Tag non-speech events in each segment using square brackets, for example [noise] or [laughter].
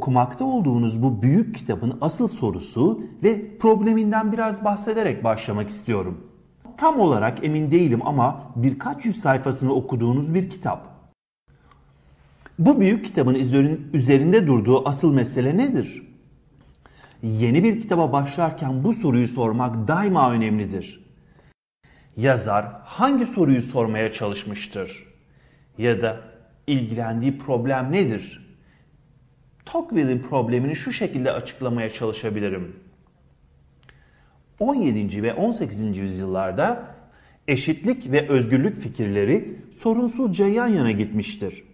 Okumakta olduğunuz bu büyük kitabın asıl sorusu ve probleminden biraz bahsederek başlamak istiyorum. Tam olarak emin değilim ama birkaç yüz sayfasını okuduğunuz bir kitap. Bu büyük kitabın üzerinde durduğu asıl mesele nedir? Yeni bir kitaba başlarken bu soruyu sormak daima önemlidir. Yazar hangi soruyu sormaya çalışmıştır? Ya da ilgilendiği problem nedir? Tocqueville'in problemini şu şekilde açıklamaya çalışabilirim. 17. ve 18. yüzyıllarda eşitlik ve özgürlük fikirleri sorunsuzca yan yana gitmiştir.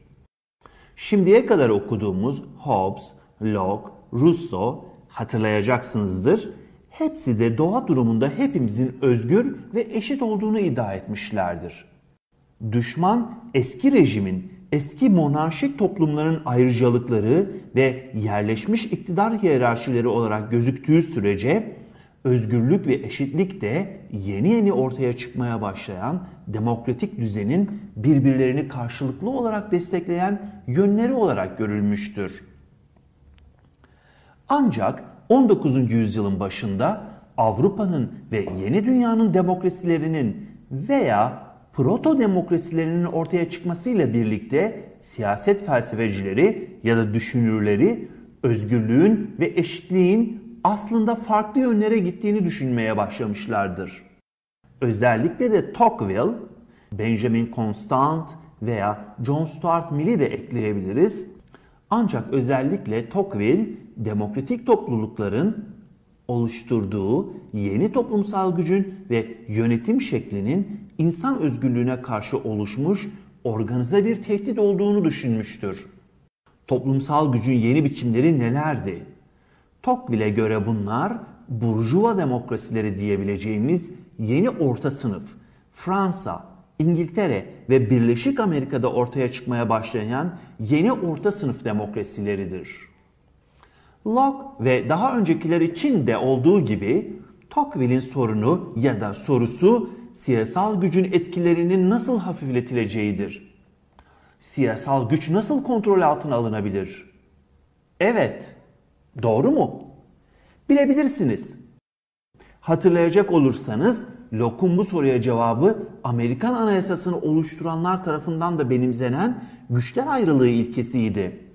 Şimdiye kadar okuduğumuz Hobbes, Locke, Rousseau hatırlayacaksınızdır. Hepsi de doğa durumunda hepimizin özgür ve eşit olduğunu iddia etmişlerdir. Düşman eski rejimin, eski monarşik toplumların ayrıcalıkları ve yerleşmiş iktidar hiyerarşileri olarak gözüktüğü sürece özgürlük ve eşitlik de yeni yeni ortaya çıkmaya başlayan demokratik düzenin birbirlerini karşılıklı olarak destekleyen yönleri olarak görülmüştür. Ancak 19. yüzyılın başında Avrupa'nın ve yeni dünyanın demokrasilerinin veya proto demokrasilerinin ortaya çıkmasıyla birlikte siyaset felsefecileri ya da düşünürleri özgürlüğün ve eşitliğin aslında farklı yönlere gittiğini düşünmeye başlamışlardır. Özellikle de Tocqueville, Benjamin Constant veya John Stuart Mill'i de ekleyebiliriz. Ancak özellikle Tocqueville demokratik toplulukların oluşturduğu yeni toplumsal gücün ve yönetim şeklinin insan özgürlüğüne karşı oluşmuş organize bir tehdit olduğunu düşünmüştür. Toplumsal gücün yeni biçimleri nelerdi? Tocqueville'e göre bunlar burjuva demokrasileri diyebileceğimiz yeni orta sınıf, Fransa, İngiltere ve Birleşik Amerika'da ortaya çıkmaya başlayan yeni orta sınıf demokrasileridir. Locke ve daha öncekiler için de olduğu gibi Tocqueville'in sorunu ya da sorusu siyasal gücün etkilerinin nasıl hafifletileceğidir. Siyasal güç nasıl kontrol altına alınabilir? Evet, Doğru mu? Bilebilirsiniz. Hatırlayacak olursanız Locke'un bu soruya cevabı Amerikan Anayasası'nı oluşturanlar tarafından da benimsenen güçler ayrılığı ilkesiydi.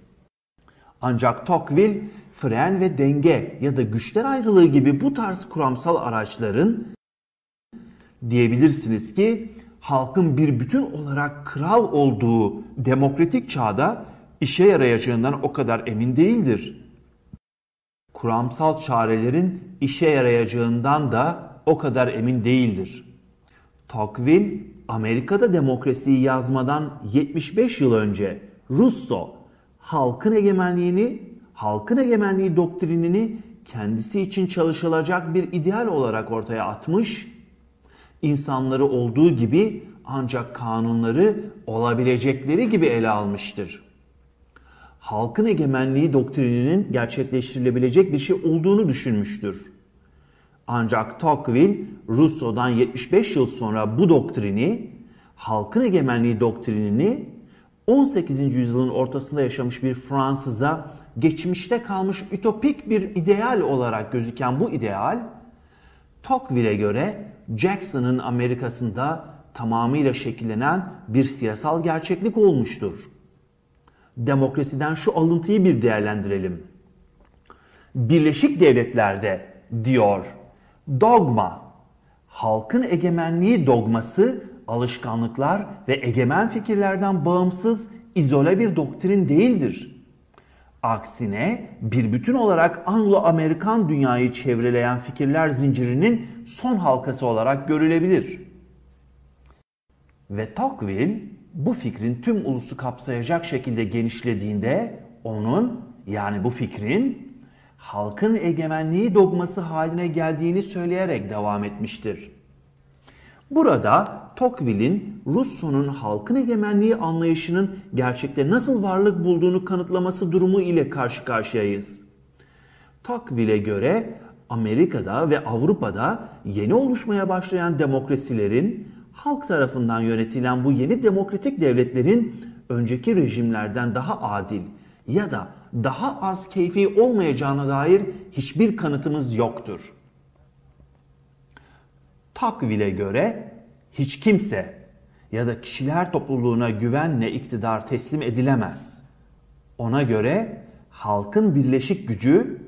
Ancak Tocqueville fren ve denge ya da güçler ayrılığı gibi bu tarz kuramsal araçların diyebilirsiniz ki halkın bir bütün olarak kral olduğu demokratik çağda işe yarayacağından o kadar emin değildir kuramsal çarelerin işe yarayacağından da o kadar emin değildir. Tocqueville, Amerika'da demokrasiyi yazmadan 75 yıl önce Rousseau, halkın egemenliğini, halkın egemenliği doktrinini kendisi için çalışılacak bir ideal olarak ortaya atmış, insanları olduğu gibi ancak kanunları olabilecekleri gibi ele almıştır halkın egemenliği doktrininin gerçekleştirilebilecek bir şey olduğunu düşünmüştür. Ancak Tocqueville Rousseau'dan 75 yıl sonra bu doktrini, halkın egemenliği doktrinini 18. yüzyılın ortasında yaşamış bir Fransız'a geçmişte kalmış ütopik bir ideal olarak gözüken bu ideal, Tocqueville'e göre Jackson'ın Amerika'sında tamamıyla şekillenen bir siyasal gerçeklik olmuştur demokrasiden şu alıntıyı bir değerlendirelim. Birleşik Devletler'de diyor dogma, halkın egemenliği dogması alışkanlıklar ve egemen fikirlerden bağımsız izole bir doktrin değildir. Aksine bir bütün olarak Anglo-Amerikan dünyayı çevreleyen fikirler zincirinin son halkası olarak görülebilir. Ve Tocqueville bu fikrin tüm ulusu kapsayacak şekilde genişlediğinde onun yani bu fikrin halkın egemenliği dogması haline geldiğini söyleyerek devam etmiştir. Burada Tocqueville'in Rousseau'nun halkın egemenliği anlayışının gerçekte nasıl varlık bulduğunu kanıtlaması durumu ile karşı karşıyayız. Tocqueville'e göre Amerika'da ve Avrupa'da yeni oluşmaya başlayan demokrasilerin halk tarafından yönetilen bu yeni demokratik devletlerin önceki rejimlerden daha adil ya da daha az keyfi olmayacağına dair hiçbir kanıtımız yoktur. Tocqueville'e göre hiç kimse ya da kişiler topluluğuna güvenle iktidar teslim edilemez. Ona göre halkın birleşik gücü,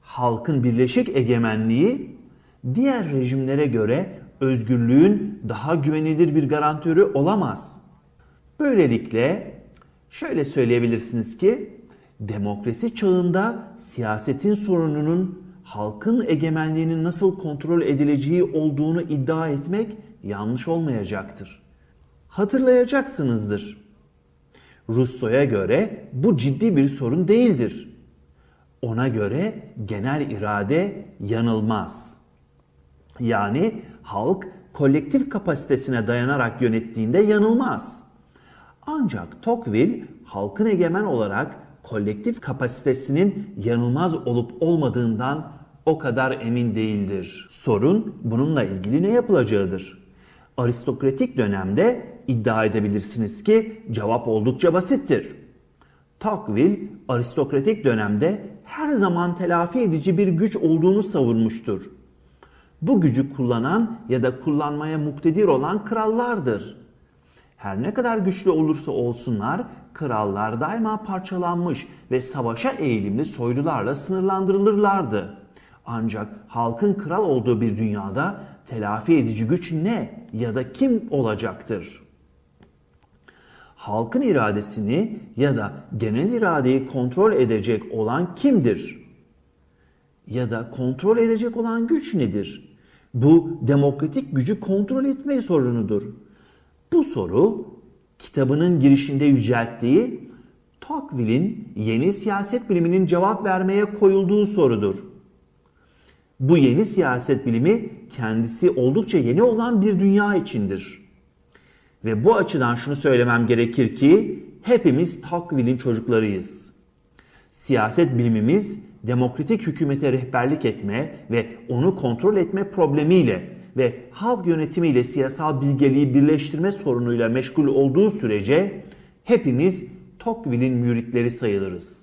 halkın birleşik egemenliği diğer rejimlere göre özgürlüğün daha güvenilir bir garantörü olamaz. Böylelikle şöyle söyleyebilirsiniz ki demokrasi çağında siyasetin sorununun halkın egemenliğinin nasıl kontrol edileceği olduğunu iddia etmek yanlış olmayacaktır. Hatırlayacaksınızdır. Rousseau'ya göre bu ciddi bir sorun değildir. Ona göre genel irade yanılmaz. Yani halk kolektif kapasitesine dayanarak yönettiğinde yanılmaz. Ancak Tocqueville halkın egemen olarak kolektif kapasitesinin yanılmaz olup olmadığından o kadar emin değildir. Sorun bununla ilgili ne yapılacağıdır. Aristokratik dönemde iddia edebilirsiniz ki cevap oldukça basittir. Tocqueville aristokratik dönemde her zaman telafi edici bir güç olduğunu savunmuştur. Bu gücü kullanan ya da kullanmaya muktedir olan krallardır. Her ne kadar güçlü olursa olsunlar krallar daima parçalanmış ve savaşa eğilimli soylularla sınırlandırılırlardı. Ancak halkın kral olduğu bir dünyada telafi edici güç ne ya da kim olacaktır? Halkın iradesini ya da genel iradeyi kontrol edecek olan kimdir? Ya da kontrol edecek olan güç nedir? Bu demokratik gücü kontrol etme sorunudur. Bu soru kitabının girişinde yücelttiği Tocqueville'in yeni siyaset biliminin cevap vermeye koyulduğu sorudur. Bu yeni siyaset bilimi kendisi oldukça yeni olan bir dünya içindir. Ve bu açıdan şunu söylemem gerekir ki hepimiz Tocqueville'in çocuklarıyız. Siyaset bilimimiz demokratik hükümete rehberlik etme ve onu kontrol etme problemiyle ve halk yönetimiyle siyasal bilgeliği birleştirme sorunuyla meşgul olduğu sürece hepimiz Tocqueville'in müritleri sayılırız.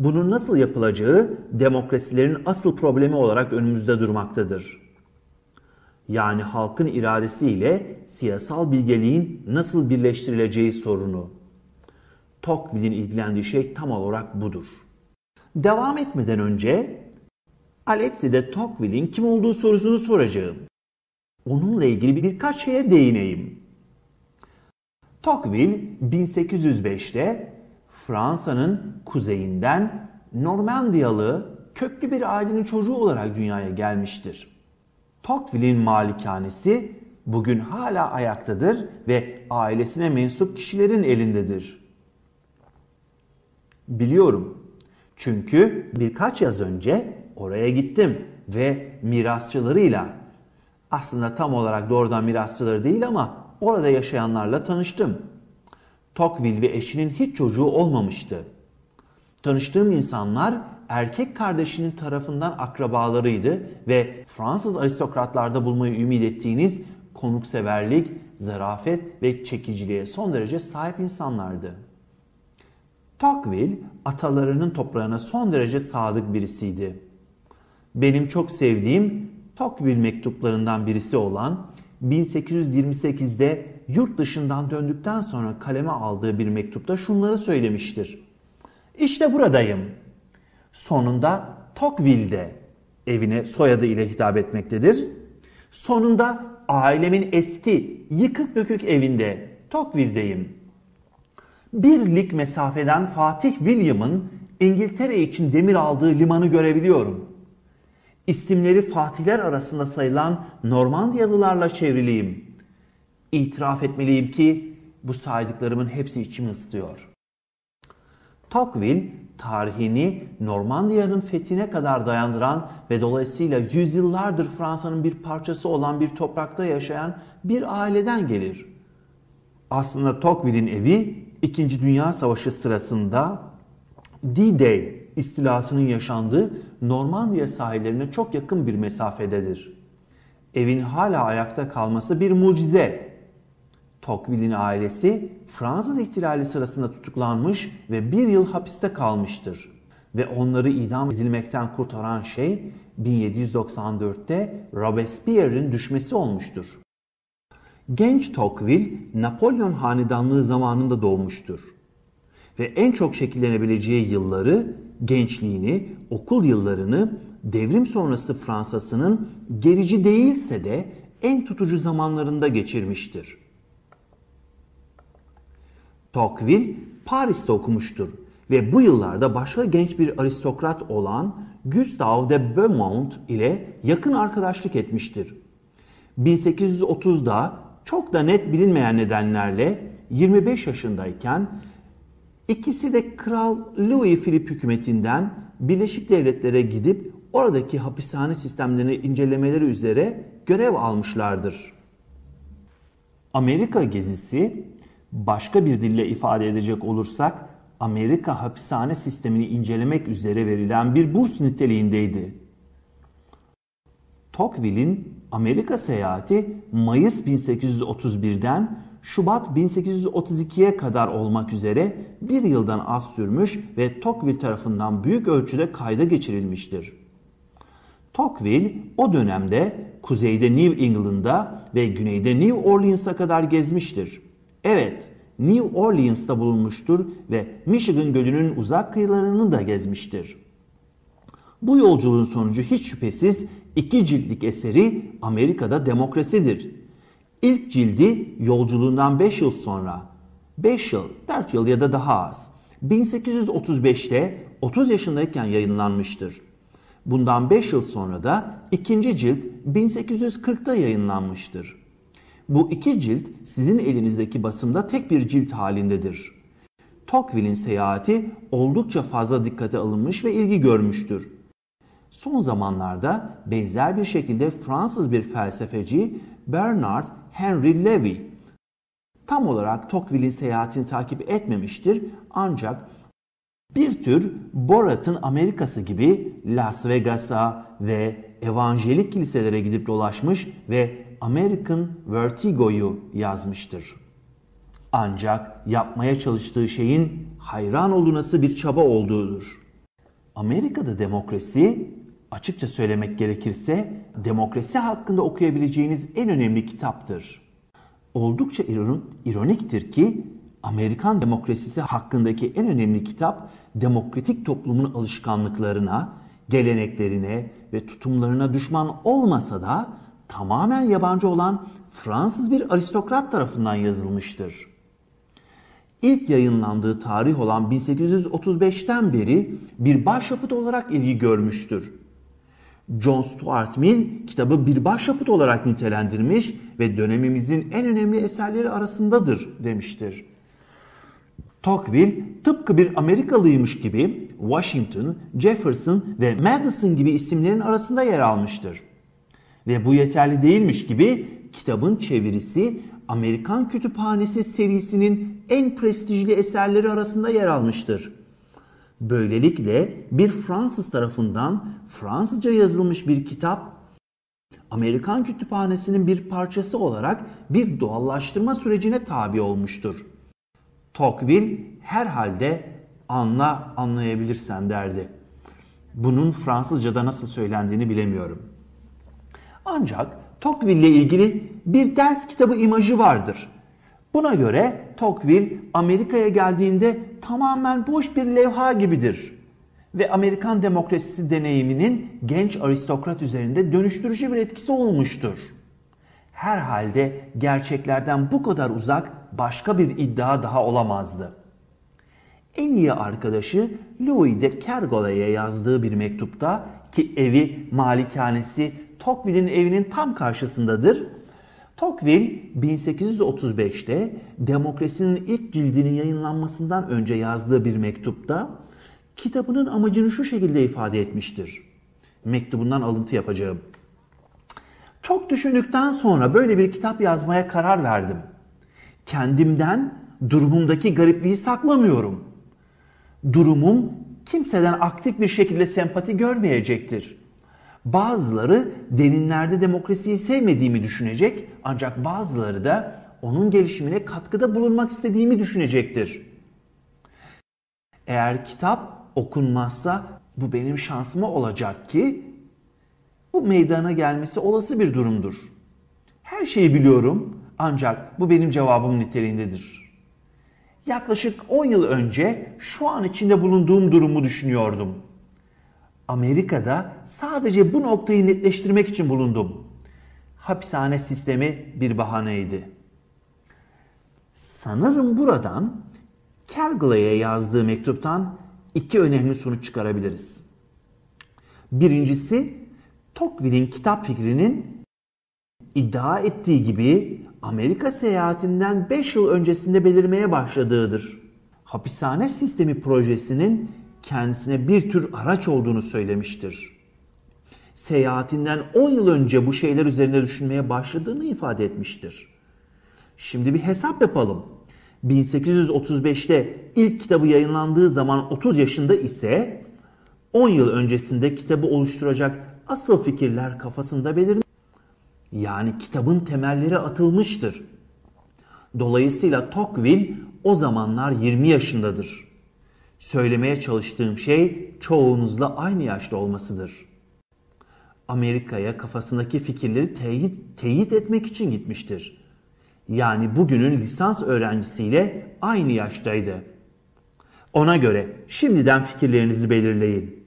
Bunun nasıl yapılacağı demokrasilerin asıl problemi olarak önümüzde durmaktadır. Yani halkın iradesiyle siyasal bilgeliğin nasıl birleştirileceği sorunu. Tocqueville'in ilgilendiği şey tam olarak budur. Devam etmeden önce Alexi de Tocqueville'in kim olduğu sorusunu soracağım. Onunla ilgili birkaç şeye değineyim. Tocqueville 1805'te Fransa'nın kuzeyinden Normandiyalı köklü bir ailenin çocuğu olarak dünyaya gelmiştir. Tocqueville'in malikanesi bugün hala ayaktadır ve ailesine mensup kişilerin elindedir. Biliyorum. Çünkü birkaç yaz önce oraya gittim ve mirasçılarıyla aslında tam olarak doğrudan mirasçıları değil ama orada yaşayanlarla tanıştım. Tocqueville ve eşinin hiç çocuğu olmamıştı. Tanıştığım insanlar erkek kardeşinin tarafından akrabalarıydı ve Fransız aristokratlarda bulmayı ümit ettiğiniz konukseverlik, zarafet ve çekiciliğe son derece sahip insanlardı. Tocqueville atalarının toprağına son derece sadık birisiydi. Benim çok sevdiğim Tocqueville mektuplarından birisi olan 1828'de yurt dışından döndükten sonra kaleme aldığı bir mektupta şunları söylemiştir. İşte buradayım. Sonunda Tocqueville'de evine soyadı ile hitap etmektedir. Sonunda ailemin eski yıkık dökük evinde Tocqueville'deyim. Bir lig mesafeden Fatih William'ın İngiltere için demir aldığı limanı görebiliyorum. İsimleri Fatihler arasında sayılan Normandiyalılarla çevriliyim. İtiraf etmeliyim ki bu saydıklarımın hepsi içimi ısıtıyor. Tocqueville tarihini Normandiya'nın fethine kadar dayandıran ve dolayısıyla yüzyıllardır Fransa'nın bir parçası olan bir toprakta yaşayan bir aileden gelir. Aslında Tocqueville'in evi 2. Dünya Savaşı sırasında D-Day istilasının yaşandığı Normandiya sahillerine çok yakın bir mesafededir. Evin hala ayakta kalması bir mucize. Tocqueville'in ailesi Fransız ihtilali sırasında tutuklanmış ve bir yıl hapiste kalmıştır. Ve onları idam edilmekten kurtaran şey 1794'te Robespierre'in düşmesi olmuştur. Genç Tocqueville Napolyon hanedanlığı zamanında doğmuştur. Ve en çok şekillenebileceği yılları, gençliğini, okul yıllarını devrim sonrası Fransa'sının gerici değilse de en tutucu zamanlarında geçirmiştir. Tocqueville Paris'te okumuştur ve bu yıllarda başka genç bir aristokrat olan Gustave de Beaumont ile yakın arkadaşlık etmiştir. 1830'da çok da net bilinmeyen nedenlerle 25 yaşındayken ikisi de Kral Louis Philippe hükümetinden Birleşik Devletlere gidip oradaki hapishane sistemlerini incelemeleri üzere görev almışlardır. Amerika gezisi başka bir dille ifade edecek olursak Amerika hapishane sistemini incelemek üzere verilen bir burs niteliğindeydi. Tocqueville'in Amerika seyahati Mayıs 1831'den Şubat 1832'ye kadar olmak üzere bir yıldan az sürmüş ve Tocqueville tarafından büyük ölçüde kayda geçirilmiştir. Tocqueville o dönemde kuzeyde New England'da ve güneyde New Orleans'a kadar gezmiştir. Evet, New Orleans'ta bulunmuştur ve Michigan Gölü'nün uzak kıyılarını da gezmiştir. Bu yolculuğun sonucu hiç şüphesiz iki ciltlik eseri Amerika'da demokrasidir. İlk cildi yolculuğundan 5 yıl sonra, 5 yıl, 4 yıl ya da daha az, 1835'te 30 yaşındayken yayınlanmıştır. Bundan 5 yıl sonra da ikinci cilt 1840'ta yayınlanmıştır. Bu iki cilt sizin elinizdeki basımda tek bir cilt halindedir. Tocqueville'in seyahati oldukça fazla dikkate alınmış ve ilgi görmüştür. Son zamanlarda benzer bir şekilde Fransız bir felsefeci Bernard Henry Levy tam olarak Tocqueville'in seyahatini takip etmemiştir ancak bir tür Borat'ın Amerikası gibi Las Vegas'a ve evangelik kiliselere gidip dolaşmış ve American Vertigo'yu yazmıştır. Ancak yapmaya çalıştığı şeyin hayran olunası bir çaba olduğudur. Amerika'da demokrasi, açıkça söylemek gerekirse demokrasi hakkında okuyabileceğiniz en önemli kitaptır. Oldukça ironiktir ki Amerikan demokrasisi hakkındaki en önemli kitap demokratik toplumun alışkanlıklarına, geleneklerine ve tutumlarına düşman olmasa da tamamen yabancı olan Fransız bir aristokrat tarafından yazılmıştır. İlk yayınlandığı tarih olan 1835'ten beri bir başyapıt olarak ilgi görmüştür. John Stuart Mill kitabı bir başyapıt olarak nitelendirmiş ve dönemimizin en önemli eserleri arasındadır demiştir. Tocqueville tıpkı bir Amerikalıymış gibi Washington, Jefferson ve Madison gibi isimlerin arasında yer almıştır. Ve bu yeterli değilmiş gibi kitabın çevirisi Amerikan Kütüphanesi serisinin en prestijli eserleri arasında yer almıştır. Böylelikle bir Fransız tarafından Fransızca yazılmış bir kitap Amerikan Kütüphanesi'nin bir parçası olarak bir doğallaştırma sürecine tabi olmuştur. Tocqueville herhalde anla anlayabilirsen derdi. Bunun Fransızca'da nasıl söylendiğini bilemiyorum. Ancak Tocqueville ile ilgili bir ders kitabı imajı vardır. Buna göre Tocqueville Amerika'ya geldiğinde tamamen boş bir levha gibidir ve Amerikan demokrasisi deneyiminin genç aristokrat üzerinde dönüştürücü bir etkisi olmuştur. Herhalde gerçeklerden bu kadar uzak başka bir iddia daha olamazdı. En iyi arkadaşı Louis de Kergolay'a yazdığı bir mektupta ki evi, malikanesi Tocqueville'in evinin tam karşısındadır. Tocqueville 1835'te demokrasinin ilk cildinin yayınlanmasından önce yazdığı bir mektupta kitabının amacını şu şekilde ifade etmiştir. Mektubundan alıntı yapacağım. Çok düşündükten sonra böyle bir kitap yazmaya karar verdim. Kendimden durumumdaki garipliği saklamıyorum. Durumum kimseden aktif bir şekilde sempati görmeyecektir. Bazıları derinlerde demokrasiyi sevmediğimi düşünecek ancak bazıları da onun gelişimine katkıda bulunmak istediğimi düşünecektir. Eğer kitap okunmazsa bu benim şansıma olacak ki bu meydana gelmesi olası bir durumdur. Her şeyi biliyorum ancak bu benim cevabım niteliğindedir. Yaklaşık 10 yıl önce şu an içinde bulunduğum durumu düşünüyordum. Amerika'da sadece bu noktayı netleştirmek için bulundum. Hapishane sistemi bir bahaneydi. Sanırım buradan Kerglay'e yazdığı mektuptan iki önemli sonuç çıkarabiliriz. Birincisi Tocqueville'in kitap fikrinin iddia ettiği gibi Amerika seyahatinden 5 yıl öncesinde belirmeye başladığıdır. Hapishane sistemi projesinin kendisine bir tür araç olduğunu söylemiştir. Seyahatinden 10 yıl önce bu şeyler üzerinde düşünmeye başladığını ifade etmiştir. Şimdi bir hesap yapalım. 1835'te ilk kitabı yayınlandığı zaman 30 yaşında ise 10 yıl öncesinde kitabı oluşturacak asıl fikirler kafasında belirmiş. Yani kitabın temelleri atılmıştır. Dolayısıyla Tocqueville o zamanlar 20 yaşındadır. Söylemeye çalıştığım şey çoğunuzla aynı yaşta olmasıdır. Amerika'ya kafasındaki fikirleri teyit, teyit etmek için gitmiştir. Yani bugünün lisans öğrencisiyle aynı yaştaydı. Ona göre şimdiden fikirlerinizi belirleyin.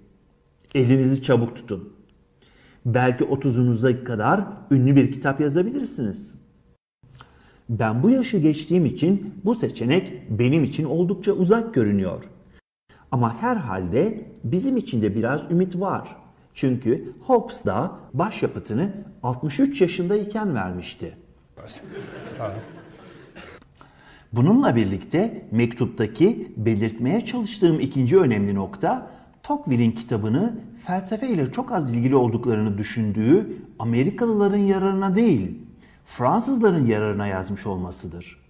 Elinizi çabuk tutun. Belki 30'unuza kadar ünlü bir kitap yazabilirsiniz. Ben bu yaşı geçtiğim için bu seçenek benim için oldukça uzak görünüyor. Ama herhalde bizim için de biraz ümit var. Çünkü Hobbes da başyapıtını 63 yaşındayken vermişti. Bununla birlikte mektuptaki belirtmeye çalıştığım ikinci önemli nokta Tocqueville'in kitabını felsefe ile çok az ilgili olduklarını düşündüğü Amerikalıların yararına değil, Fransızların yararına yazmış olmasıdır.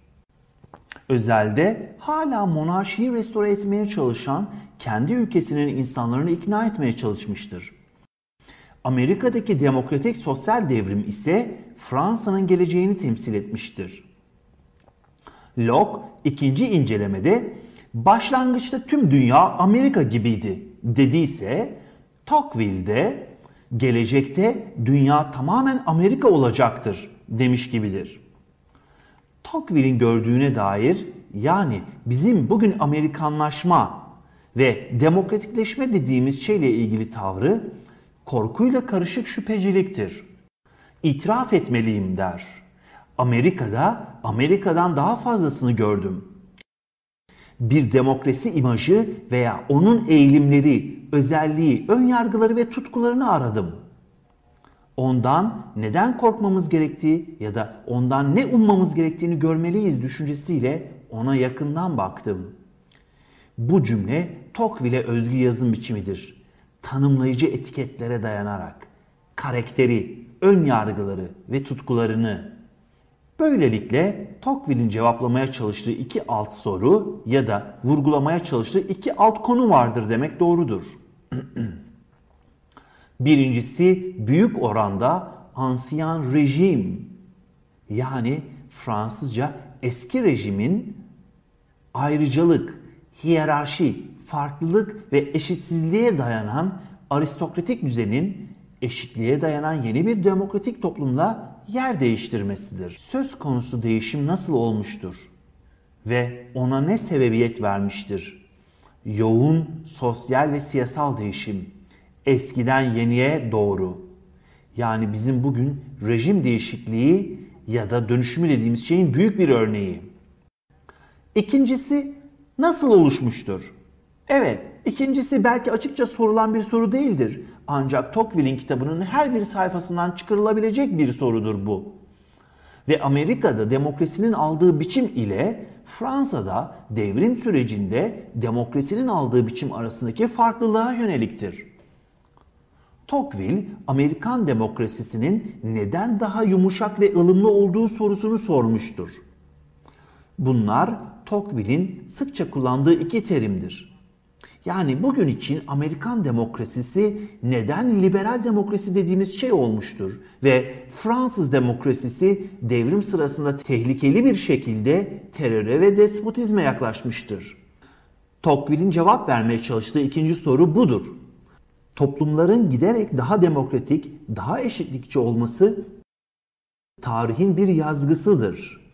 Özelde hala monarşiyi restore etmeye çalışan kendi ülkesinin insanlarını ikna etmeye çalışmıştır. Amerika'daki demokratik sosyal devrim ise Fransa'nın geleceğini temsil etmiştir. Locke ikinci incelemede başlangıçta tüm dünya Amerika gibiydi dediyse Tocqueville gelecekte dünya tamamen Amerika olacaktır demiş gibidir. Tocqueville'in gördüğüne dair yani bizim bugün Amerikanlaşma ve demokratikleşme dediğimiz şeyle ilgili tavrı korkuyla karışık şüpheciliktir. İtiraf etmeliyim der. Amerika'da Amerika'dan daha fazlasını gördüm. Bir demokrasi imajı veya onun eğilimleri, özelliği, ön yargıları ve tutkularını aradım. Ondan neden korkmamız gerektiği ya da ondan ne ummamız gerektiğini görmeliyiz düşüncesiyle ona yakından baktım. Bu cümle Tocqueville'e özgü yazım biçimidir. Tanımlayıcı etiketlere dayanarak karakteri, ön yargıları ve tutkularını Böylelikle Tocqueville'in cevaplamaya çalıştığı iki alt soru ya da vurgulamaya çalıştığı iki alt konu vardır demek doğrudur. [clears throat] Birincisi büyük oranda ansiyan rejim yani Fransızca eski rejimin ayrıcalık, hiyerarşi, farklılık ve eşitsizliğe dayanan aristokratik düzenin eşitliğe dayanan yeni bir demokratik toplumla yer değiştirmesidir. Söz konusu değişim nasıl olmuştur ve ona ne sebebiyet vermiştir? Yoğun sosyal ve siyasal değişim, eskiden yeniye doğru. Yani bizim bugün rejim değişikliği ya da dönüşümü dediğimiz şeyin büyük bir örneği. İkincisi nasıl oluşmuştur? Evet, ikincisi belki açıkça sorulan bir soru değildir. Ancak Tocqueville'in kitabının her bir sayfasından çıkarılabilecek bir sorudur bu. Ve Amerika'da demokrasinin aldığı biçim ile Fransa'da devrim sürecinde demokrasinin aldığı biçim arasındaki farklılığa yöneliktir. Tocqueville, Amerikan demokrasisinin neden daha yumuşak ve ılımlı olduğu sorusunu sormuştur. Bunlar Tocqueville'in sıkça kullandığı iki terimdir. Yani bugün için Amerikan demokrasisi neden liberal demokrasi dediğimiz şey olmuştur ve Fransız demokrasisi devrim sırasında tehlikeli bir şekilde teröre ve despotizme yaklaşmıştır. Tocqueville'in cevap vermeye çalıştığı ikinci soru budur. Toplumların giderek daha demokratik, daha eşitlikçi olması tarihin bir yazgısıdır.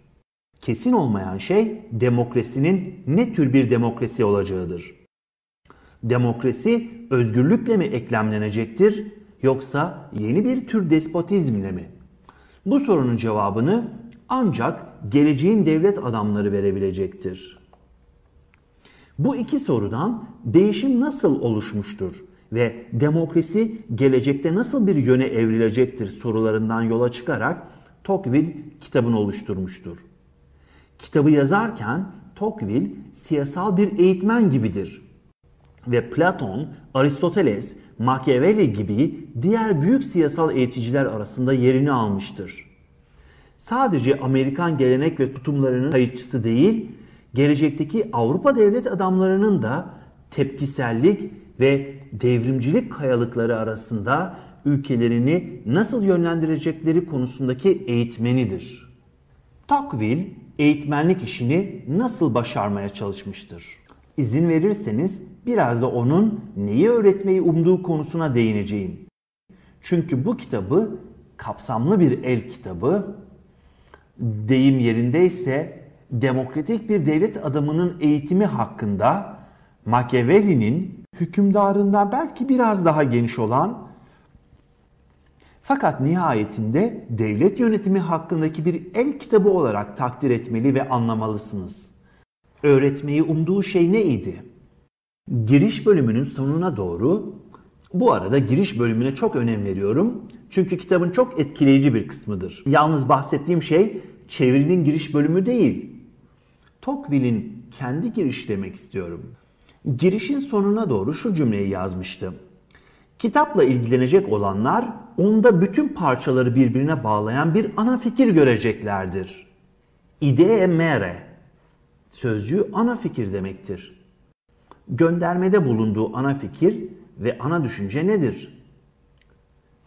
Kesin olmayan şey demokrasinin ne tür bir demokrasi olacağıdır. Demokrasi özgürlükle mi eklemlenecektir yoksa yeni bir tür despotizmle mi? Bu sorunun cevabını ancak geleceğin devlet adamları verebilecektir. Bu iki sorudan değişim nasıl oluşmuştur ve demokrasi gelecekte nasıl bir yöne evrilecektir sorularından yola çıkarak Tocqueville kitabını oluşturmuştur. Kitabı yazarken Tocqueville siyasal bir eğitmen gibidir ve Platon, Aristoteles, Machiavelli gibi diğer büyük siyasal eğiticiler arasında yerini almıştır. Sadece Amerikan gelenek ve tutumlarının kayıtçısı değil, gelecekteki Avrupa devlet adamlarının da tepkisellik ve devrimcilik kayalıkları arasında ülkelerini nasıl yönlendirecekleri konusundaki eğitmenidir. Tocqueville eğitmenlik işini nasıl başarmaya çalışmıştır? İzin verirseniz biraz da onun neyi öğretmeyi umduğu konusuna değineceğim. Çünkü bu kitabı kapsamlı bir el kitabı, deyim yerindeyse demokratik bir devlet adamının eğitimi hakkında Machiavelli'nin hükümdarından belki biraz daha geniş olan fakat nihayetinde devlet yönetimi hakkındaki bir el kitabı olarak takdir etmeli ve anlamalısınız. Öğretmeyi umduğu şey neydi? Giriş bölümünün sonuna doğru bu arada giriş bölümüne çok önem veriyorum. Çünkü kitabın çok etkileyici bir kısmıdır. Yalnız bahsettiğim şey çevirinin giriş bölümü değil. Tocqueville'in kendi giriş demek istiyorum. Girişin sonuna doğru şu cümleyi yazmıştım. Kitapla ilgilenecek olanlar onda bütün parçaları birbirine bağlayan bir ana fikir göreceklerdir. Idee mere sözcüğü ana fikir demektir. Göndermede bulunduğu ana fikir ve ana düşünce nedir?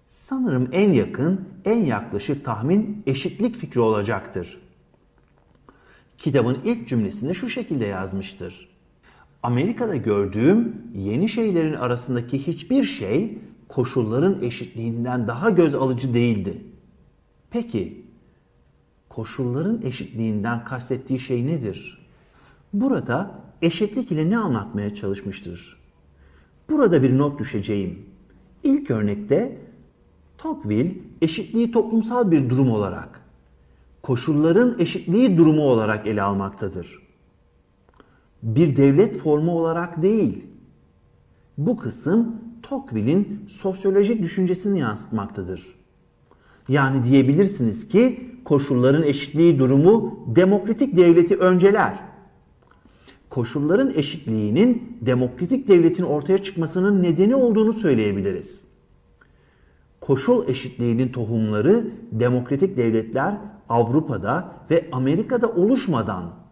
Sanırım en yakın, en yaklaşık tahmin eşitlik fikri olacaktır. Kitabın ilk cümlesinde şu şekilde yazmıştır. Amerika'da gördüğüm yeni şeylerin arasındaki hiçbir şey koşulların eşitliğinden daha göz alıcı değildi. Peki koşulların eşitliğinden kastettiği şey nedir? Burada eşitlik ile ne anlatmaya çalışmıştır? Burada bir not düşeceğim. İlk örnekte Tocqueville eşitliği toplumsal bir durum olarak, koşulların eşitliği durumu olarak ele almaktadır. Bir devlet formu olarak değil. Bu kısım Tocqueville'in sosyolojik düşüncesini yansıtmaktadır. Yani diyebilirsiniz ki koşulların eşitliği durumu demokratik devleti önceler. Koşulların eşitliğinin demokratik devletin ortaya çıkmasının nedeni olduğunu söyleyebiliriz. Koşul eşitliğinin tohumları demokratik devletler Avrupa'da ve Amerika'da oluşmadan,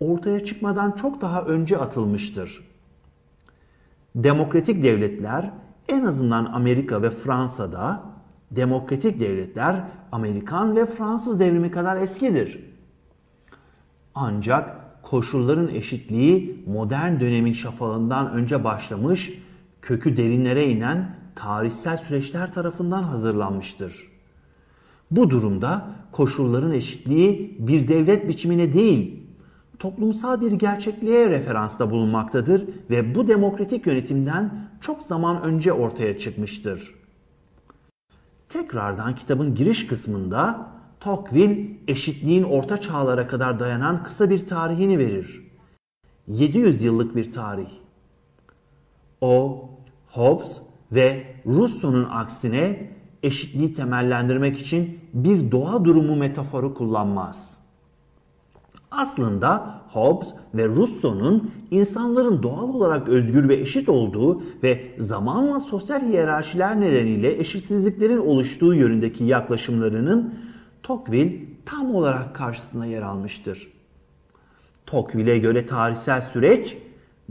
ortaya çıkmadan çok daha önce atılmıştır. Demokratik devletler en azından Amerika ve Fransa'da demokratik devletler Amerikan ve Fransız devrimi kadar eskidir. Ancak koşulların eşitliği modern dönemin şafağından önce başlamış, kökü derinlere inen tarihsel süreçler tarafından hazırlanmıştır. Bu durumda koşulların eşitliği bir devlet biçimine değil, toplumsal bir gerçekliğe referansta bulunmaktadır ve bu demokratik yönetimden çok zaman önce ortaya çıkmıştır. Tekrardan kitabın giriş kısmında Tocqueville eşitliğin orta çağlara kadar dayanan kısa bir tarihini verir. 700 yıllık bir tarih. O, Hobbes ve Rousseau'nun aksine eşitliği temellendirmek için bir doğa durumu metaforu kullanmaz. Aslında Hobbes ve Rousseau'nun insanların doğal olarak özgür ve eşit olduğu ve zamanla sosyal hiyerarşiler nedeniyle eşitsizliklerin oluştuğu yönündeki yaklaşımlarının Tocqueville tam olarak karşısına yer almıştır. Tocqueville'e göre tarihsel süreç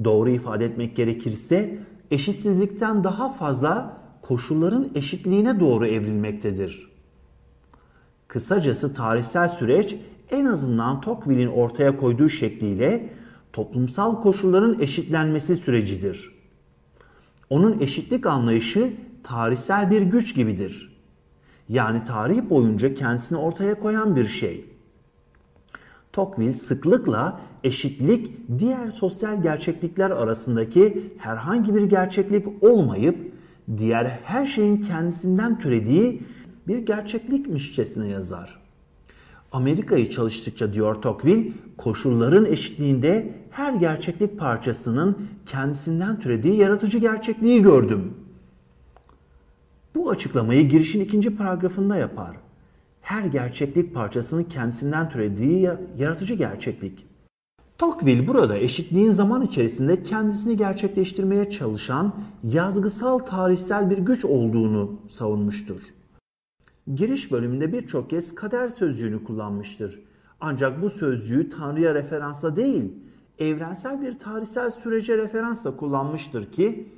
Doğru ifade etmek gerekirse eşitsizlikten daha fazla koşulların eşitliğine doğru evrilmektedir. Kısacası tarihsel süreç en azından Tocqueville'in ortaya koyduğu şekliyle toplumsal koşulların eşitlenmesi sürecidir. Onun eşitlik anlayışı tarihsel bir güç gibidir. Yani tarih boyunca kendisini ortaya koyan bir şey. Tocqueville sıklıkla eşitlik diğer sosyal gerçeklikler arasındaki herhangi bir gerçeklik olmayıp diğer her şeyin kendisinden türediği bir gerçeklikmişçesine yazar. Amerika'yı çalıştıkça diyor Tocqueville, koşulların eşitliğinde her gerçeklik parçasının kendisinden türediği yaratıcı gerçekliği gördüm. Bu açıklamayı girişin ikinci paragrafında yapar. Her gerçeklik parçasının kendisinden türediği yaratıcı gerçeklik. Tocqueville burada eşitliğin zaman içerisinde kendisini gerçekleştirmeye çalışan yazgısal tarihsel bir güç olduğunu savunmuştur. Giriş bölümünde birçok kez kader sözcüğünü kullanmıştır. Ancak bu sözcüğü Tanrı'ya referansla değil, evrensel bir tarihsel sürece referansla kullanmıştır ki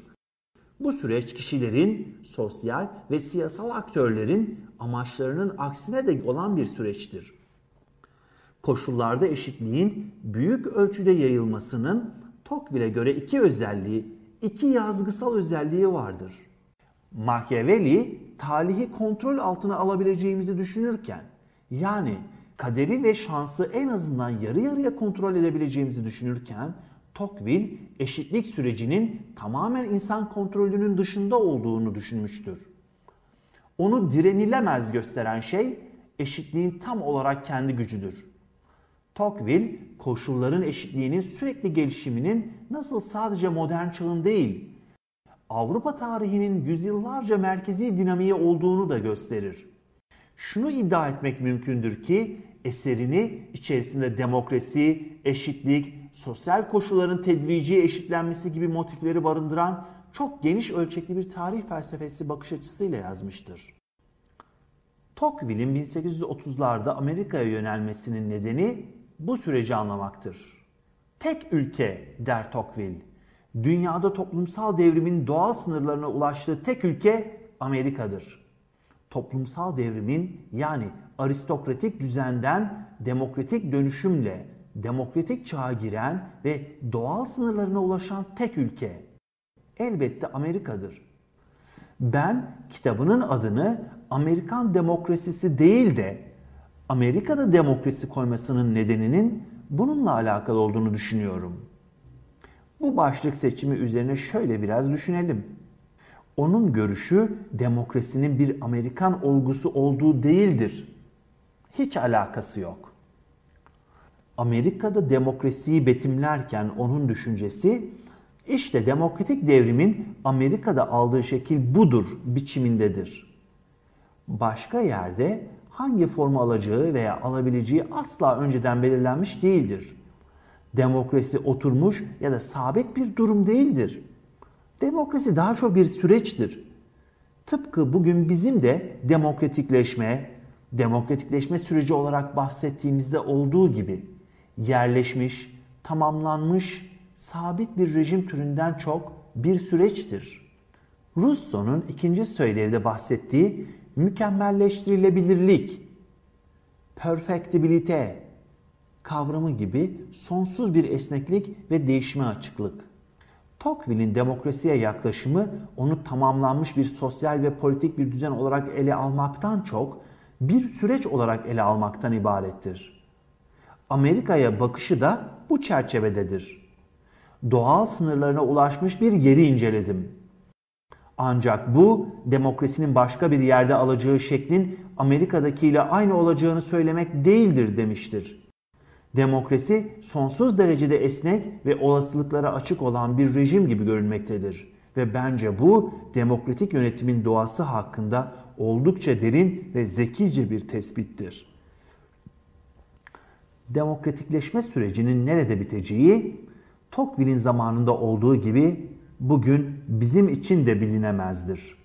bu süreç kişilerin, sosyal ve siyasal aktörlerin amaçlarının aksine de olan bir süreçtir. Koşullarda eşitliğin büyük ölçüde yayılmasının Tocqueville'e göre iki özelliği, iki yazgısal özelliği vardır. Machiavelli talihi kontrol altına alabileceğimizi düşünürken yani kaderi ve şansı en azından yarı yarıya kontrol edebileceğimizi düşünürken Tocqueville eşitlik sürecinin tamamen insan kontrolünün dışında olduğunu düşünmüştür. Onu direnilemez gösteren şey eşitliğin tam olarak kendi gücüdür. Tocqueville koşulların eşitliğinin sürekli gelişiminin nasıl sadece modern çağın değil, Avrupa tarihinin yüzyıllarca merkezi dinamiği olduğunu da gösterir. Şunu iddia etmek mümkündür ki eserini içerisinde demokrasi, eşitlik, sosyal koşulların tedrici eşitlenmesi gibi motifleri barındıran çok geniş ölçekli bir tarih felsefesi bakış açısıyla yazmıştır. Tocqueville'in 1830'larda Amerika'ya yönelmesinin nedeni bu süreci anlamaktır. Tek ülke der Tocqueville. Dünyada toplumsal devrimin doğal sınırlarına ulaştığı tek ülke Amerika'dır. Toplumsal devrimin yani aristokratik düzenden demokratik dönüşümle demokratik çağa giren ve doğal sınırlarına ulaşan tek ülke elbette Amerika'dır. Ben kitabının adını Amerikan demokrasisi değil de Amerika'da demokrasi koymasının nedeninin bununla alakalı olduğunu düşünüyorum. Bu başlık seçimi üzerine şöyle biraz düşünelim. Onun görüşü demokrasinin bir Amerikan olgusu olduğu değildir. Hiç alakası yok. Amerika'da demokrasiyi betimlerken onun düşüncesi işte demokratik devrimin Amerika'da aldığı şekil budur biçimindedir. Başka yerde hangi formu alacağı veya alabileceği asla önceden belirlenmiş değildir. Demokrasi oturmuş ya da sabit bir durum değildir. Demokrasi daha çok bir süreçtir. Tıpkı bugün bizim de demokratikleşme, demokratikleşme süreci olarak bahsettiğimizde olduğu gibi yerleşmiş, tamamlanmış, sabit bir rejim türünden çok bir süreçtir. Russo'nun ikinci söylevde bahsettiği mükemmelleştirilebilirlik, perfectibilite kavramı gibi sonsuz bir esneklik ve değişime açıklık. Tocqueville'in demokrasiye yaklaşımı onu tamamlanmış bir sosyal ve politik bir düzen olarak ele almaktan çok bir süreç olarak ele almaktan ibarettir. Amerika'ya bakışı da bu çerçevededir. Doğal sınırlarına ulaşmış bir yeri inceledim. Ancak bu demokrasinin başka bir yerde alacağı şeklin Amerika'dakiyle aynı olacağını söylemek değildir demiştir. Demokrasi sonsuz derecede esnek ve olasılıklara açık olan bir rejim gibi görünmektedir. Ve bence bu demokratik yönetimin doğası hakkında oldukça derin ve zekice bir tespittir. Demokratikleşme sürecinin nerede biteceği Tocqueville'in zamanında olduğu gibi bugün bizim için de bilinemezdir.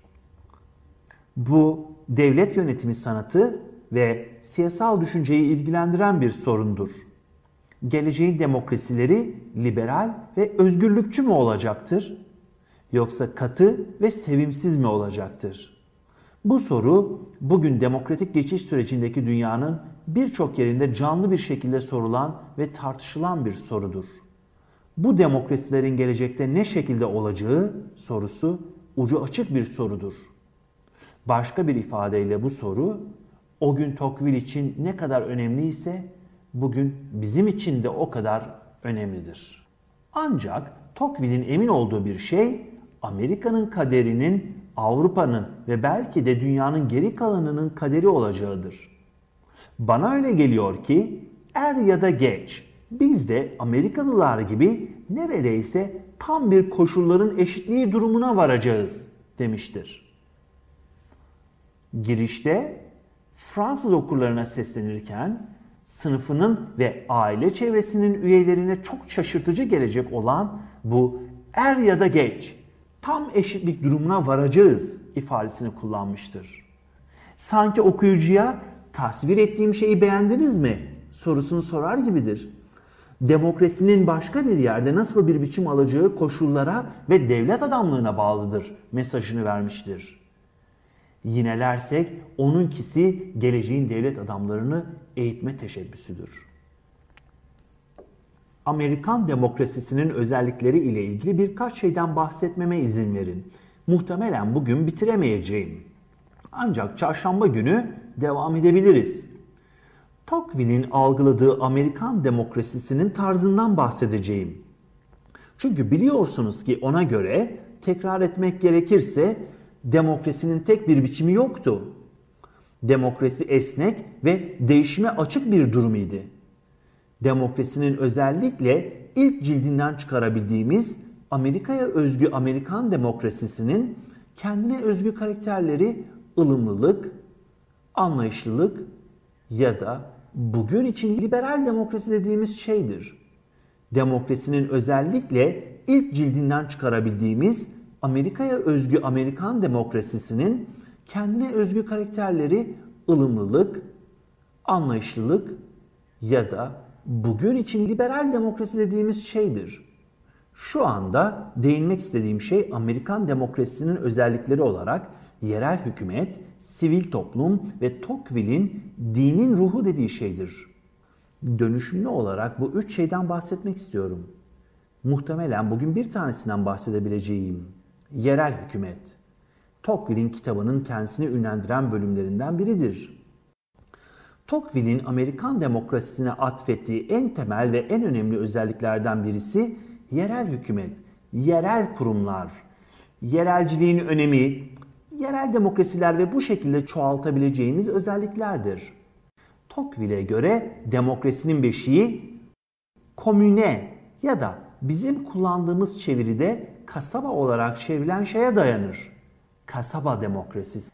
Bu devlet yönetimi sanatı ve siyasal düşünceyi ilgilendiren bir sorundur. Geleceğin demokrasileri liberal ve özgürlükçü mü olacaktır? Yoksa katı ve sevimsiz mi olacaktır? Bu soru bugün demokratik geçiş sürecindeki dünyanın birçok yerinde canlı bir şekilde sorulan ve tartışılan bir sorudur. Bu demokrasilerin gelecekte ne şekilde olacağı sorusu ucu açık bir sorudur. Başka bir ifadeyle bu soru o gün Tocqueville için ne kadar önemliyse bugün bizim için de o kadar önemlidir. Ancak Tocqueville'in emin olduğu bir şey Amerika'nın kaderinin Avrupa'nın ve belki de dünyanın geri kalanının kaderi olacağıdır. Bana öyle geliyor ki er ya da geç biz de Amerikalılar gibi neredeyse tam bir koşulların eşitliği durumuna varacağız demiştir. Girişte Fransız okurlarına seslenirken sınıfının ve aile çevresinin üyelerine çok şaşırtıcı gelecek olan bu er ya da geç tam eşitlik durumuna varacağız ifadesini kullanmıştır. Sanki okuyucuya tasvir ettiğim şeyi beğendiniz mi sorusunu sorar gibidir. Demokrasinin başka bir yerde nasıl bir biçim alacağı koşullara ve devlet adamlığına bağlıdır mesajını vermiştir. Yinelersek onunkisi geleceğin devlet adamlarını eğitme teşebbüsüdür. Amerikan demokrasisinin özellikleri ile ilgili birkaç şeyden bahsetmeme izin verin. Muhtemelen bugün bitiremeyeceğim. Ancak çarşamba günü devam edebiliriz. Tocqueville'in algıladığı Amerikan demokrasisinin tarzından bahsedeceğim. Çünkü biliyorsunuz ki ona göre tekrar etmek gerekirse demokrasinin tek bir biçimi yoktu. Demokrasi esnek ve değişime açık bir durum idi. Demokrasinin özellikle ilk cildinden çıkarabildiğimiz Amerika'ya özgü Amerikan demokrasisinin kendine özgü karakterleri ılımlılık, anlayışlılık ya da bugün için liberal demokrasi dediğimiz şeydir. Demokrasinin özellikle ilk cildinden çıkarabildiğimiz Amerika'ya özgü Amerikan demokrasisinin kendine özgü karakterleri ılımlılık, anlayışlılık ya da bugün için liberal demokrasi dediğimiz şeydir. Şu anda değinmek istediğim şey Amerikan demokrasisinin özellikleri olarak yerel hükümet, sivil toplum ve Tocqueville'in dinin ruhu dediği şeydir. Dönüşümlü olarak bu üç şeyden bahsetmek istiyorum. Muhtemelen bugün bir tanesinden bahsedebileceğim. Yerel hükümet. Tocqueville'in kitabının kendisini ünlendiren bölümlerinden biridir. Tocqueville'in Amerikan demokrasisine atfettiği en temel ve en önemli özelliklerden birisi yerel hükümet, yerel kurumlar, yerelciliğin önemi, yerel demokrasiler ve bu şekilde çoğaltabileceğimiz özelliklerdir. Tocqueville'e göre demokrasinin beşiği komüne ya da bizim kullandığımız çeviride kasaba olarak çevrilen şeye dayanır. Kasaba demokrasisi.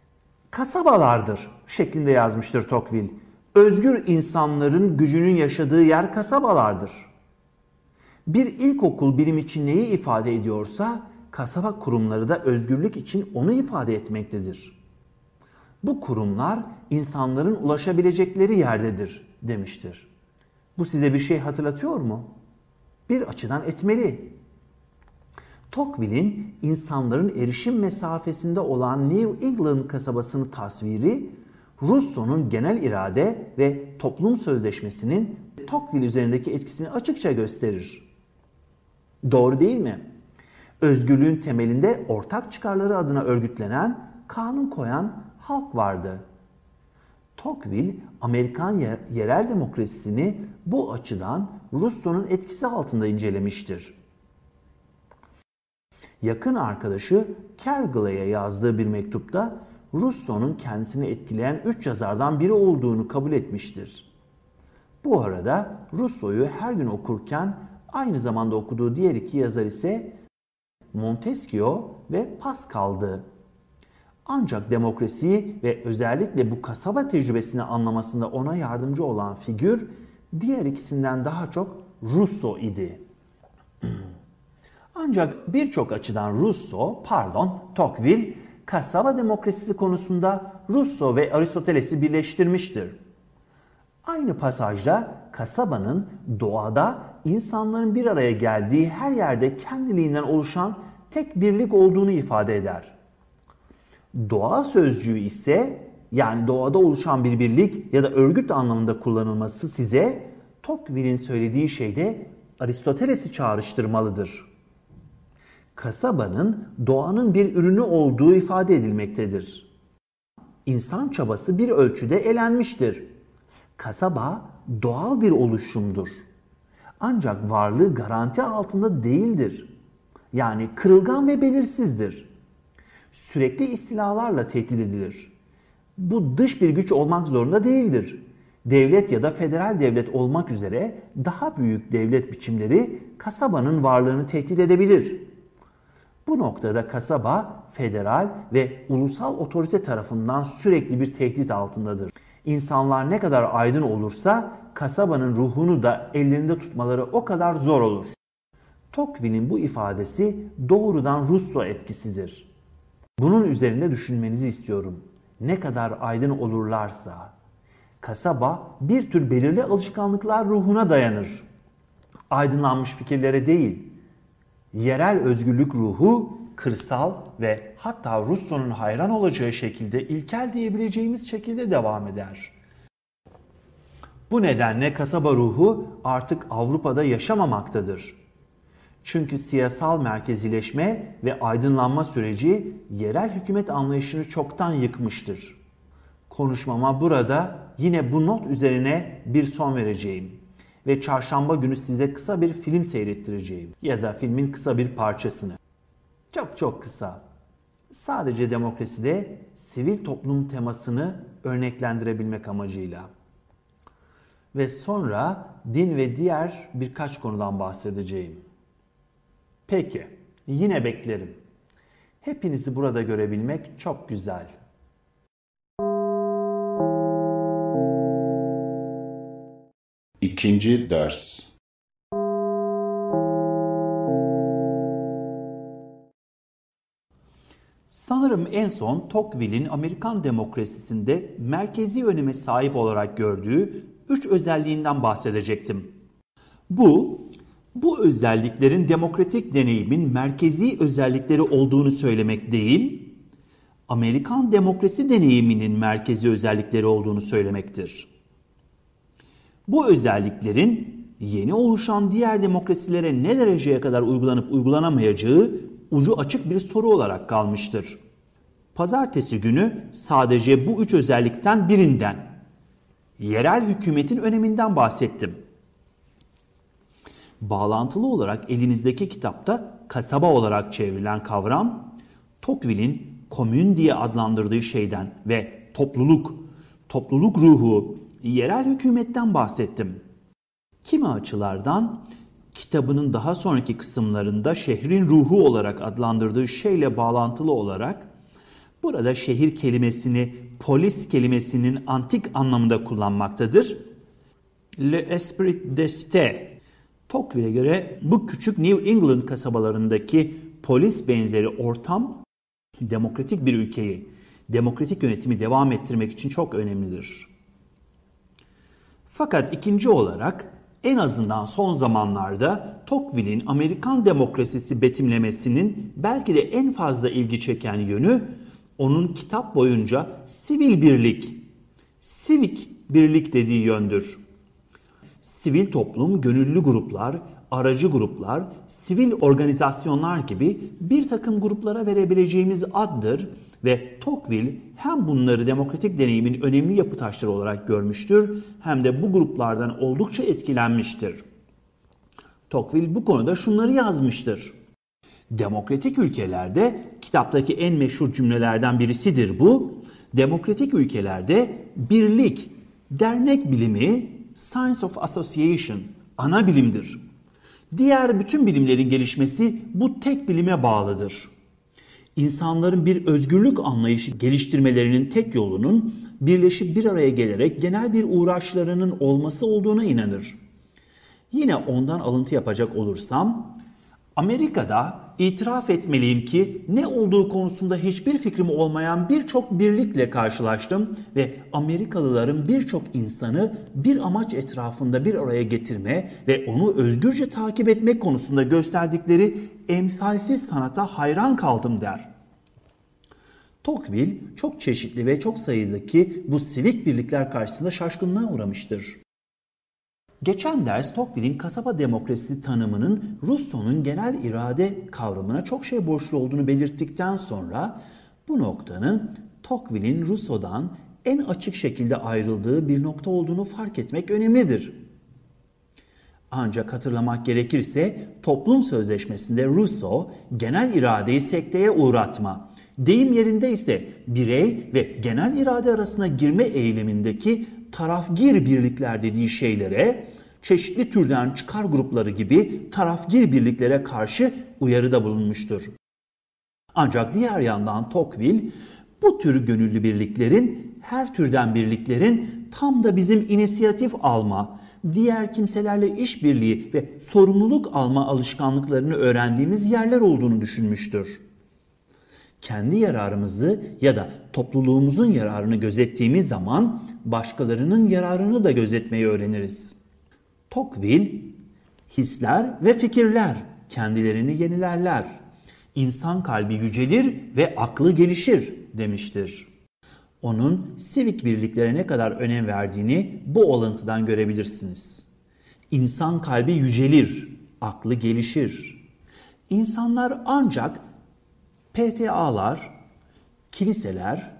Kasabalardır şeklinde yazmıştır Tocqueville. Özgür insanların gücünün yaşadığı yer kasabalardır. Bir ilkokul bilim için neyi ifade ediyorsa kasaba kurumları da özgürlük için onu ifade etmektedir. Bu kurumlar insanların ulaşabilecekleri yerdedir demiştir. Bu size bir şey hatırlatıyor mu? Bir açıdan etmeli. Tocqueville'in insanların erişim mesafesinde olan New England kasabasını tasviri Rousseau'nun genel irade ve toplum sözleşmesinin Tocqueville üzerindeki etkisini açıkça gösterir. Doğru değil mi? Özgürlüğün temelinde ortak çıkarları adına örgütlenen, kanun koyan halk vardı. Tocqueville, Amerikan yerel demokrasisini bu açıdan Rousseau'nun etkisi altında incelemiştir. Yakın arkadaşı Kergale'ye yazdığı bir mektupta Rousseau'nun kendisini etkileyen üç yazardan biri olduğunu kabul etmiştir. Bu arada Rousseau'yu her gün okurken aynı zamanda okuduğu diğer iki yazar ise Montesquieu ve Pascal'dı. Ancak demokrasiyi ve özellikle bu kasaba tecrübesini anlamasında ona yardımcı olan figür diğer ikisinden daha çok Rousseau idi. [clears throat] Ancak birçok açıdan Rousseau, pardon Tocqueville, kasaba demokrasisi konusunda Rousseau ve Aristoteles'i birleştirmiştir. Aynı pasajda kasabanın doğada insanların bir araya geldiği her yerde kendiliğinden oluşan tek birlik olduğunu ifade eder. Doğa sözcüğü ise yani doğada oluşan bir birlik ya da örgüt anlamında kullanılması size Tocqueville'in söylediği şeyde Aristoteles'i çağrıştırmalıdır. Kasabanın doğanın bir ürünü olduğu ifade edilmektedir. İnsan çabası bir ölçüde elenmiştir. Kasaba doğal bir oluşumdur. Ancak varlığı garanti altında değildir. Yani kırılgan ve belirsizdir. Sürekli istilalarla tehdit edilir. Bu dış bir güç olmak zorunda değildir. Devlet ya da federal devlet olmak üzere daha büyük devlet biçimleri kasabanın varlığını tehdit edebilir. Bu noktada kasaba federal ve ulusal otorite tarafından sürekli bir tehdit altındadır. İnsanlar ne kadar aydın olursa kasabanın ruhunu da ellerinde tutmaları o kadar zor olur. Tocqueville'in bu ifadesi doğrudan Russo etkisidir. Bunun üzerinde düşünmenizi istiyorum. Ne kadar aydın olurlarsa kasaba bir tür belirli alışkanlıklar ruhuna dayanır. Aydınlanmış fikirlere değil. Yerel özgürlük ruhu kırsal ve hatta Russo'nun hayran olacağı şekilde ilkel diyebileceğimiz şekilde devam eder. Bu nedenle kasaba ruhu artık Avrupa'da yaşamamaktadır. Çünkü siyasal merkezileşme ve aydınlanma süreci yerel hükümet anlayışını çoktan yıkmıştır. Konuşmama burada yine bu not üzerine bir son vereceğim ve çarşamba günü size kısa bir film seyrettireceğim ya da filmin kısa bir parçasını. Çok çok kısa. Sadece demokraside sivil toplum temasını örneklendirebilmek amacıyla. Ve sonra din ve diğer birkaç konudan bahsedeceğim. Peki, yine beklerim. Hepinizi burada görebilmek çok güzel. İkinci ders Sanırım en son Tocqueville'in Amerikan demokrasisinde merkezi öneme sahip olarak gördüğü üç özelliğinden bahsedecektim. Bu, bu özelliklerin demokratik deneyimin merkezi özellikleri olduğunu söylemek değil, Amerikan demokrasi deneyiminin merkezi özellikleri olduğunu söylemektir. Bu özelliklerin yeni oluşan diğer demokrasilere ne dereceye kadar uygulanıp uygulanamayacağı ucu açık bir soru olarak kalmıştır. Pazartesi günü sadece bu üç özellikten birinden, yerel hükümetin öneminden bahsettim. Bağlantılı olarak elinizdeki kitapta kasaba olarak çevrilen kavram, Tocqueville'in komün diye adlandırdığı şeyden ve topluluk, topluluk ruhu, yerel hükümetten bahsettim. Kimi açılardan kitabının daha sonraki kısımlarında şehrin ruhu olarak adlandırdığı şeyle bağlantılı olarak burada şehir kelimesini polis kelimesinin antik anlamında kullanmaktadır. Le esprit d'este Tocqueville'e göre bu küçük New England kasabalarındaki polis benzeri ortam demokratik bir ülkeyi, demokratik yönetimi devam ettirmek için çok önemlidir. Fakat ikinci olarak en azından son zamanlarda Tocqueville'in Amerikan demokrasisi betimlemesinin belki de en fazla ilgi çeken yönü onun kitap boyunca sivil birlik, sivik birlik dediği yöndür. Sivil toplum, gönüllü gruplar, aracı gruplar, sivil organizasyonlar gibi bir takım gruplara verebileceğimiz addır ve Tocqueville hem bunları demokratik deneyimin önemli yapı taşları olarak görmüştür hem de bu gruplardan oldukça etkilenmiştir. Tocqueville bu konuda şunları yazmıştır. Demokratik ülkelerde kitaptaki en meşhur cümlelerden birisidir bu. Demokratik ülkelerde birlik, dernek bilimi, science of association ana bilimdir. Diğer bütün bilimlerin gelişmesi bu tek bilime bağlıdır insanların bir özgürlük anlayışı geliştirmelerinin tek yolunun birleşip bir araya gelerek genel bir uğraşlarının olması olduğuna inanır. Yine ondan alıntı yapacak olursam, Amerika'da itiraf etmeliyim ki ne olduğu konusunda hiçbir fikrim olmayan birçok birlikle karşılaştım ve Amerikalıların birçok insanı bir amaç etrafında bir araya getirme ve onu özgürce takip etmek konusunda gösterdikleri emsalsiz sanata hayran kaldım der. Tocqueville çok çeşitli ve çok sayıdaki bu sivik birlikler karşısında şaşkınlığa uğramıştır. Geçen ders Tocqueville'in kasaba demokrasisi tanımının Rousseau'nun genel irade kavramına çok şey borçlu olduğunu belirttikten sonra bu noktanın Tocqueville'in Rousseau'dan en açık şekilde ayrıldığı bir nokta olduğunu fark etmek önemlidir. Ancak hatırlamak gerekirse toplum sözleşmesinde Rousseau genel iradeyi sekteye uğratma, deyim yerinde ise birey ve genel irade arasına girme eğilimindeki tarafgir birlikler dediği şeylere çeşitli türden çıkar grupları gibi tarafgir birliklere karşı uyarıda bulunmuştur. Ancak diğer yandan Tocqueville bu tür gönüllü birliklerin her türden birliklerin tam da bizim inisiyatif alma, diğer kimselerle işbirliği ve sorumluluk alma alışkanlıklarını öğrendiğimiz yerler olduğunu düşünmüştür. Kendi yararımızı ya da topluluğumuzun yararını gözettiğimiz zaman başkalarının yararını da gözetmeyi öğreniriz. Tocqueville, hisler ve fikirler kendilerini yenilerler. İnsan kalbi yücelir ve aklı gelişir demiştir. Onun sivik birliklere ne kadar önem verdiğini bu oluntudan görebilirsiniz. İnsan kalbi yücelir, aklı gelişir. İnsanlar ancak PTA'lar, kiliseler,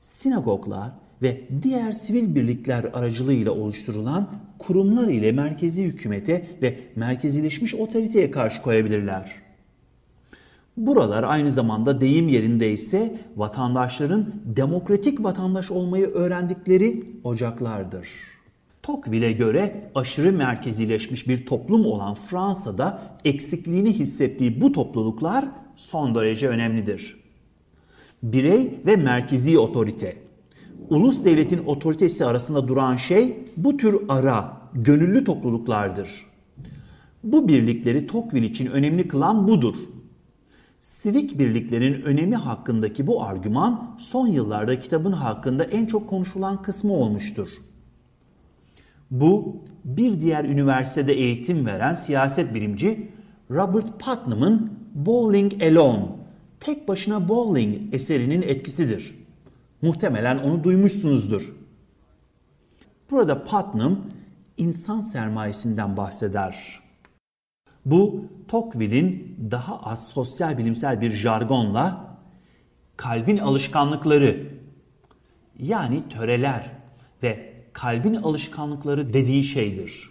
sinagoglar ve diğer sivil birlikler aracılığıyla oluşturulan kurumlar ile merkezi hükümete ve merkezileşmiş otoriteye karşı koyabilirler. Buralar aynı zamanda deyim yerinde ise vatandaşların demokratik vatandaş olmayı öğrendikleri ocaklardır. Tocqueville'e göre aşırı merkezileşmiş bir toplum olan Fransa'da eksikliğini hissettiği bu topluluklar son derece önemlidir. Birey ve merkezi otorite. Ulus devletin otoritesi arasında duran şey bu tür ara, gönüllü topluluklardır. Bu birlikleri Tocqueville için önemli kılan budur. Sivik birliklerin önemi hakkındaki bu argüman son yıllarda kitabın hakkında en çok konuşulan kısmı olmuştur. Bu bir diğer üniversitede eğitim veren siyaset bilimci Robert Putnam'ın Bowling Alone, tek başına bowling eserinin etkisidir. Muhtemelen onu duymuşsunuzdur. Burada Putnam insan sermayesinden bahseder. Bu Tocqueville'in daha az sosyal bilimsel bir jargonla kalbin alışkanlıkları yani töreler ve kalbin alışkanlıkları dediği şeydir.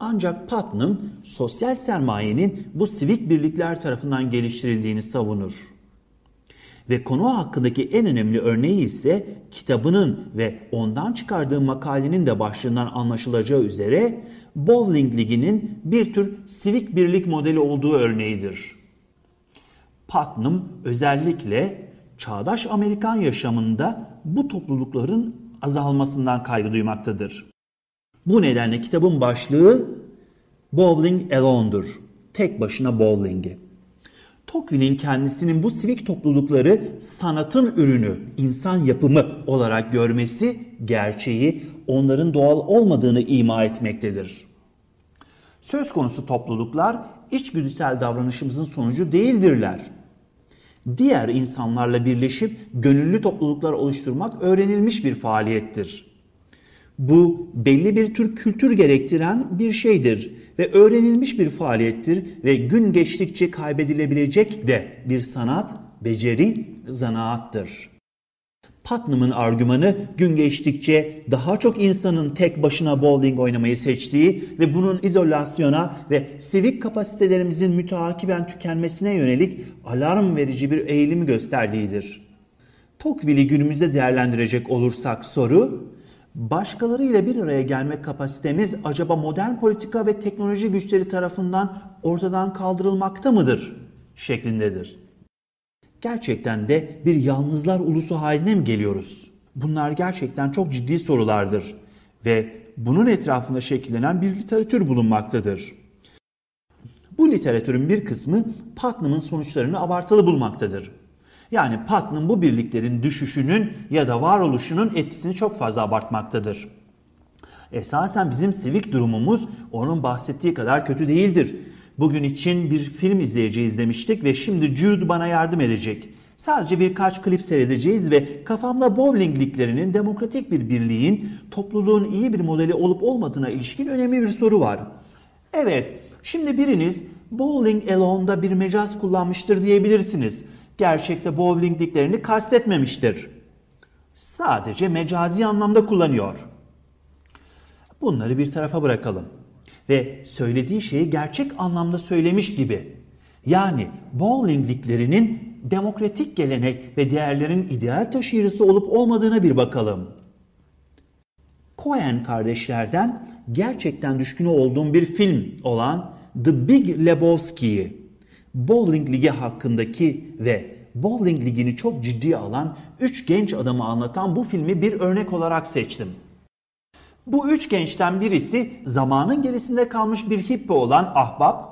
Ancak Putnam sosyal sermayenin bu sivik birlikler tarafından geliştirildiğini savunur. Ve konu hakkındaki en önemli örneği ise kitabının ve ondan çıkardığı makalenin de başlığından anlaşılacağı üzere Bowling Ligi'nin bir tür sivik birlik modeli olduğu örneğidir. Putnam özellikle çağdaş Amerikan yaşamında bu toplulukların azalmasından kaygı duymaktadır. Bu nedenle kitabın başlığı Bowling Alone'dur. Tek başına bowling'i. Tocqueville'in kendisinin bu sivik toplulukları sanatın ürünü, insan yapımı olarak görmesi gerçeği onların doğal olmadığını ima etmektedir. Söz konusu topluluklar içgüdüsel davranışımızın sonucu değildirler. Diğer insanlarla birleşip gönüllü topluluklar oluşturmak öğrenilmiş bir faaliyettir. Bu belli bir tür kültür gerektiren bir şeydir ve öğrenilmiş bir faaliyettir ve gün geçtikçe kaybedilebilecek de bir sanat, beceri, zanaattır. Putnam'ın argümanı gün geçtikçe daha çok insanın tek başına bowling oynamayı seçtiği ve bunun izolasyona ve sivik kapasitelerimizin müteakiben tükenmesine yönelik alarm verici bir eğilimi gösterdiğidir. Tocqueville'i günümüzde değerlendirecek olursak soru, başkalarıyla bir araya gelme kapasitemiz acaba modern politika ve teknoloji güçleri tarafından ortadan kaldırılmakta mıdır? şeklindedir. Gerçekten de bir yalnızlar ulusu haline mi geliyoruz? Bunlar gerçekten çok ciddi sorulardır ve bunun etrafında şekillenen bir literatür bulunmaktadır. Bu literatürün bir kısmı Putnam'ın sonuçlarını abartılı bulmaktadır. Yani Putnam bu birliklerin düşüşünün ya da varoluşunun etkisini çok fazla abartmaktadır. Esasen bizim sivik durumumuz onun bahsettiği kadar kötü değildir. Bugün için bir film izleyeceğiz demiştik ve şimdi Jude bana yardım edecek. Sadece birkaç klip seyredeceğiz ve kafamda bowling liglerinin demokratik bir birliğin, topluluğun iyi bir modeli olup olmadığına ilişkin önemli bir soru var. Evet, şimdi biriniz bowling alone'da bir mecaz kullanmıştır diyebilirsiniz. Gerçekte bowling liglerini kastetmemiştir. Sadece mecazi anlamda kullanıyor. Bunları bir tarafa bırakalım. Ve söylediği şeyi gerçek anlamda söylemiş gibi. Yani bowling liglerinin demokratik gelenek ve değerlerin ideal taşıyıcısı olup olmadığına bir bakalım. Coen kardeşlerden gerçekten düşkün olduğum bir film olan The Big Lebowski'yi bowling ligi hakkındaki ve bowling ligini çok ciddiye alan üç genç adamı anlatan bu filmi bir örnek olarak seçtim. Bu üç gençten birisi zamanın gerisinde kalmış bir hippi olan Ahbap,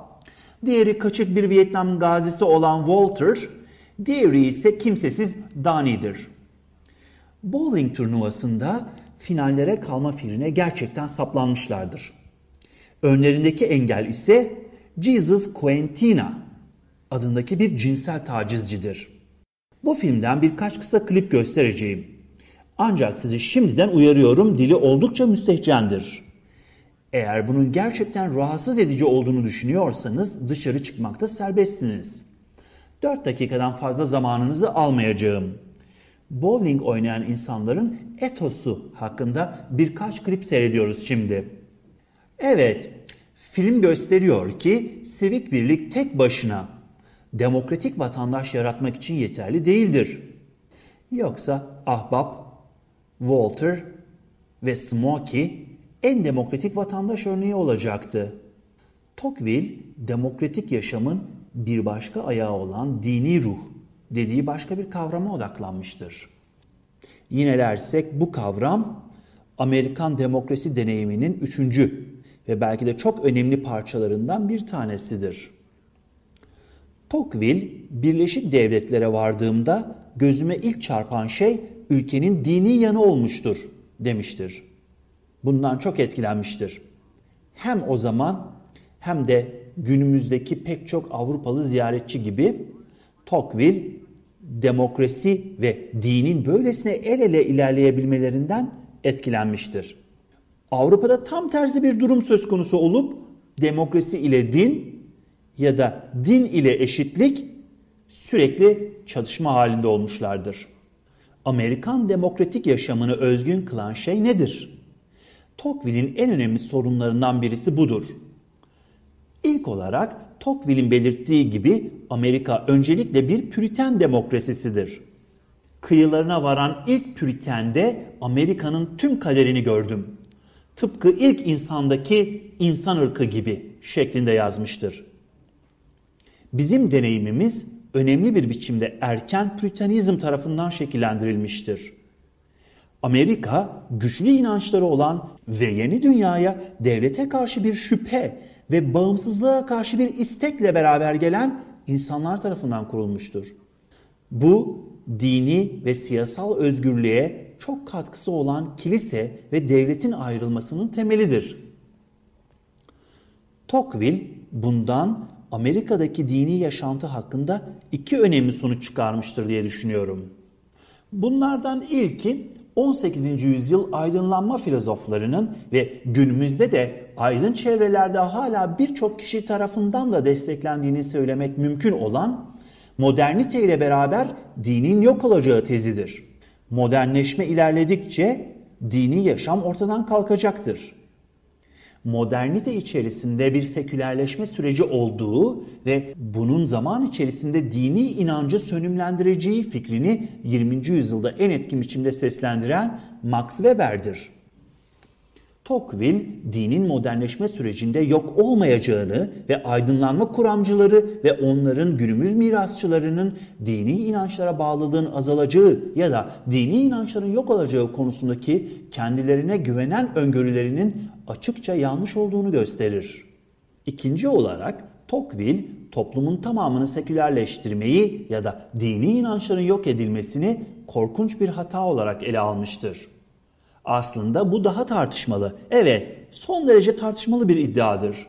diğeri kaçık bir Vietnam gazisi olan Walter, diğeri ise kimsesiz Donnie'dir. Bowling turnuvasında finallere kalma fikrine gerçekten saplanmışlardır. Önlerindeki engel ise Jesus Quentina adındaki bir cinsel tacizcidir. Bu filmden birkaç kısa klip göstereceğim. Ancak sizi şimdiden uyarıyorum dili oldukça müstehcendir. Eğer bunun gerçekten rahatsız edici olduğunu düşünüyorsanız dışarı çıkmakta serbestsiniz. 4 dakikadan fazla zamanınızı almayacağım. Bowling oynayan insanların etosu hakkında birkaç klip seyrediyoruz şimdi. Evet, film gösteriyor ki sivik birlik tek başına demokratik vatandaş yaratmak için yeterli değildir. Yoksa Ahbap, Walter ve Smokey en demokratik vatandaş örneği olacaktı. Tocqueville, demokratik yaşamın bir başka ayağı olan dini ruh dediği başka bir kavrama odaklanmıştır. Yinelersek bu kavram Amerikan demokrasi deneyiminin üçüncü ve belki de çok önemli parçalarından bir tanesidir. Tocqueville, Birleşik Devletlere vardığımda gözüme ilk çarpan şey ülkenin dini yanı olmuştur demiştir. Bundan çok etkilenmiştir. Hem o zaman hem de günümüzdeki pek çok Avrupalı ziyaretçi gibi Tocqueville demokrasi ve dinin böylesine el ele ilerleyebilmelerinden etkilenmiştir. Avrupa'da tam tersi bir durum söz konusu olup demokrasi ile din ya da din ile eşitlik sürekli çatışma halinde olmuşlardır. Amerikan demokratik yaşamını özgün kılan şey nedir? Tocqueville'in en önemli sorunlarından birisi budur. İlk olarak Tocqueville'in belirttiği gibi Amerika öncelikle bir püriten demokrasisidir. Kıyılarına varan ilk püritende Amerika'nın tüm kaderini gördüm. Tıpkı ilk insandaki insan ırkı gibi şeklinde yazmıştır. Bizim deneyimimiz önemli bir biçimde erken püritanizm tarafından şekillendirilmiştir. Amerika güçlü inançları olan ve yeni dünyaya devlete karşı bir şüphe ve bağımsızlığa karşı bir istekle beraber gelen insanlar tarafından kurulmuştur. Bu dini ve siyasal özgürlüğe çok katkısı olan kilise ve devletin ayrılmasının temelidir. Tocqueville bundan Amerika'daki dini yaşantı hakkında iki önemli sonuç çıkarmıştır diye düşünüyorum. Bunlardan ilki 18. yüzyıl aydınlanma filozoflarının ve günümüzde de aydın çevrelerde hala birçok kişi tarafından da desteklendiğini söylemek mümkün olan modernite ile beraber dinin yok olacağı tezidir. Modernleşme ilerledikçe dini yaşam ortadan kalkacaktır modernite içerisinde bir sekülerleşme süreci olduğu ve bunun zaman içerisinde dini inancı sönümlendireceği fikrini 20. yüzyılda en etkin biçimde seslendiren Max Weber'dir. Tocqueville dinin modernleşme sürecinde yok olmayacağını ve aydınlanma kuramcıları ve onların günümüz mirasçılarının dini inançlara bağlılığın azalacağı ya da dini inançların yok olacağı konusundaki kendilerine güvenen öngörülerinin açıkça yanlış olduğunu gösterir. İkinci olarak Tocqueville toplumun tamamını sekülerleştirmeyi ya da dini inançların yok edilmesini korkunç bir hata olarak ele almıştır. Aslında bu daha tartışmalı. Evet, son derece tartışmalı bir iddiadır.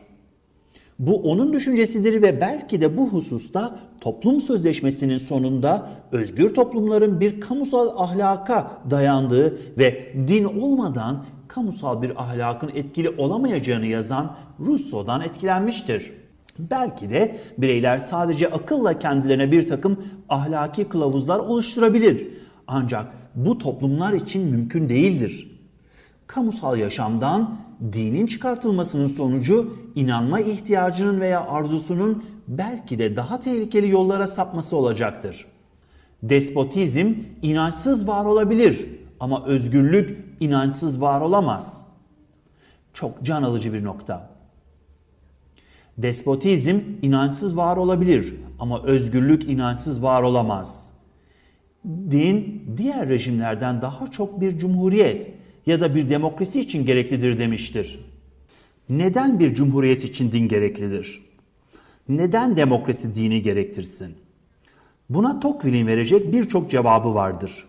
Bu onun düşüncesidir ve belki de bu hususta toplum sözleşmesinin sonunda özgür toplumların bir kamusal ahlaka dayandığı ve din olmadan kamusal bir ahlakın etkili olamayacağını yazan Rousseau'dan etkilenmiştir. Belki de bireyler sadece akılla kendilerine bir takım ahlaki kılavuzlar oluşturabilir. Ancak bu toplumlar için mümkün değildir. Kamusal yaşamdan dinin çıkartılmasının sonucu inanma ihtiyacının veya arzusunun belki de daha tehlikeli yollara sapması olacaktır. Despotizm inançsız var olabilir ama özgürlük inançsız var olamaz. Çok can alıcı bir nokta. Despotizm inançsız var olabilir ama özgürlük inançsız var olamaz. Din diğer rejimlerden daha çok bir cumhuriyet ya da bir demokrasi için gereklidir demiştir. Neden bir cumhuriyet için din gereklidir? Neden demokrasi dini gerektirsin? Buna Tocqueville'in verecek birçok cevabı vardır.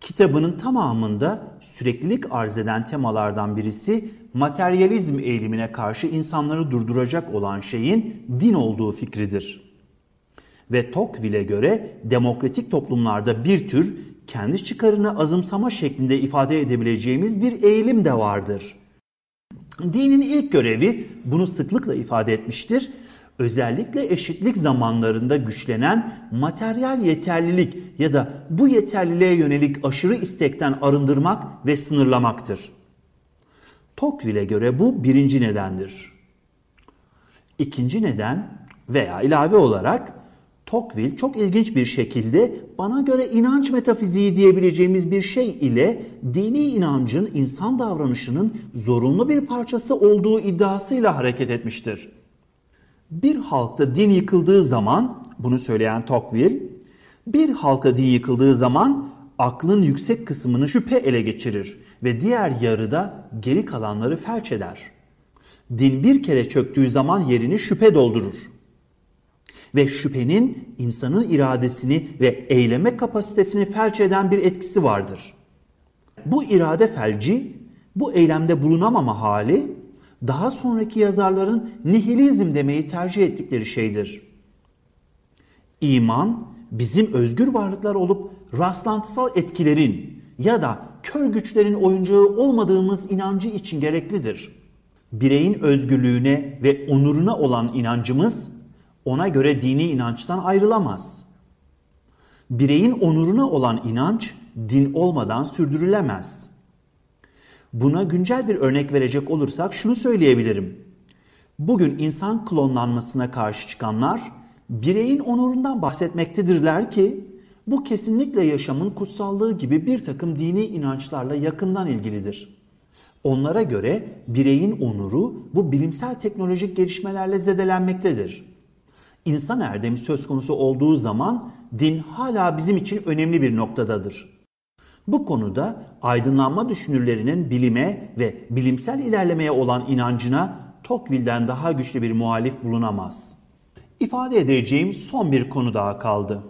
Kitabının tamamında süreklilik arz eden temalardan birisi materyalizm eğilimine karşı insanları durduracak olan şeyin din olduğu fikridir. Ve Tocqueville'e göre demokratik toplumlarda bir tür kendi çıkarını azımsama şeklinde ifade edebileceğimiz bir eğilim de vardır. Dinin ilk görevi bunu sıklıkla ifade etmiştir. Özellikle eşitlik zamanlarında güçlenen materyal yeterlilik ya da bu yeterliliğe yönelik aşırı istekten arındırmak ve sınırlamaktır. Tocqueville'e göre bu birinci nedendir. İkinci neden veya ilave olarak Tocqueville çok ilginç bir şekilde bana göre inanç metafiziği diyebileceğimiz bir şey ile dini inancın insan davranışının zorunlu bir parçası olduğu iddiasıyla hareket etmiştir. Bir halkta din yıkıldığı zaman, bunu söyleyen Tocqueville, bir halka din yıkıldığı zaman aklın yüksek kısmını şüphe ele geçirir ve diğer yarıda geri kalanları felç eder. Din bir kere çöktüğü zaman yerini şüphe doldurur ve şüphenin insanın iradesini ve eyleme kapasitesini felç eden bir etkisi vardır. Bu irade felci, bu eylemde bulunamama hali daha sonraki yazarların nihilizm demeyi tercih ettikleri şeydir. İman bizim özgür varlıklar olup rastlantısal etkilerin ya da kör güçlerin oyuncağı olmadığımız inancı için gereklidir. Bireyin özgürlüğüne ve onuruna olan inancımız ona göre dini inançtan ayrılamaz. Bireyin onuruna olan inanç din olmadan sürdürülemez. Buna güncel bir örnek verecek olursak şunu söyleyebilirim. Bugün insan klonlanmasına karşı çıkanlar bireyin onurundan bahsetmektedirler ki bu kesinlikle yaşamın kutsallığı gibi bir takım dini inançlarla yakından ilgilidir. Onlara göre bireyin onuru bu bilimsel teknolojik gelişmelerle zedelenmektedir insan erdemi söz konusu olduğu zaman din hala bizim için önemli bir noktadadır. Bu konuda aydınlanma düşünürlerinin bilime ve bilimsel ilerlemeye olan inancına Tocqueville'den daha güçlü bir muhalif bulunamaz. İfade edeceğim son bir konu daha kaldı.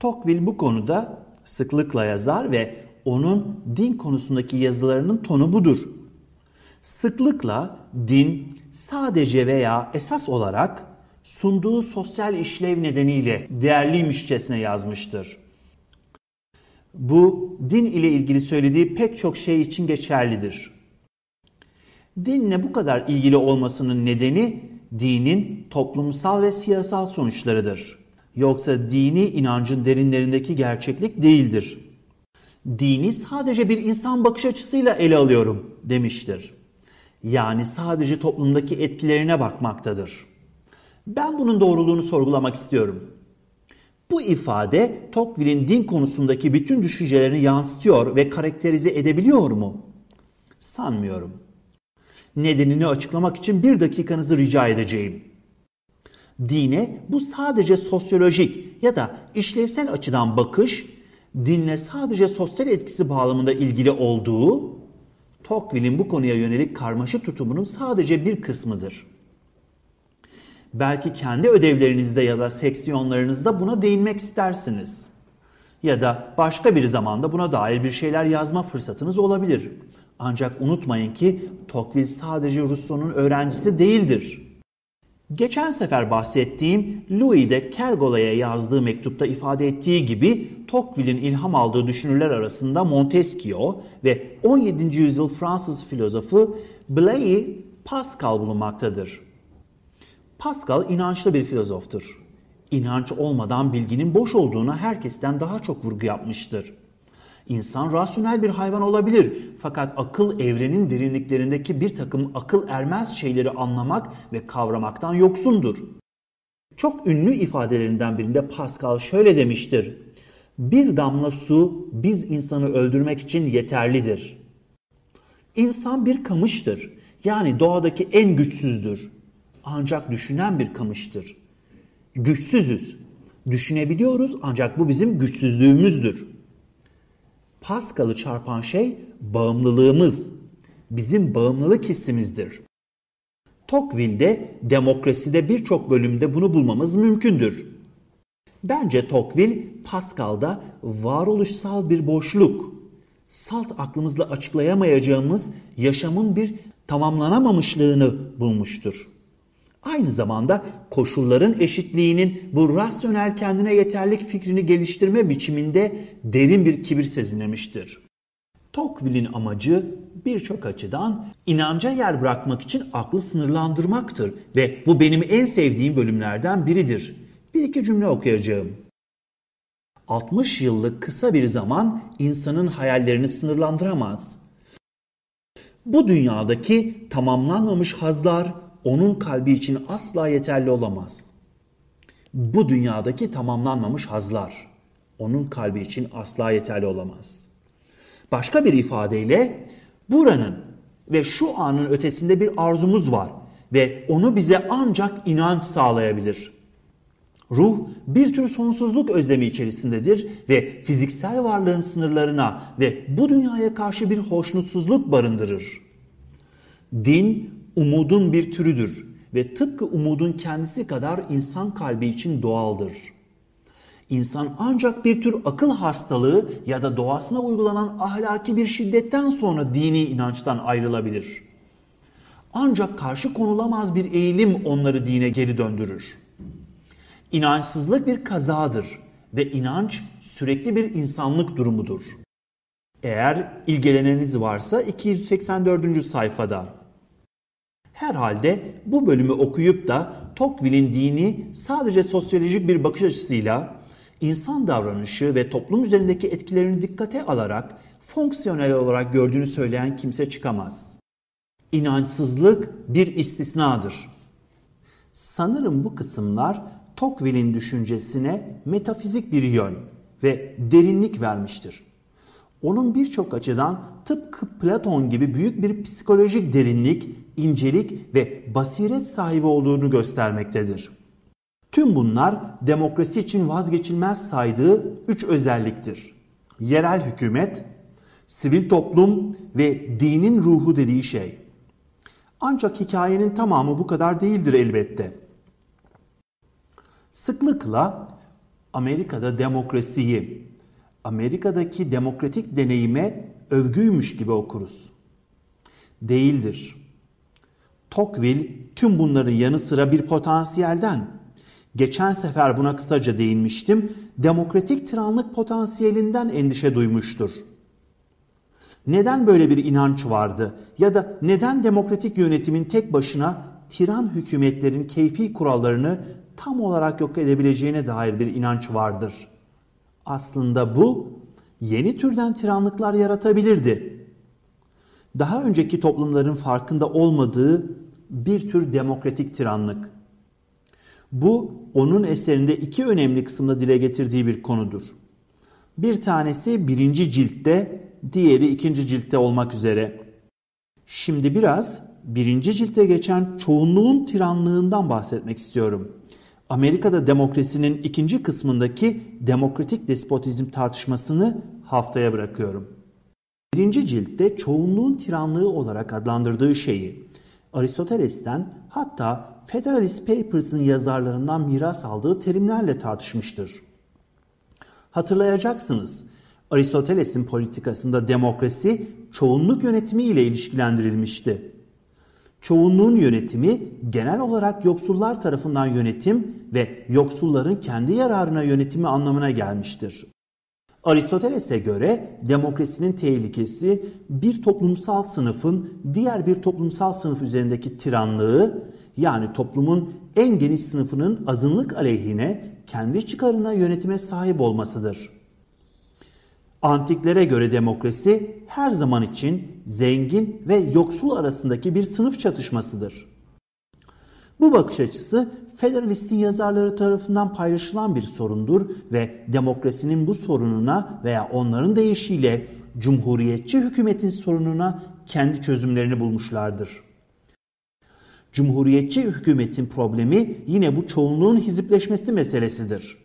Tocqueville bu konuda sıklıkla yazar ve onun din konusundaki yazılarının tonu budur. Sıklıkla din sadece veya esas olarak sunduğu sosyal işlev nedeniyle değerliymişçesine yazmıştır. Bu din ile ilgili söylediği pek çok şey için geçerlidir. Dinle bu kadar ilgili olmasının nedeni dinin toplumsal ve siyasal sonuçlarıdır. Yoksa dini inancın derinlerindeki gerçeklik değildir. Dini sadece bir insan bakış açısıyla ele alıyorum demiştir. Yani sadece toplumdaki etkilerine bakmaktadır. Ben bunun doğruluğunu sorgulamak istiyorum. Bu ifade Tocqueville'in din konusundaki bütün düşüncelerini yansıtıyor ve karakterize edebiliyor mu? Sanmıyorum. Nedenini açıklamak için bir dakikanızı rica edeceğim. Dine bu sadece sosyolojik ya da işlevsel açıdan bakış, dinle sadece sosyal etkisi bağlamında ilgili olduğu, Tocqueville'in bu konuya yönelik karmaşık tutumunun sadece bir kısmıdır. Belki kendi ödevlerinizde ya da seksiyonlarınızda buna değinmek istersiniz. Ya da başka bir zamanda buna dair bir şeyler yazma fırsatınız olabilir. Ancak unutmayın ki Tocqueville sadece Rousseau'nun öğrencisi değildir. Geçen sefer bahsettiğim Louis de Kergola'ya yazdığı mektupta ifade ettiği gibi Tocqueville'in ilham aldığı düşünürler arasında Montesquieu ve 17. yüzyıl Fransız filozofu Blaise Pascal bulunmaktadır. Pascal inançlı bir filozoftur. İnanç olmadan bilginin boş olduğuna herkesten daha çok vurgu yapmıştır. İnsan rasyonel bir hayvan olabilir fakat akıl evrenin derinliklerindeki bir takım akıl ermez şeyleri anlamak ve kavramaktan yoksundur. Çok ünlü ifadelerinden birinde Pascal şöyle demiştir. Bir damla su biz insanı öldürmek için yeterlidir. İnsan bir kamıştır. Yani doğadaki en güçsüzdür. Ancak düşünen bir kamıştır. Güçsüzüz. Düşünebiliyoruz ancak bu bizim güçsüzlüğümüzdür. Pascal'ı çarpan şey bağımlılığımız. Bizim bağımlılık hissimizdir. Tocqueville'de demokraside birçok bölümde bunu bulmamız mümkündür. Bence Tocqueville Pascal'da varoluşsal bir boşluk, salt aklımızla açıklayamayacağımız yaşamın bir tamamlanamamışlığını bulmuştur. Aynı zamanda koşulların eşitliğinin bu rasyonel kendine yeterlik fikrini geliştirme biçiminde derin bir kibir sezinlemiştir. Tocqueville'in amacı birçok açıdan inanca yer bırakmak için aklı sınırlandırmaktır ve bu benim en sevdiğim bölümlerden biridir. Bir iki cümle okuyacağım. 60 yıllık kısa bir zaman insanın hayallerini sınırlandıramaz. Bu dünyadaki tamamlanmamış hazlar, onun kalbi için asla yeterli olamaz. Bu dünyadaki tamamlanmamış hazlar onun kalbi için asla yeterli olamaz. Başka bir ifadeyle buranın ve şu anın ötesinde bir arzumuz var ve onu bize ancak inanç sağlayabilir. Ruh bir tür sonsuzluk özlemi içerisindedir ve fiziksel varlığın sınırlarına ve bu dünyaya karşı bir hoşnutsuzluk barındırır. Din umudun bir türüdür ve tıpkı umudun kendisi kadar insan kalbi için doğaldır. İnsan ancak bir tür akıl hastalığı ya da doğasına uygulanan ahlaki bir şiddetten sonra dini inançtan ayrılabilir. Ancak karşı konulamaz bir eğilim onları dine geri döndürür. İnançsızlık bir kazadır ve inanç sürekli bir insanlık durumudur. Eğer ilgileneniz varsa 284. sayfada Herhalde bu bölümü okuyup da Tocqueville'in dini sadece sosyolojik bir bakış açısıyla insan davranışı ve toplum üzerindeki etkilerini dikkate alarak fonksiyonel olarak gördüğünü söyleyen kimse çıkamaz. İnançsızlık bir istisnadır. Sanırım bu kısımlar Tocqueville'in düşüncesine metafizik bir yön ve derinlik vermiştir. Onun birçok açıdan tıpkı Platon gibi büyük bir psikolojik derinlik, incelik ve basiret sahibi olduğunu göstermektedir. Tüm bunlar demokrasi için vazgeçilmez saydığı üç özelliktir. Yerel hükümet, sivil toplum ve dinin ruhu dediği şey. Ancak hikayenin tamamı bu kadar değildir elbette. Sıklıkla Amerika'da demokrasiyi, Amerika'daki demokratik deneyime övgüymüş gibi okuruz. Değildir. Tocqueville tüm bunların yanı sıra bir potansiyelden, geçen sefer buna kısaca değinmiştim, demokratik tiranlık potansiyelinden endişe duymuştur. Neden böyle bir inanç vardı ya da neden demokratik yönetimin tek başına tiran hükümetlerin keyfi kurallarını tam olarak yok edebileceğine dair bir inanç vardır? Aslında bu yeni türden tiranlıklar yaratabilirdi. Daha önceki toplumların farkında olmadığı bir tür demokratik tiranlık. Bu onun eserinde iki önemli kısımda dile getirdiği bir konudur. Bir tanesi birinci ciltte, diğeri ikinci ciltte olmak üzere. Şimdi biraz birinci ciltte geçen çoğunluğun tiranlığından bahsetmek istiyorum. Amerika'da demokrasinin ikinci kısmındaki demokratik despotizm tartışmasını haftaya bırakıyorum. Birinci ciltte çoğunluğun tiranlığı olarak adlandırdığı şeyi Aristoteles'ten hatta Federalist Papers'ın yazarlarından miras aldığı terimlerle tartışmıştır. Hatırlayacaksınız, Aristoteles'in politikasında demokrasi çoğunluk yönetimi ile ilişkilendirilmişti. Çoğunluğun yönetimi genel olarak yoksullar tarafından yönetim ve yoksulların kendi yararına yönetimi anlamına gelmiştir. Aristoteles'e göre demokrasinin tehlikesi bir toplumsal sınıfın diğer bir toplumsal sınıf üzerindeki tiranlığı yani toplumun en geniş sınıfının azınlık aleyhine kendi çıkarına yönetime sahip olmasıdır. Antiklere göre demokrasi her zaman için zengin ve yoksul arasındaki bir sınıf çatışmasıdır. Bu bakış açısı Federalist'in yazarları tarafından paylaşılan bir sorundur ve demokrasinin bu sorununa veya onların deyişiyle cumhuriyetçi hükümetin sorununa kendi çözümlerini bulmuşlardır. Cumhuriyetçi hükümetin problemi yine bu çoğunluğun hizipleşmesi meselesidir.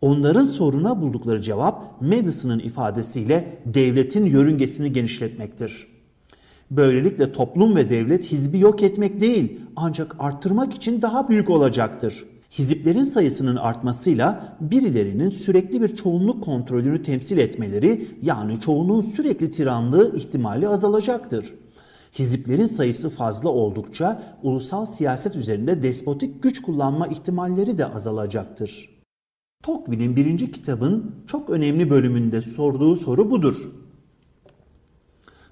Onların soruna buldukları cevap Madison'ın ifadesiyle devletin yörüngesini genişletmektir. Böylelikle toplum ve devlet hizbi yok etmek değil ancak arttırmak için daha büyük olacaktır. Hiziplerin sayısının artmasıyla birilerinin sürekli bir çoğunluk kontrolünü temsil etmeleri yani çoğunluğun sürekli tiranlığı ihtimali azalacaktır. Hiziplerin sayısı fazla oldukça ulusal siyaset üzerinde despotik güç kullanma ihtimalleri de azalacaktır. Tocqueville'in birinci kitabın çok önemli bölümünde sorduğu soru budur.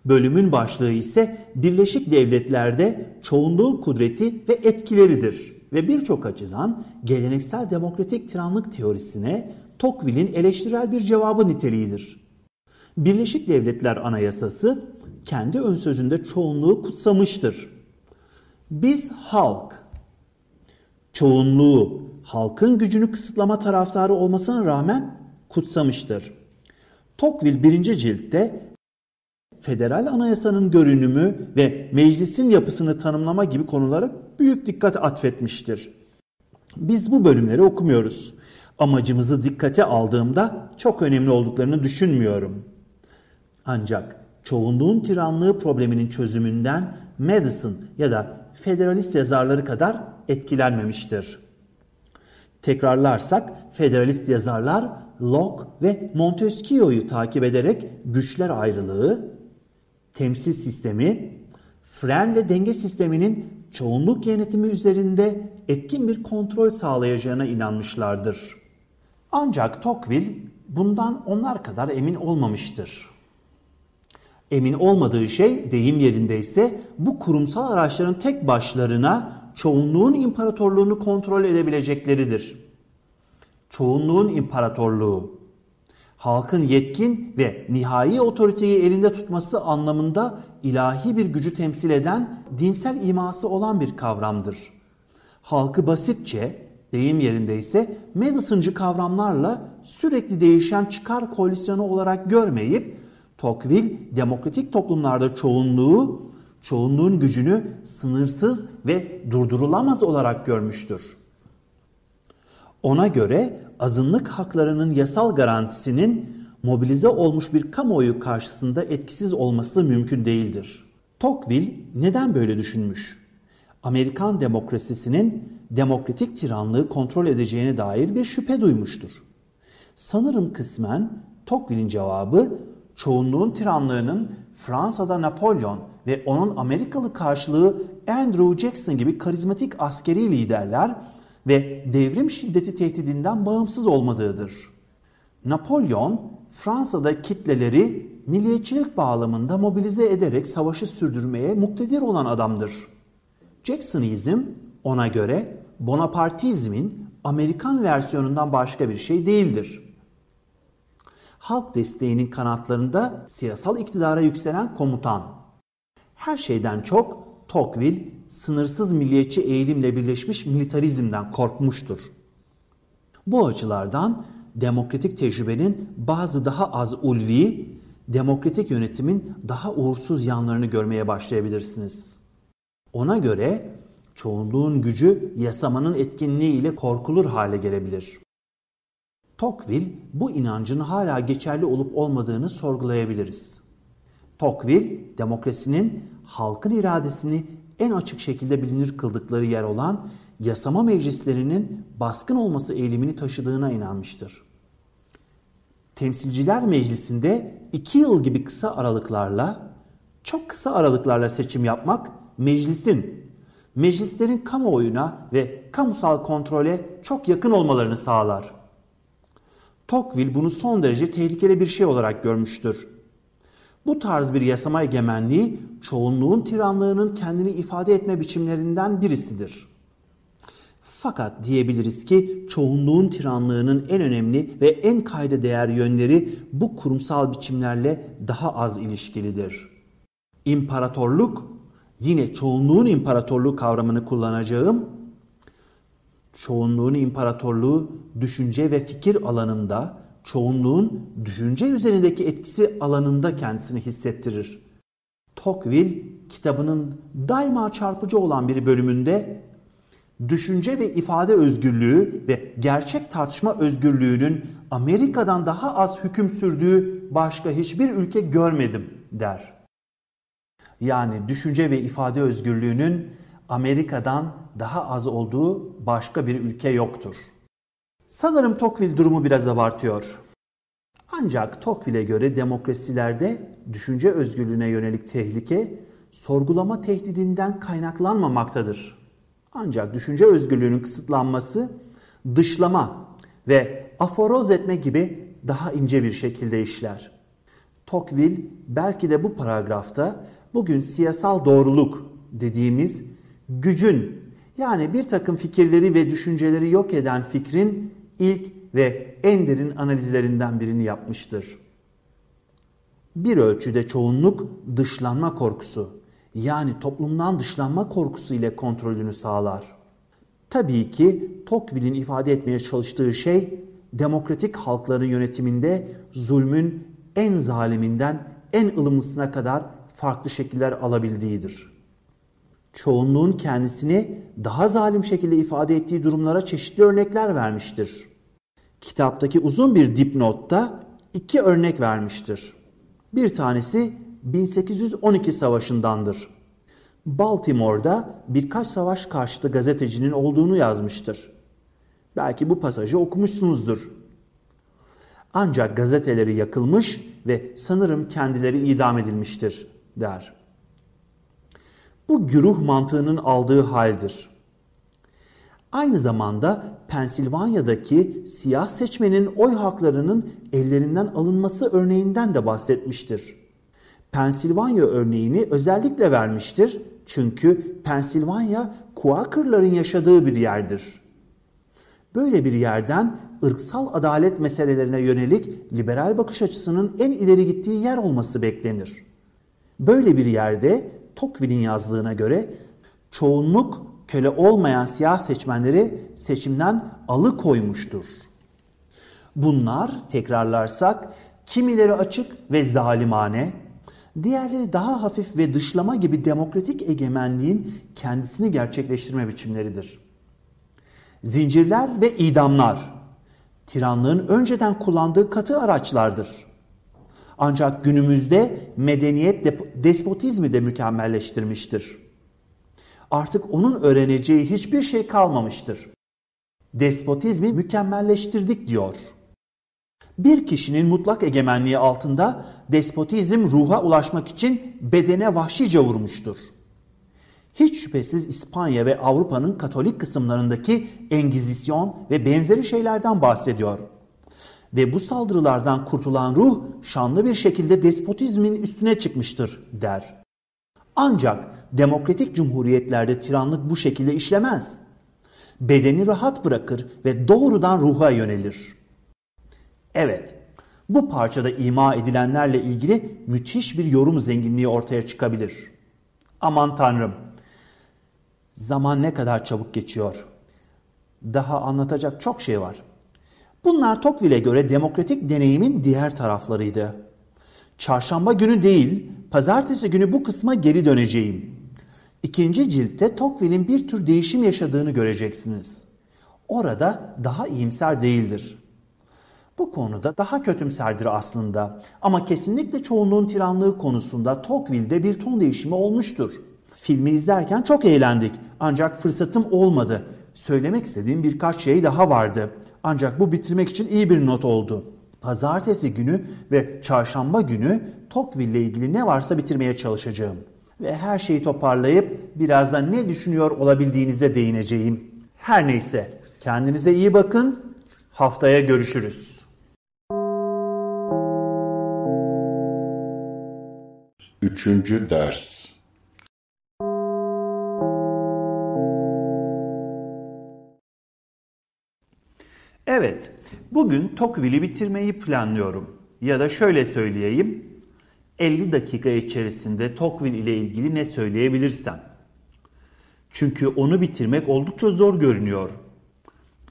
Bölümün başlığı ise Birleşik Devletler'de çoğunluğun kudreti ve etkileridir ve birçok açıdan geleneksel demokratik tiranlık teorisine Tocqueville'in eleştirel bir cevabı niteliğidir. Birleşik Devletler Anayasası kendi ön sözünde çoğunluğu kutsamıştır. Biz halk, çoğunluğu, halkın gücünü kısıtlama taraftarı olmasına rağmen kutsamıştır. Tocqueville birinci ciltte federal anayasanın görünümü ve meclisin yapısını tanımlama gibi konulara büyük dikkat atfetmiştir. Biz bu bölümleri okumuyoruz. Amacımızı dikkate aldığımda çok önemli olduklarını düşünmüyorum. Ancak çoğunluğun tiranlığı probleminin çözümünden Madison ya da federalist yazarları kadar etkilenmemiştir. Tekrarlarsak federalist yazarlar Locke ve Montesquieu'yu takip ederek güçler ayrılığı, temsil sistemi, fren ve denge sisteminin çoğunluk yönetimi üzerinde etkin bir kontrol sağlayacağına inanmışlardır. Ancak Tocqueville bundan onlar kadar emin olmamıştır. Emin olmadığı şey deyim yerindeyse bu kurumsal araçların tek başlarına çoğunluğun imparatorluğunu kontrol edebilecekleridir. Çoğunluğun imparatorluğu halkın yetkin ve nihai otoriteyi elinde tutması anlamında ilahi bir gücü temsil eden dinsel iması olan bir kavramdır. Halkı basitçe, deyim yerindeyse Madison'cı kavramlarla sürekli değişen çıkar koalisyonu olarak görmeyip Tocqueville demokratik toplumlarda çoğunluğu, çoğunluğun gücünü sınırsız ve durdurulamaz olarak görmüştür. Ona göre azınlık haklarının yasal garantisinin mobilize olmuş bir kamuoyu karşısında etkisiz olması mümkün değildir. Tocqueville neden böyle düşünmüş? Amerikan demokrasisinin demokratik tiranlığı kontrol edeceğine dair bir şüphe duymuştur. Sanırım kısmen Tocqueville'in cevabı çoğunluğun tiranlığının Fransa'da Napolyon ve onun Amerikalı karşılığı Andrew Jackson gibi karizmatik askeri liderler ve devrim şiddeti tehdidinden bağımsız olmadığıdır. Napolyon Fransa'da kitleleri milliyetçilik bağlamında mobilize ederek savaşı sürdürmeye muktedir olan adamdır. Jacksonizm ona göre Bonapartizmin Amerikan versiyonundan başka bir şey değildir. Halk desteğinin kanatlarında siyasal iktidara yükselen komutan. Her şeyden çok Tocqueville sınırsız milliyetçi eğilimle birleşmiş militarizmden korkmuştur. Bu açılardan demokratik tecrübenin bazı daha az ulvi, demokratik yönetimin daha uğursuz yanlarını görmeye başlayabilirsiniz. Ona göre çoğunluğun gücü yasamanın etkinliği ile korkulur hale gelebilir. Tocqueville bu inancın hala geçerli olup olmadığını sorgulayabiliriz. Tocqueville demokrasinin halkın iradesini en açık şekilde bilinir kıldıkları yer olan yasama meclislerinin baskın olması eğilimini taşıdığına inanmıştır. Temsilciler Meclisi'nde iki yıl gibi kısa aralıklarla, çok kısa aralıklarla seçim yapmak meclisin, meclislerin kamuoyuna ve kamusal kontrole çok yakın olmalarını sağlar. Tocqueville bunu son derece tehlikeli bir şey olarak görmüştür. Bu tarz bir yasama egemenliği çoğunluğun tiranlığının kendini ifade etme biçimlerinden birisidir. Fakat diyebiliriz ki çoğunluğun tiranlığının en önemli ve en kayda değer yönleri bu kurumsal biçimlerle daha az ilişkilidir. İmparatorluk, yine çoğunluğun imparatorluğu kavramını kullanacağım. Çoğunluğun imparatorluğu düşünce ve fikir alanında çoğunluğun düşünce üzerindeki etkisi alanında kendisini hissettirir. Tocqueville kitabının daima çarpıcı olan bir bölümünde düşünce ve ifade özgürlüğü ve gerçek tartışma özgürlüğünün Amerika'dan daha az hüküm sürdüğü başka hiçbir ülke görmedim der. Yani düşünce ve ifade özgürlüğünün Amerika'dan daha az olduğu başka bir ülke yoktur. Sanırım Tocqueville durumu biraz abartıyor. Ancak Tocqueville'e göre demokrasilerde düşünce özgürlüğüne yönelik tehlike sorgulama tehdidinden kaynaklanmamaktadır. Ancak düşünce özgürlüğünün kısıtlanması dışlama ve aforoz etme gibi daha ince bir şekilde işler. Tocqueville belki de bu paragrafta bugün siyasal doğruluk dediğimiz gücün yani bir takım fikirleri ve düşünceleri yok eden fikrin ilk ve en derin analizlerinden birini yapmıştır. Bir ölçüde çoğunluk dışlanma korkusu yani toplumdan dışlanma korkusu ile kontrolünü sağlar. Tabii ki Tocqueville'in ifade etmeye çalıştığı şey demokratik halkların yönetiminde zulmün en zaliminden en ılımlısına kadar farklı şekiller alabildiğidir. Çoğunluğun kendisini daha zalim şekilde ifade ettiği durumlara çeşitli örnekler vermiştir. Kitaptaki uzun bir dipnotta iki örnek vermiştir. Bir tanesi 1812 savaşındandır. Baltimore'da birkaç savaş karşıtı gazetecinin olduğunu yazmıştır. Belki bu pasajı okumuşsunuzdur. Ancak gazeteleri yakılmış ve sanırım kendileri idam edilmiştir der. Bu güruh mantığının aldığı haldir. Aynı zamanda Pensilvanya'daki siyah seçmenin oy haklarının ellerinden alınması örneğinden de bahsetmiştir. Pensilvanya örneğini özellikle vermiştir çünkü Pensilvanya Quaker'ların yaşadığı bir yerdir. Böyle bir yerden ırksal adalet meselelerine yönelik liberal bakış açısının en ileri gittiği yer olması beklenir. Böyle bir yerde Tocqueville'in yazdığına göre çoğunluk köle olmayan siyah seçmenleri seçimden alıkoymuştur. Bunlar tekrarlarsak kimileri açık ve zalimane, diğerleri daha hafif ve dışlama gibi demokratik egemenliğin kendisini gerçekleştirme biçimleridir. Zincirler ve idamlar, tiranlığın önceden kullandığı katı araçlardır. Ancak günümüzde medeniyet despotizmi de mükemmelleştirmiştir artık onun öğreneceği hiçbir şey kalmamıştır. Despotizmi mükemmelleştirdik diyor. Bir kişinin mutlak egemenliği altında despotizm ruha ulaşmak için bedene vahşice vurmuştur. Hiç şüphesiz İspanya ve Avrupa'nın Katolik kısımlarındaki Engizisyon ve benzeri şeylerden bahsediyor. Ve bu saldırılardan kurtulan ruh şanlı bir şekilde despotizmin üstüne çıkmıştır der. Ancak demokratik cumhuriyetlerde tiranlık bu şekilde işlemez. Bedeni rahat bırakır ve doğrudan ruha yönelir. Evet, bu parçada ima edilenlerle ilgili müthiş bir yorum zenginliği ortaya çıkabilir. Aman tanrım, zaman ne kadar çabuk geçiyor. Daha anlatacak çok şey var. Bunlar Tocqueville'e göre demokratik deneyimin diğer taraflarıydı. Çarşamba günü değil, pazartesi günü bu kısma geri döneceğim. İkinci ciltte Tocqueville'in bir tür değişim yaşadığını göreceksiniz. Orada daha iyimser değildir. Bu konuda daha kötümserdir aslında ama kesinlikle çoğunluğun tiranlığı konusunda Tocqueville'de bir ton değişimi olmuştur. Filmi izlerken çok eğlendik ancak fırsatım olmadı. Söylemek istediğim birkaç şey daha vardı. Ancak bu bitirmek için iyi bir not oldu. Pazartesi günü ve çarşamba günü Tocqueville ile ilgili ne varsa bitirmeye çalışacağım. Ve her şeyi toparlayıp birazdan ne düşünüyor olabildiğinize değineceğim. Her neyse kendinize iyi bakın. Haftaya görüşürüz. Üçüncü ders Evet, bugün Tocqueville'i bitirmeyi planlıyorum. Ya da şöyle söyleyeyim, 50 dakika içerisinde Tocqueville ile ilgili ne söyleyebilirsem. Çünkü onu bitirmek oldukça zor görünüyor.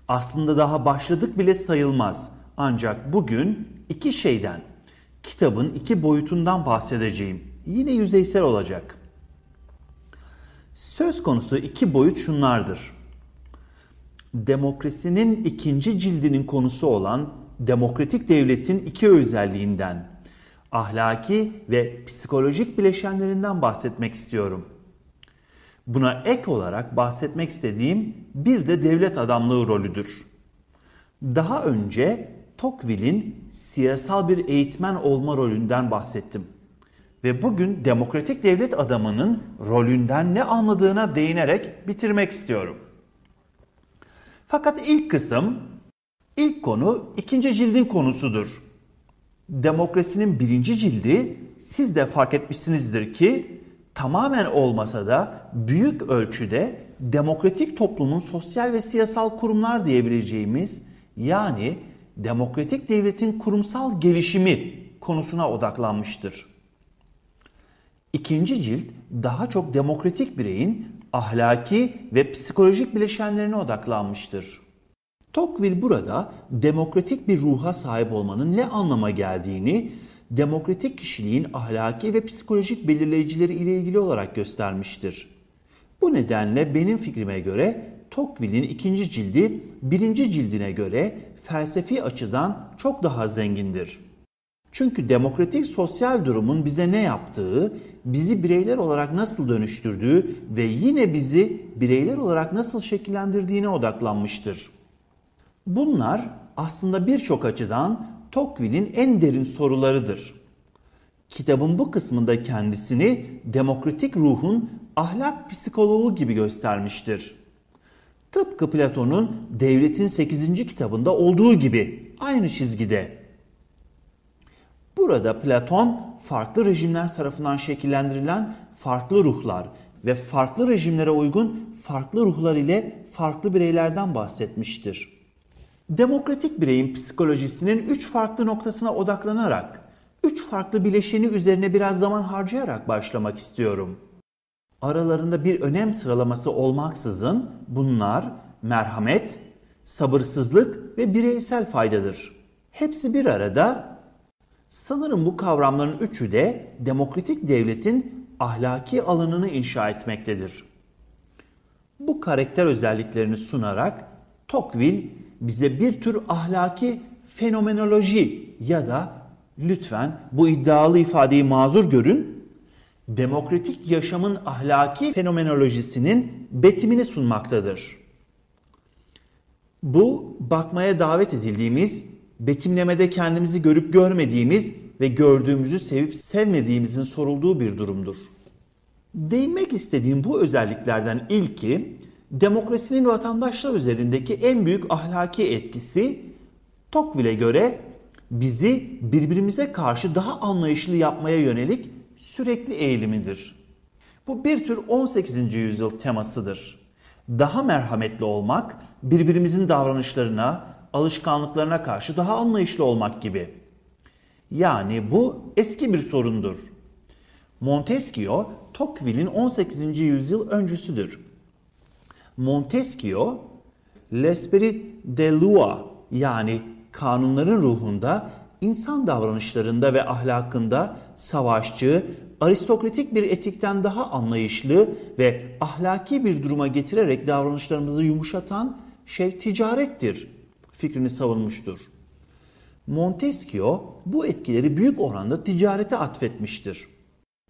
Aslında daha başladık bile sayılmaz. Ancak bugün iki şeyden, kitabın iki boyutundan bahsedeceğim. Yine yüzeysel olacak. Söz konusu iki boyut şunlardır. Demokrasinin ikinci cildinin konusu olan demokratik devletin iki özelliğinden, ahlaki ve psikolojik bileşenlerinden bahsetmek istiyorum. Buna ek olarak bahsetmek istediğim bir de devlet adamlığı rolüdür. Daha önce Tocqueville'in siyasal bir eğitmen olma rolünden bahsettim. Ve bugün demokratik devlet adamının rolünden ne anladığına değinerek bitirmek istiyorum. Fakat ilk kısım, ilk konu ikinci cildin konusudur. Demokrasinin birinci cildi siz de fark etmişsinizdir ki tamamen olmasa da büyük ölçüde demokratik toplumun sosyal ve siyasal kurumlar diyebileceğimiz yani demokratik devletin kurumsal gelişimi konusuna odaklanmıştır. İkinci cilt daha çok demokratik bireyin ahlaki ve psikolojik bileşenlerine odaklanmıştır. Tocqueville burada demokratik bir ruha sahip olmanın ne anlama geldiğini demokratik kişiliğin ahlaki ve psikolojik belirleyicileri ile ilgili olarak göstermiştir. Bu nedenle benim fikrime göre Tocqueville'in ikinci cildi birinci cildine göre felsefi açıdan çok daha zengindir. Çünkü demokratik sosyal durumun bize ne yaptığı, bizi bireyler olarak nasıl dönüştürdüğü ve yine bizi bireyler olarak nasıl şekillendirdiğine odaklanmıştır. Bunlar aslında birçok açıdan Tocqueville'in en derin sorularıdır. Kitabın bu kısmında kendisini demokratik ruhun ahlak psikoloğu gibi göstermiştir. Tıpkı Platon'un Devletin 8. kitabında olduğu gibi aynı çizgide. Burada Platon farklı rejimler tarafından şekillendirilen farklı ruhlar ve farklı rejimlere uygun farklı ruhlar ile farklı bireylerden bahsetmiştir. Demokratik bireyin psikolojisinin üç farklı noktasına odaklanarak, üç farklı bileşeni üzerine biraz zaman harcayarak başlamak istiyorum. Aralarında bir önem sıralaması olmaksızın bunlar merhamet, sabırsızlık ve bireysel faydadır. Hepsi bir arada sanırım bu kavramların üçü de demokratik devletin ahlaki alanını inşa etmektedir. Bu karakter özelliklerini sunarak Tocqueville bize bir tür ahlaki fenomenoloji ya da lütfen bu iddialı ifadeyi mazur görün, demokratik yaşamın ahlaki fenomenolojisinin betimini sunmaktadır. Bu bakmaya davet edildiğimiz, betimlemede kendimizi görüp görmediğimiz ve gördüğümüzü sevip sevmediğimizin sorulduğu bir durumdur. Değinmek istediğim bu özelliklerden ilki demokrasinin vatandaşlar üzerindeki en büyük ahlaki etkisi Tocqueville'e göre bizi birbirimize karşı daha anlayışlı yapmaya yönelik sürekli eğilimidir. Bu bir tür 18. yüzyıl temasıdır. Daha merhametli olmak, birbirimizin davranışlarına, alışkanlıklarına karşı daha anlayışlı olmak gibi. Yani bu eski bir sorundur. Montesquieu, Tocqueville'in 18. yüzyıl öncüsüdür. Montesquieu, L'Esprit de Loi yani kanunların ruhunda insan davranışlarında ve ahlakında savaşçı, aristokratik bir etikten daha anlayışlı ve ahlaki bir duruma getirerek davranışlarımızı yumuşatan şey ticarettir fikrini savunmuştur. Montesquieu bu etkileri büyük oranda ticarete atfetmiştir.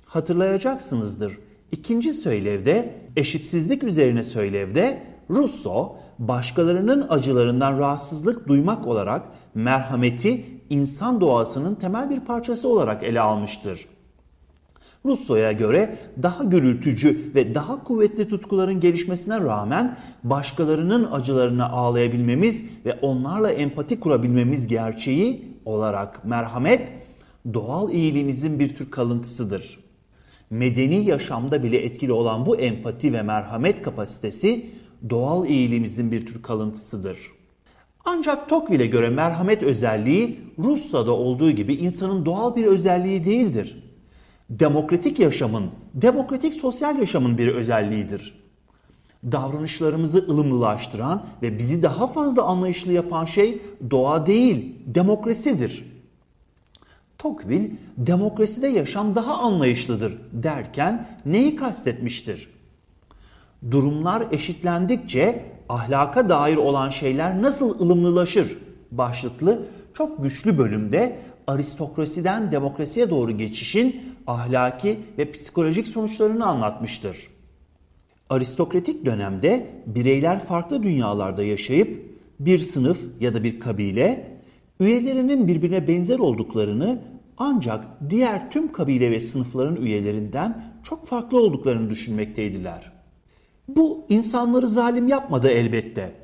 Hatırlayacaksınızdır İkinci söylevde eşitsizlik üzerine söylevde Rousseau başkalarının acılarından rahatsızlık duymak olarak merhameti insan doğasının temel bir parçası olarak ele almıştır. Rousseau'ya göre daha gürültücü ve daha kuvvetli tutkuların gelişmesine rağmen başkalarının acılarına ağlayabilmemiz ve onlarla empati kurabilmemiz gerçeği olarak merhamet doğal iyiliğimizin bir tür kalıntısıdır. Medeni yaşamda bile etkili olan bu empati ve merhamet kapasitesi doğal iyiliğimizin bir tür kalıntısıdır. Ancak Tocqueville'e göre merhamet özelliği Rusya'da olduğu gibi insanın doğal bir özelliği değildir. Demokratik yaşamın, demokratik sosyal yaşamın bir özelliğidir. Davranışlarımızı ılımlılaştıran ve bizi daha fazla anlayışlı yapan şey doğa değil, demokrasidir. Tocqueville demokraside yaşam daha anlayışlıdır derken neyi kastetmiştir? Durumlar eşitlendikçe ahlaka dair olan şeyler nasıl ılımlılaşır başlıklı çok güçlü bölümde aristokrasiden demokrasiye doğru geçişin ahlaki ve psikolojik sonuçlarını anlatmıştır. Aristokratik dönemde bireyler farklı dünyalarda yaşayıp bir sınıf ya da bir kabile üyelerinin birbirine benzer olduklarını ancak diğer tüm kabile ve sınıfların üyelerinden çok farklı olduklarını düşünmekteydiler. Bu insanları zalim yapmadı elbette.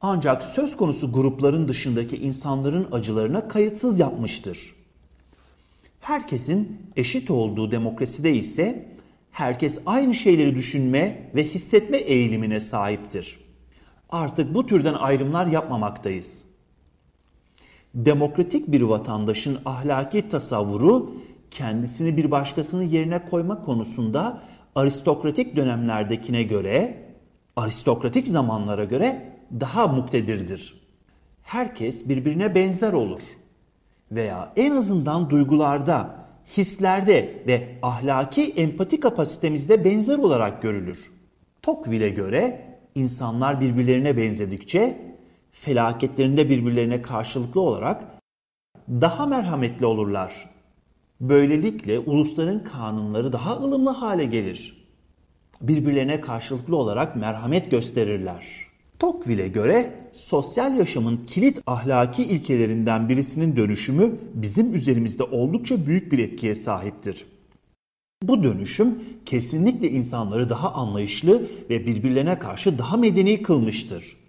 Ancak söz konusu grupların dışındaki insanların acılarına kayıtsız yapmıştır. Herkesin eşit olduğu demokraside ise herkes aynı şeyleri düşünme ve hissetme eğilimine sahiptir. Artık bu türden ayrımlar yapmamaktayız. Demokratik bir vatandaşın ahlaki tasavvuru kendisini bir başkasının yerine koyma konusunda aristokratik dönemlerdekine göre, aristokratik zamanlara göre daha muktedirdir. Herkes birbirine benzer olur veya en azından duygularda, hislerde ve ahlaki empati kapasitemizde benzer olarak görülür. Tocqueville'e göre insanlar birbirlerine benzedikçe felaketlerinde birbirlerine karşılıklı olarak daha merhametli olurlar. Böylelikle ulusların kanunları daha ılımlı hale gelir. Birbirlerine karşılıklı olarak merhamet gösterirler. Tocqueville'e göre sosyal yaşamın kilit ahlaki ilkelerinden birisinin dönüşümü bizim üzerimizde oldukça büyük bir etkiye sahiptir. Bu dönüşüm kesinlikle insanları daha anlayışlı ve birbirlerine karşı daha medeni kılmıştır.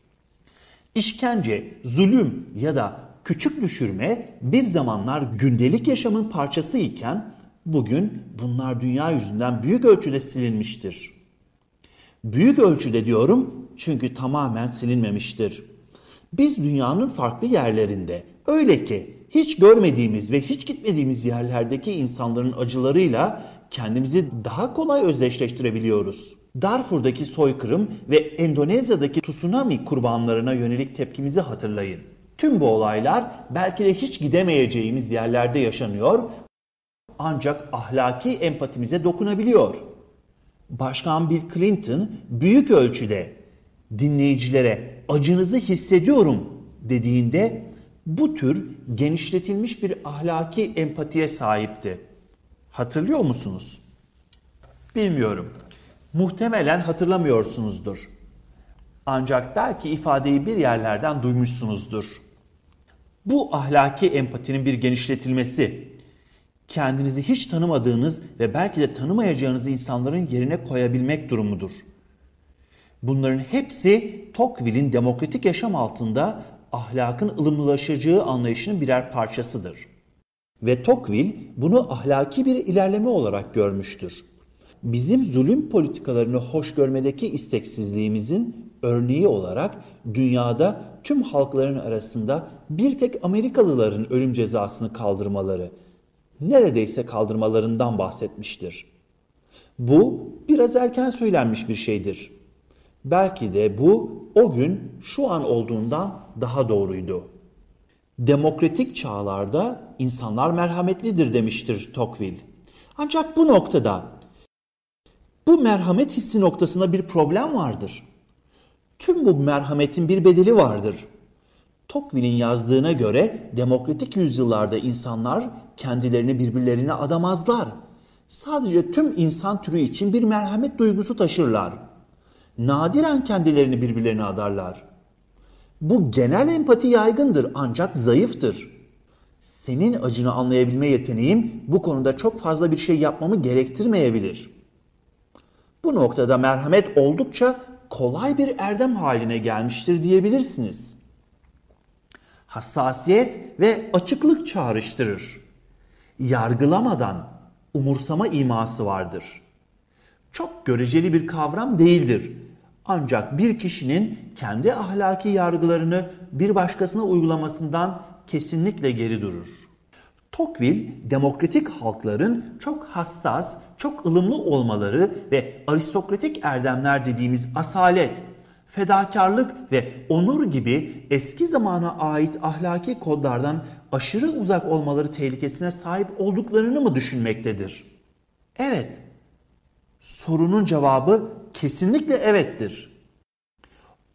İşkence, zulüm ya da küçük düşürme bir zamanlar gündelik yaşamın parçası iken bugün bunlar dünya yüzünden büyük ölçüde silinmiştir. Büyük ölçüde diyorum çünkü tamamen silinmemiştir. Biz dünyanın farklı yerlerinde öyle ki hiç görmediğimiz ve hiç gitmediğimiz yerlerdeki insanların acılarıyla kendimizi daha kolay özdeşleştirebiliyoruz. Darfur'daki soykırım ve Endonezya'daki tsunami kurbanlarına yönelik tepkimizi hatırlayın. Tüm bu olaylar belki de hiç gidemeyeceğimiz yerlerde yaşanıyor ancak ahlaki empatimize dokunabiliyor. Başkan Bill Clinton büyük ölçüde dinleyicilere acınızı hissediyorum dediğinde bu tür genişletilmiş bir ahlaki empatiye sahipti. Hatırlıyor musunuz? Bilmiyorum. Muhtemelen hatırlamıyorsunuzdur. Ancak belki ifadeyi bir yerlerden duymuşsunuzdur. Bu ahlaki empatinin bir genişletilmesi, kendinizi hiç tanımadığınız ve belki de tanımayacağınız insanların yerine koyabilmek durumudur. Bunların hepsi Tocqueville'in demokratik yaşam altında ahlakın ılımlılaşacağı anlayışının birer parçasıdır. Ve Tocqueville bunu ahlaki bir ilerleme olarak görmüştür. Bizim zulüm politikalarını hoş görmedeki isteksizliğimizin örneği olarak dünyada tüm halkların arasında bir tek Amerikalıların ölüm cezasını kaldırmaları, neredeyse kaldırmalarından bahsetmiştir. Bu biraz erken söylenmiş bir şeydir. Belki de bu o gün şu an olduğundan daha doğruydu. Demokratik çağlarda insanlar merhametlidir demiştir Tocqueville. Ancak bu noktada bu merhamet hissi noktasında bir problem vardır. Tüm bu merhametin bir bedeli vardır. Tocqueville'in yazdığına göre demokratik yüzyıllarda insanlar kendilerini birbirlerine adamazlar. Sadece tüm insan türü için bir merhamet duygusu taşırlar. Nadiren kendilerini birbirlerine adarlar. Bu genel empati yaygındır ancak zayıftır. Senin acını anlayabilme yeteneğim bu konuda çok fazla bir şey yapmamı gerektirmeyebilir. Bu noktada merhamet oldukça kolay bir erdem haline gelmiştir diyebilirsiniz. Hassasiyet ve açıklık çağrıştırır. Yargılamadan umursama iması vardır. Çok göreceli bir kavram değildir. Ancak bir kişinin kendi ahlaki yargılarını bir başkasına uygulamasından kesinlikle geri durur. Tocqueville, demokratik halkların çok hassas, çok ılımlı olmaları ve aristokratik erdemler dediğimiz asalet, fedakarlık ve onur gibi eski zamana ait ahlaki kodlardan aşırı uzak olmaları tehlikesine sahip olduklarını mı düşünmektedir? Evet. Sorunun cevabı kesinlikle evettir.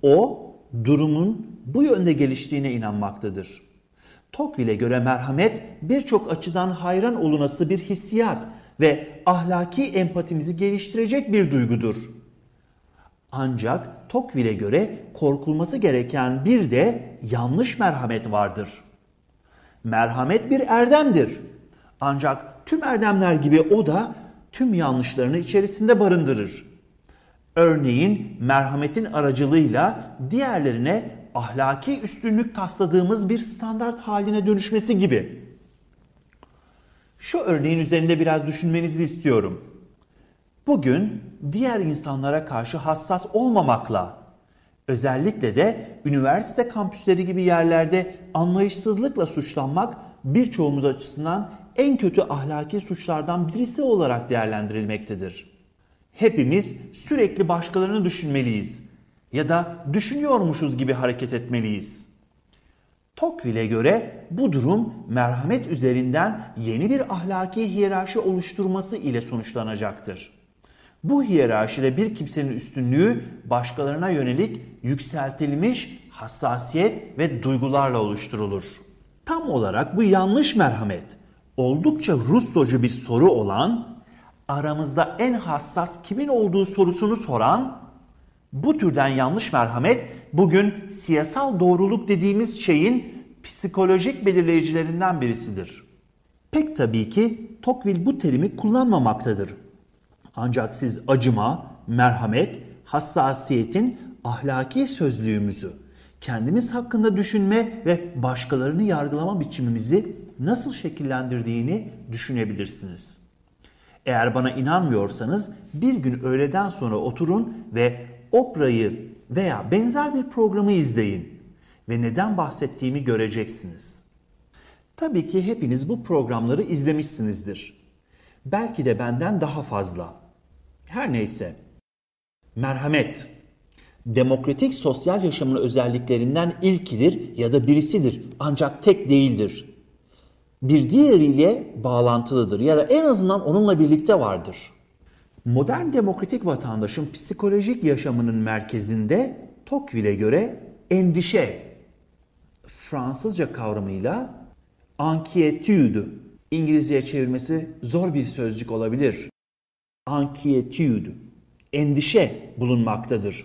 O, durumun bu yönde geliştiğine inanmaktadır. Tocqueville'e göre merhamet birçok açıdan hayran olunası bir hissiyat ve ahlaki empatimizi geliştirecek bir duygudur. Ancak Tocqueville'e göre korkulması gereken bir de yanlış merhamet vardır. Merhamet bir erdemdir. Ancak tüm erdemler gibi o da tüm yanlışlarını içerisinde barındırır. Örneğin merhametin aracılığıyla diğerlerine ahlaki üstünlük tasladığımız bir standart haline dönüşmesi gibi. Şu örneğin üzerinde biraz düşünmenizi istiyorum. Bugün diğer insanlara karşı hassas olmamakla, özellikle de üniversite kampüsleri gibi yerlerde anlayışsızlıkla suçlanmak birçoğumuz açısından en kötü ahlaki suçlardan birisi olarak değerlendirilmektedir. Hepimiz sürekli başkalarını düşünmeliyiz ya da düşünüyormuşuz gibi hareket etmeliyiz. Tocqueville'e göre bu durum merhamet üzerinden yeni bir ahlaki hiyerarşi oluşturması ile sonuçlanacaktır. Bu hiyerarşide bir kimsenin üstünlüğü başkalarına yönelik yükseltilmiş hassasiyet ve duygularla oluşturulur. Tam olarak bu yanlış merhamet oldukça Russocu bir soru olan aramızda en hassas kimin olduğu sorusunu soran bu türden yanlış merhamet bugün siyasal doğruluk dediğimiz şeyin psikolojik belirleyicilerinden birisidir. Pek tabii ki Tocqueville bu terimi kullanmamaktadır. Ancak siz acıma, merhamet, hassasiyetin ahlaki sözlüğümüzü, kendimiz hakkında düşünme ve başkalarını yargılama biçimimizi nasıl şekillendirdiğini düşünebilirsiniz. Eğer bana inanmıyorsanız bir gün öğleden sonra oturun ve Oprah'yı veya benzer bir programı izleyin ve neden bahsettiğimi göreceksiniz. Tabii ki hepiniz bu programları izlemişsinizdir. Belki de benden daha fazla. Her neyse. Merhamet. Demokratik sosyal yaşamın özelliklerinden ilkidir ya da birisidir ancak tek değildir. Bir diğeriyle bağlantılıdır ya da en azından onunla birlikte vardır. Modern demokratik vatandaşın psikolojik yaşamının merkezinde Tocqueville'e göre endişe, Fransızca kavramıyla inquiétude, İngilizceye çevirmesi zor bir sözcük olabilir. Inquiétude, endişe bulunmaktadır.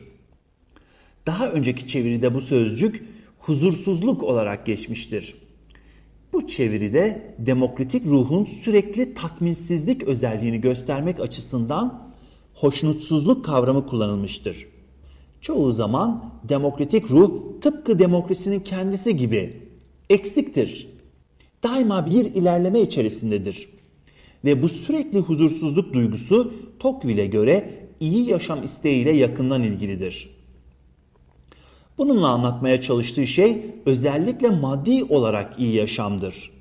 Daha önceki çeviride bu sözcük huzursuzluk olarak geçmiştir. Bu çeviride demokratik ruhun sürekli tatminsizlik özelliğini göstermek açısından hoşnutsuzluk kavramı kullanılmıştır. Çoğu zaman demokratik ruh tıpkı demokrasinin kendisi gibi eksiktir. Daima bir ilerleme içerisindedir. Ve bu sürekli huzursuzluk duygusu Tocqueville'e göre iyi yaşam isteğiyle yakından ilgilidir. Bununla anlatmaya çalıştığı şey özellikle maddi olarak iyi yaşamdır.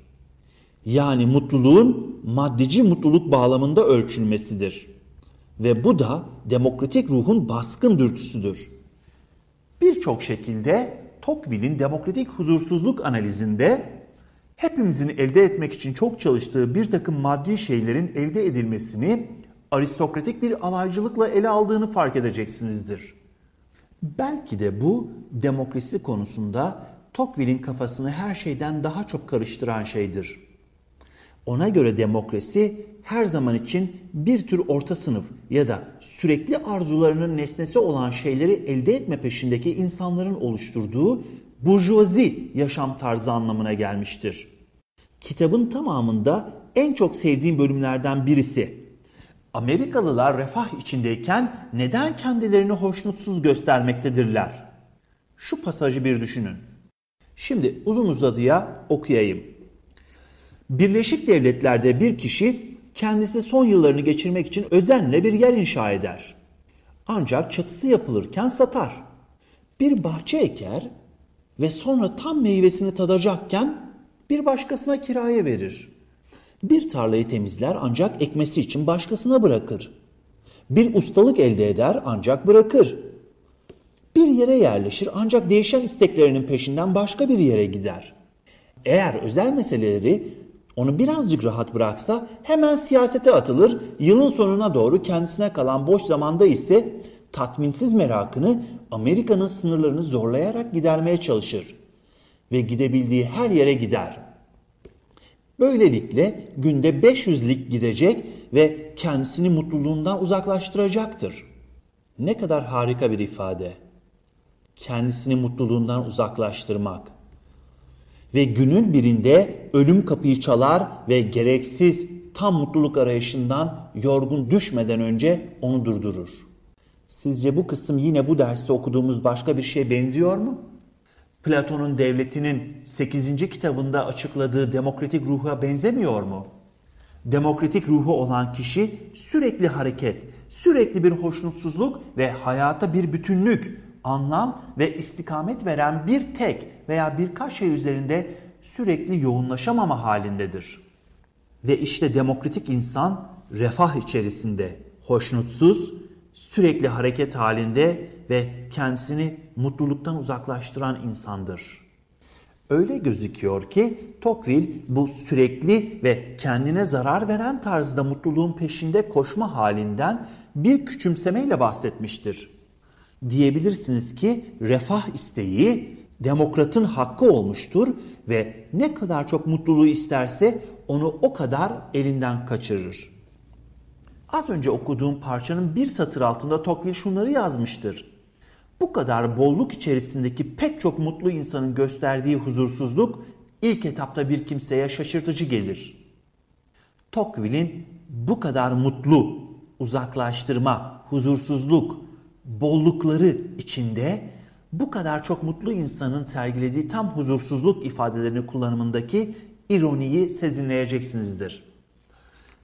Yani mutluluğun maddici mutluluk bağlamında ölçülmesidir. Ve bu da demokratik ruhun baskın dürtüsüdür. Birçok şekilde Tocqueville'in demokratik huzursuzluk analizinde hepimizin elde etmek için çok çalıştığı bir takım maddi şeylerin elde edilmesini aristokratik bir alaycılıkla ele aldığını fark edeceksinizdir. Belki de bu demokrasi konusunda Tocqueville'in kafasını her şeyden daha çok karıştıran şeydir. Ona göre demokrasi her zaman için bir tür orta sınıf ya da sürekli arzularının nesnesi olan şeyleri elde etme peşindeki insanların oluşturduğu burjuvazi yaşam tarzı anlamına gelmiştir. Kitabın tamamında en çok sevdiğim bölümlerden birisi. Amerikalılar refah içindeyken neden kendilerini hoşnutsuz göstermektedirler? Şu pasajı bir düşünün. Şimdi uzun uzadıya okuyayım. Birleşik Devletler'de bir kişi kendisi son yıllarını geçirmek için özenle bir yer inşa eder. Ancak çatısı yapılırken satar. Bir bahçe eker ve sonra tam meyvesini tadacakken bir başkasına kiraya verir. Bir tarlayı temizler ancak ekmesi için başkasına bırakır. Bir ustalık elde eder ancak bırakır. Bir yere yerleşir ancak değişen isteklerinin peşinden başka bir yere gider. Eğer özel meseleleri onu birazcık rahat bıraksa hemen siyasete atılır, yılın sonuna doğru kendisine kalan boş zamanda ise tatminsiz merakını Amerika'nın sınırlarını zorlayarak gidermeye çalışır. Ve gidebildiği her yere gider. Böylelikle günde 500 lig gidecek ve kendisini mutluluğundan uzaklaştıracaktır. Ne kadar harika bir ifade. Kendisini mutluluğundan uzaklaştırmak. Ve günün birinde ölüm kapıyı çalar ve gereksiz tam mutluluk arayışından yorgun düşmeden önce onu durdurur. Sizce bu kısım yine bu derste okuduğumuz başka bir şeye benziyor mu? Platon'un devletinin 8. kitabında açıkladığı demokratik ruha benzemiyor mu? Demokratik ruhu olan kişi sürekli hareket, sürekli bir hoşnutsuzluk ve hayata bir bütünlük, anlam ve istikamet veren bir tek veya birkaç şey üzerinde sürekli yoğunlaşamama halindedir. Ve işte demokratik insan refah içerisinde, hoşnutsuz, sürekli hareket halinde ve kendisini mutluluktan uzaklaştıran insandır. Öyle gözüküyor ki Tocqueville bu sürekli ve kendine zarar veren tarzda mutluluğun peşinde koşma halinden bir küçümsemeyle bahsetmiştir. Diyebilirsiniz ki refah isteği demokratın hakkı olmuştur ve ne kadar çok mutluluğu isterse onu o kadar elinden kaçırır. Az önce okuduğum parçanın bir satır altında Tocqueville şunları yazmıştır. Bu kadar bolluk içerisindeki pek çok mutlu insanın gösterdiği huzursuzluk ilk etapta bir kimseye şaşırtıcı gelir. Tocqueville'in bu kadar mutlu, uzaklaştırma, huzursuzluk, bollukları içinde bu kadar çok mutlu insanın sergilediği tam huzursuzluk ifadelerini kullanımındaki ironiyi sezinleyeceksinizdir.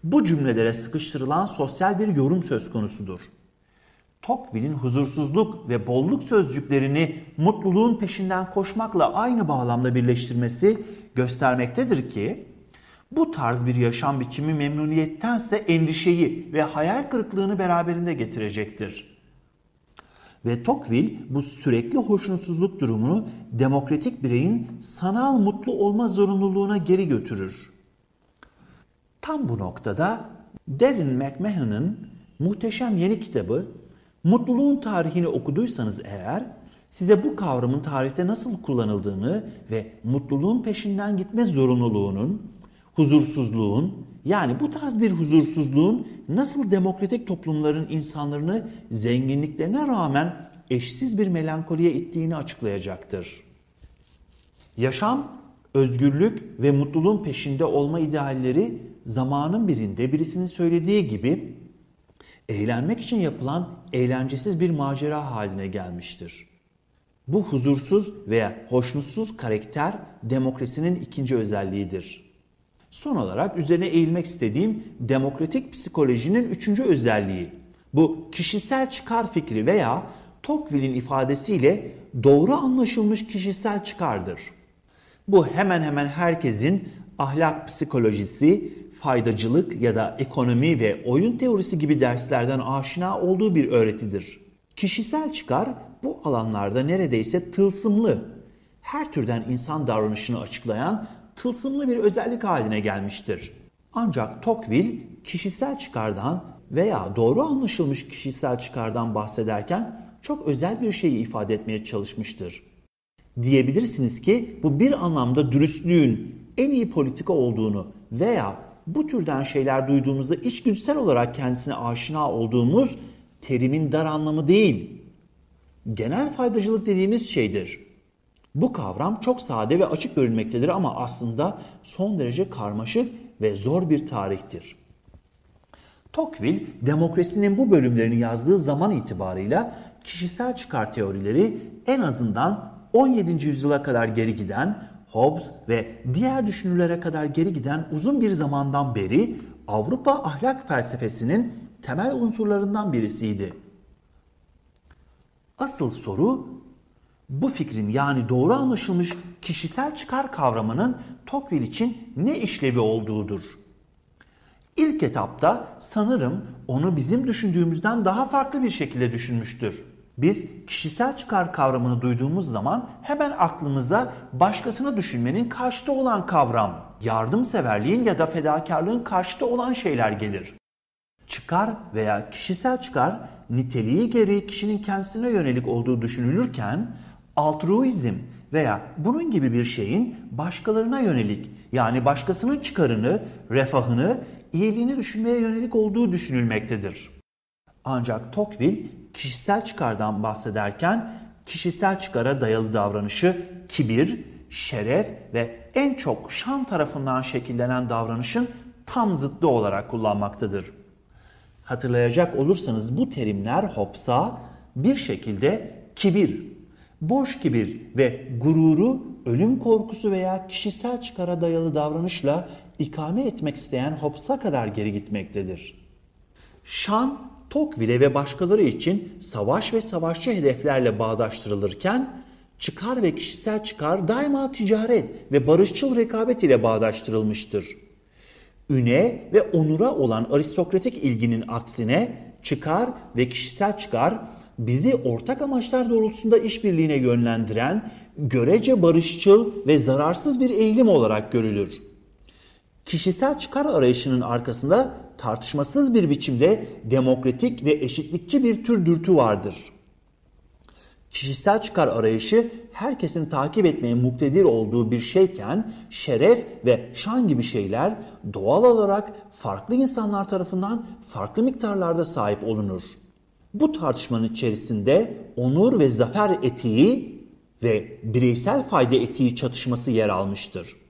Bu cümlelere sıkıştırılan sosyal bir yorum söz konusudur. Tocqueville'in huzursuzluk ve bolluk sözcüklerini mutluluğun peşinden koşmakla aynı bağlamda birleştirmesi göstermektedir ki bu tarz bir yaşam biçimi memnuniyettense endişeyi ve hayal kırıklığını beraberinde getirecektir. Ve Tocqueville bu sürekli hoşnutsuzluk durumunu demokratik bireyin sanal mutlu olma zorunluluğuna geri götürür. Tam bu noktada Darren McMahon'ın muhteşem yeni kitabı Mutluluğun tarihini okuduysanız eğer size bu kavramın tarihte nasıl kullanıldığını ve mutluluğun peşinden gitme zorunluluğunun, huzursuzluğun yani bu tarz bir huzursuzluğun nasıl demokratik toplumların insanlarını zenginliklerine rağmen eşsiz bir melankoliye ittiğini açıklayacaktır. Yaşam, özgürlük ve mutluluğun peşinde olma idealleri zamanın birinde birisinin söylediği gibi eğlenmek için yapılan eğlencesiz bir macera haline gelmiştir. Bu huzursuz veya hoşnutsuz karakter demokrasinin ikinci özelliğidir. Son olarak üzerine eğilmek istediğim demokratik psikolojinin üçüncü özelliği. Bu kişisel çıkar fikri veya Tocqueville'in ifadesiyle doğru anlaşılmış kişisel çıkardır. Bu hemen hemen herkesin ahlak psikolojisi, faydacılık ya da ekonomi ve oyun teorisi gibi derslerden aşina olduğu bir öğretidir. Kişisel çıkar bu alanlarda neredeyse tılsımlı, her türden insan davranışını açıklayan tılsımlı bir özellik haline gelmiştir. Ancak Tocqueville kişisel çıkardan veya doğru anlaşılmış kişisel çıkardan bahsederken çok özel bir şeyi ifade etmeye çalışmıştır. Diyebilirsiniz ki bu bir anlamda dürüstlüğün en iyi politika olduğunu veya bu türden şeyler duyduğumuzda içgüdüsel olarak kendisine aşina olduğumuz terimin dar anlamı değil. Genel faydacılık dediğimiz şeydir. Bu kavram çok sade ve açık görünmektedir ama aslında son derece karmaşık ve zor bir tarihtir. Tocqueville demokrasinin bu bölümlerini yazdığı zaman itibarıyla kişisel çıkar teorileri en azından 17. yüzyıla kadar geri giden Hobbes ve diğer düşünürlere kadar geri giden uzun bir zamandan beri Avrupa ahlak felsefesinin temel unsurlarından birisiydi. Asıl soru bu fikrin yani doğru anlaşılmış kişisel çıkar kavramının Tocqueville için ne işlevi olduğudur. İlk etapta sanırım onu bizim düşündüğümüzden daha farklı bir şekilde düşünmüştür. Biz kişisel çıkar kavramını duyduğumuz zaman hemen aklımıza başkasını düşünmenin karşıtı olan kavram, yardımseverliğin ya da fedakarlığın karşıtı olan şeyler gelir. Çıkar veya kişisel çıkar niteliği gereği kişinin kendisine yönelik olduğu düşünülürken altruizm veya bunun gibi bir şeyin başkalarına yönelik yani başkasının çıkarını, refahını, iyiliğini düşünmeye yönelik olduğu düşünülmektedir. Ancak Tocqueville kişisel çıkardan bahsederken kişisel çıkara dayalı davranışı kibir, şeref ve en çok şan tarafından şekillenen davranışın tam zıttı olarak kullanmaktadır. Hatırlayacak olursanız bu terimler Hobbes'a bir şekilde kibir, boş kibir ve gururu ölüm korkusu veya kişisel çıkara dayalı davranışla ikame etmek isteyen Hobbes'a kadar geri gitmektedir. Şan Tocqueville ve başkaları için savaş ve savaşçı hedeflerle bağdaştırılırken çıkar ve kişisel çıkar daima ticaret ve barışçıl rekabet ile bağdaştırılmıştır. Üne ve onura olan aristokratik ilginin aksine çıkar ve kişisel çıkar bizi ortak amaçlar doğrultusunda işbirliğine yönlendiren görece barışçıl ve zararsız bir eğilim olarak görülür. Kişisel çıkar arayışının arkasında tartışmasız bir biçimde demokratik ve eşitlikçi bir tür dürtü vardır. Kişisel çıkar arayışı herkesin takip etmeye muktedir olduğu bir şeyken şeref ve şan gibi şeyler doğal olarak farklı insanlar tarafından farklı miktarlarda sahip olunur. Bu tartışmanın içerisinde onur ve zafer etiği ve bireysel fayda etiği çatışması yer almıştır.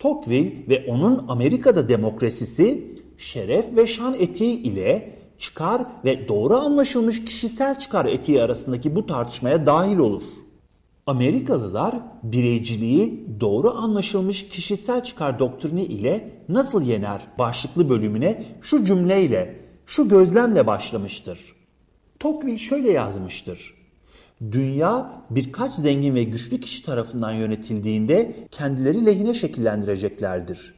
Tocqueville ve onun Amerika'da demokrasisi şeref ve şan etiği ile çıkar ve doğru anlaşılmış kişisel çıkar etiği arasındaki bu tartışmaya dahil olur. Amerikalılar bireyciliği doğru anlaşılmış kişisel çıkar doktrini ile nasıl yener başlıklı bölümüne şu cümleyle, şu gözlemle başlamıştır. Tocqueville şöyle yazmıştır. Dünya birkaç zengin ve güçlü kişi tarafından yönetildiğinde kendileri lehine şekillendireceklerdir.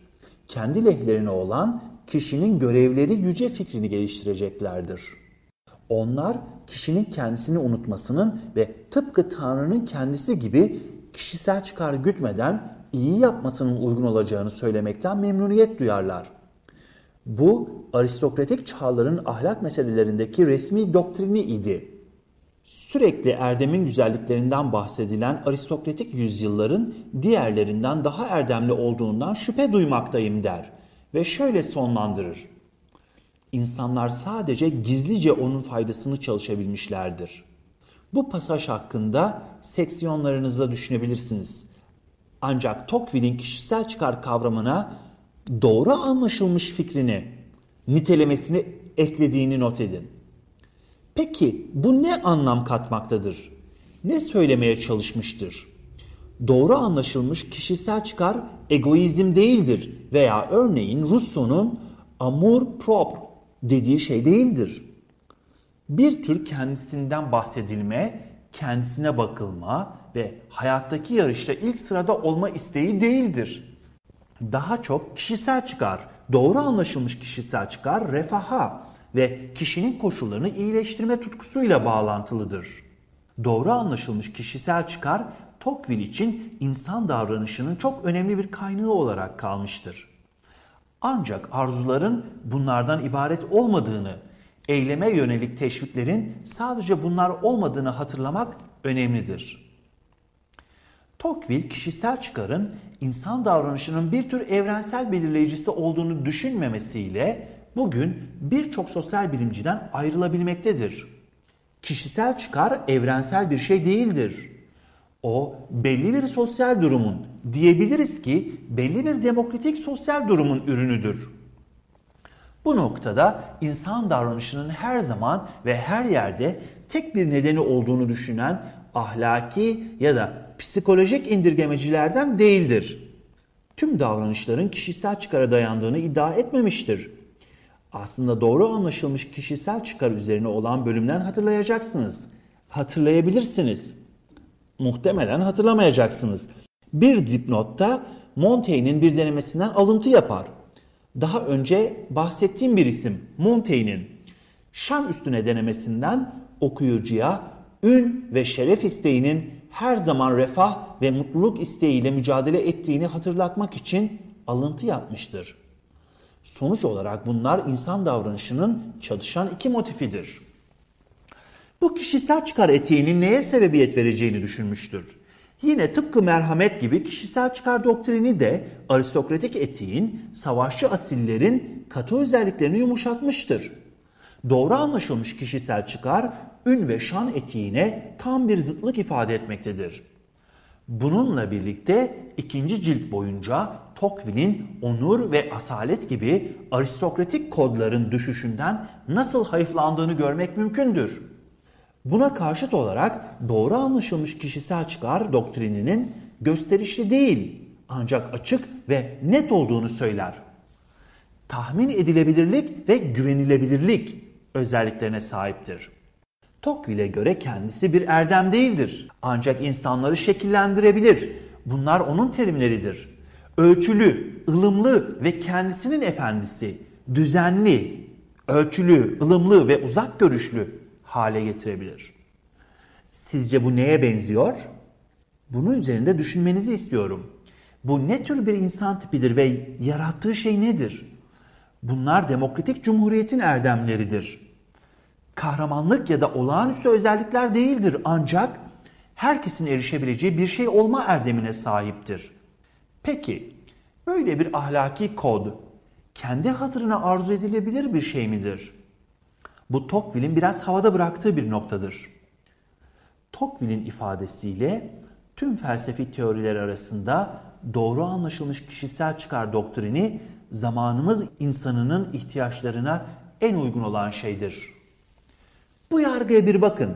Kendi lehlerine olan kişinin görevleri yüce fikrini geliştireceklerdir. Onlar kişinin kendisini unutmasının ve tıpkı Tanrı'nın kendisi gibi kişisel çıkar gütmeden iyi yapmasının uygun olacağını söylemekten memnuniyet duyarlar. Bu aristokratik çağların ahlak meselelerindeki resmi doktrini idi. Sürekli erdemin güzelliklerinden bahsedilen aristokratik yüzyılların diğerlerinden daha erdemli olduğundan şüphe duymaktayım der ve şöyle sonlandırır. İnsanlar sadece gizlice onun faydasını çalışabilmişlerdir. Bu pasaj hakkında seksiyonlarınızda düşünebilirsiniz. Ancak Tocqueville'in kişisel çıkar kavramına doğru anlaşılmış fikrini, nitelemesini eklediğini not edin. Peki bu ne anlam katmaktadır? Ne söylemeye çalışmıştır? Doğru anlaşılmış kişisel çıkar egoizm değildir veya örneğin Rousseau'nun amour propre dediği şey değildir. Bir tür kendisinden bahsedilme, kendisine bakılma ve hayattaki yarışta ilk sırada olma isteği değildir. Daha çok kişisel çıkar, doğru anlaşılmış kişisel çıkar refaha ve kişinin koşullarını iyileştirme tutkusuyla bağlantılıdır. Doğru anlaşılmış kişisel çıkar Tocqueville için insan davranışının çok önemli bir kaynağı olarak kalmıştır. Ancak arzuların bunlardan ibaret olmadığını, eyleme yönelik teşviklerin sadece bunlar olmadığını hatırlamak önemlidir. Tocqueville kişisel çıkarın insan davranışının bir tür evrensel belirleyicisi olduğunu düşünmemesiyle bugün birçok sosyal bilimciden ayrılabilmektedir. Kişisel çıkar evrensel bir şey değildir. O belli bir sosyal durumun, diyebiliriz ki belli bir demokratik sosyal durumun ürünüdür. Bu noktada insan davranışının her zaman ve her yerde tek bir nedeni olduğunu düşünen ahlaki ya da psikolojik indirgemecilerden değildir. Tüm davranışların kişisel çıkara dayandığını iddia etmemiştir. Aslında doğru anlaşılmış kişisel çıkar üzerine olan bölümden hatırlayacaksınız. Hatırlayabilirsiniz. Muhtemelen hatırlamayacaksınız. Bir dipnotta Montaigne'in bir denemesinden alıntı yapar. Daha önce bahsettiğim bir isim Montaigne'in şan üstüne denemesinden okuyucuya ün ve şeref isteğinin her zaman refah ve mutluluk isteğiyle mücadele ettiğini hatırlatmak için alıntı yapmıştır. Sonuç olarak bunlar insan davranışının çatışan iki motifidir. Bu kişisel çıkar etiğinin neye sebebiyet vereceğini düşünmüştür. Yine tıpkı merhamet gibi kişisel çıkar doktrini de aristokratik etiğin, savaşçı asillerin katı özelliklerini yumuşatmıştır. Doğru anlaşılmış kişisel çıkar, ün ve şan etiğine tam bir zıtlık ifade etmektedir. Bununla birlikte ikinci cilt boyunca Tocqueville'in onur ve asalet gibi aristokratik kodların düşüşünden nasıl hayıflandığını görmek mümkündür. Buna karşıt olarak doğru anlaşılmış kişisel çıkar doktrininin gösterişli değil ancak açık ve net olduğunu söyler. Tahmin edilebilirlik ve güvenilebilirlik özelliklerine sahiptir. Tocqueville'e göre kendisi bir erdem değildir. Ancak insanları şekillendirebilir. Bunlar onun terimleridir. Ölçülü, ılımlı ve kendisinin efendisi, düzenli, ölçülü, ılımlı ve uzak görüşlü hale getirebilir. Sizce bu neye benziyor? Bunun üzerinde düşünmenizi istiyorum. Bu ne tür bir insan tipidir ve yarattığı şey nedir? Bunlar demokratik cumhuriyetin erdemleridir. Kahramanlık ya da olağanüstü özellikler değildir ancak herkesin erişebileceği bir şey olma erdemine sahiptir. Peki böyle bir ahlaki kod kendi hatırına arzu edilebilir bir şey midir? Bu Tocqueville'in biraz havada bıraktığı bir noktadır. Tocqueville'in ifadesiyle tüm felsefi teoriler arasında doğru anlaşılmış kişisel çıkar doktrini zamanımız insanının ihtiyaçlarına en uygun olan şeydir. Bu yargıya bir bakın.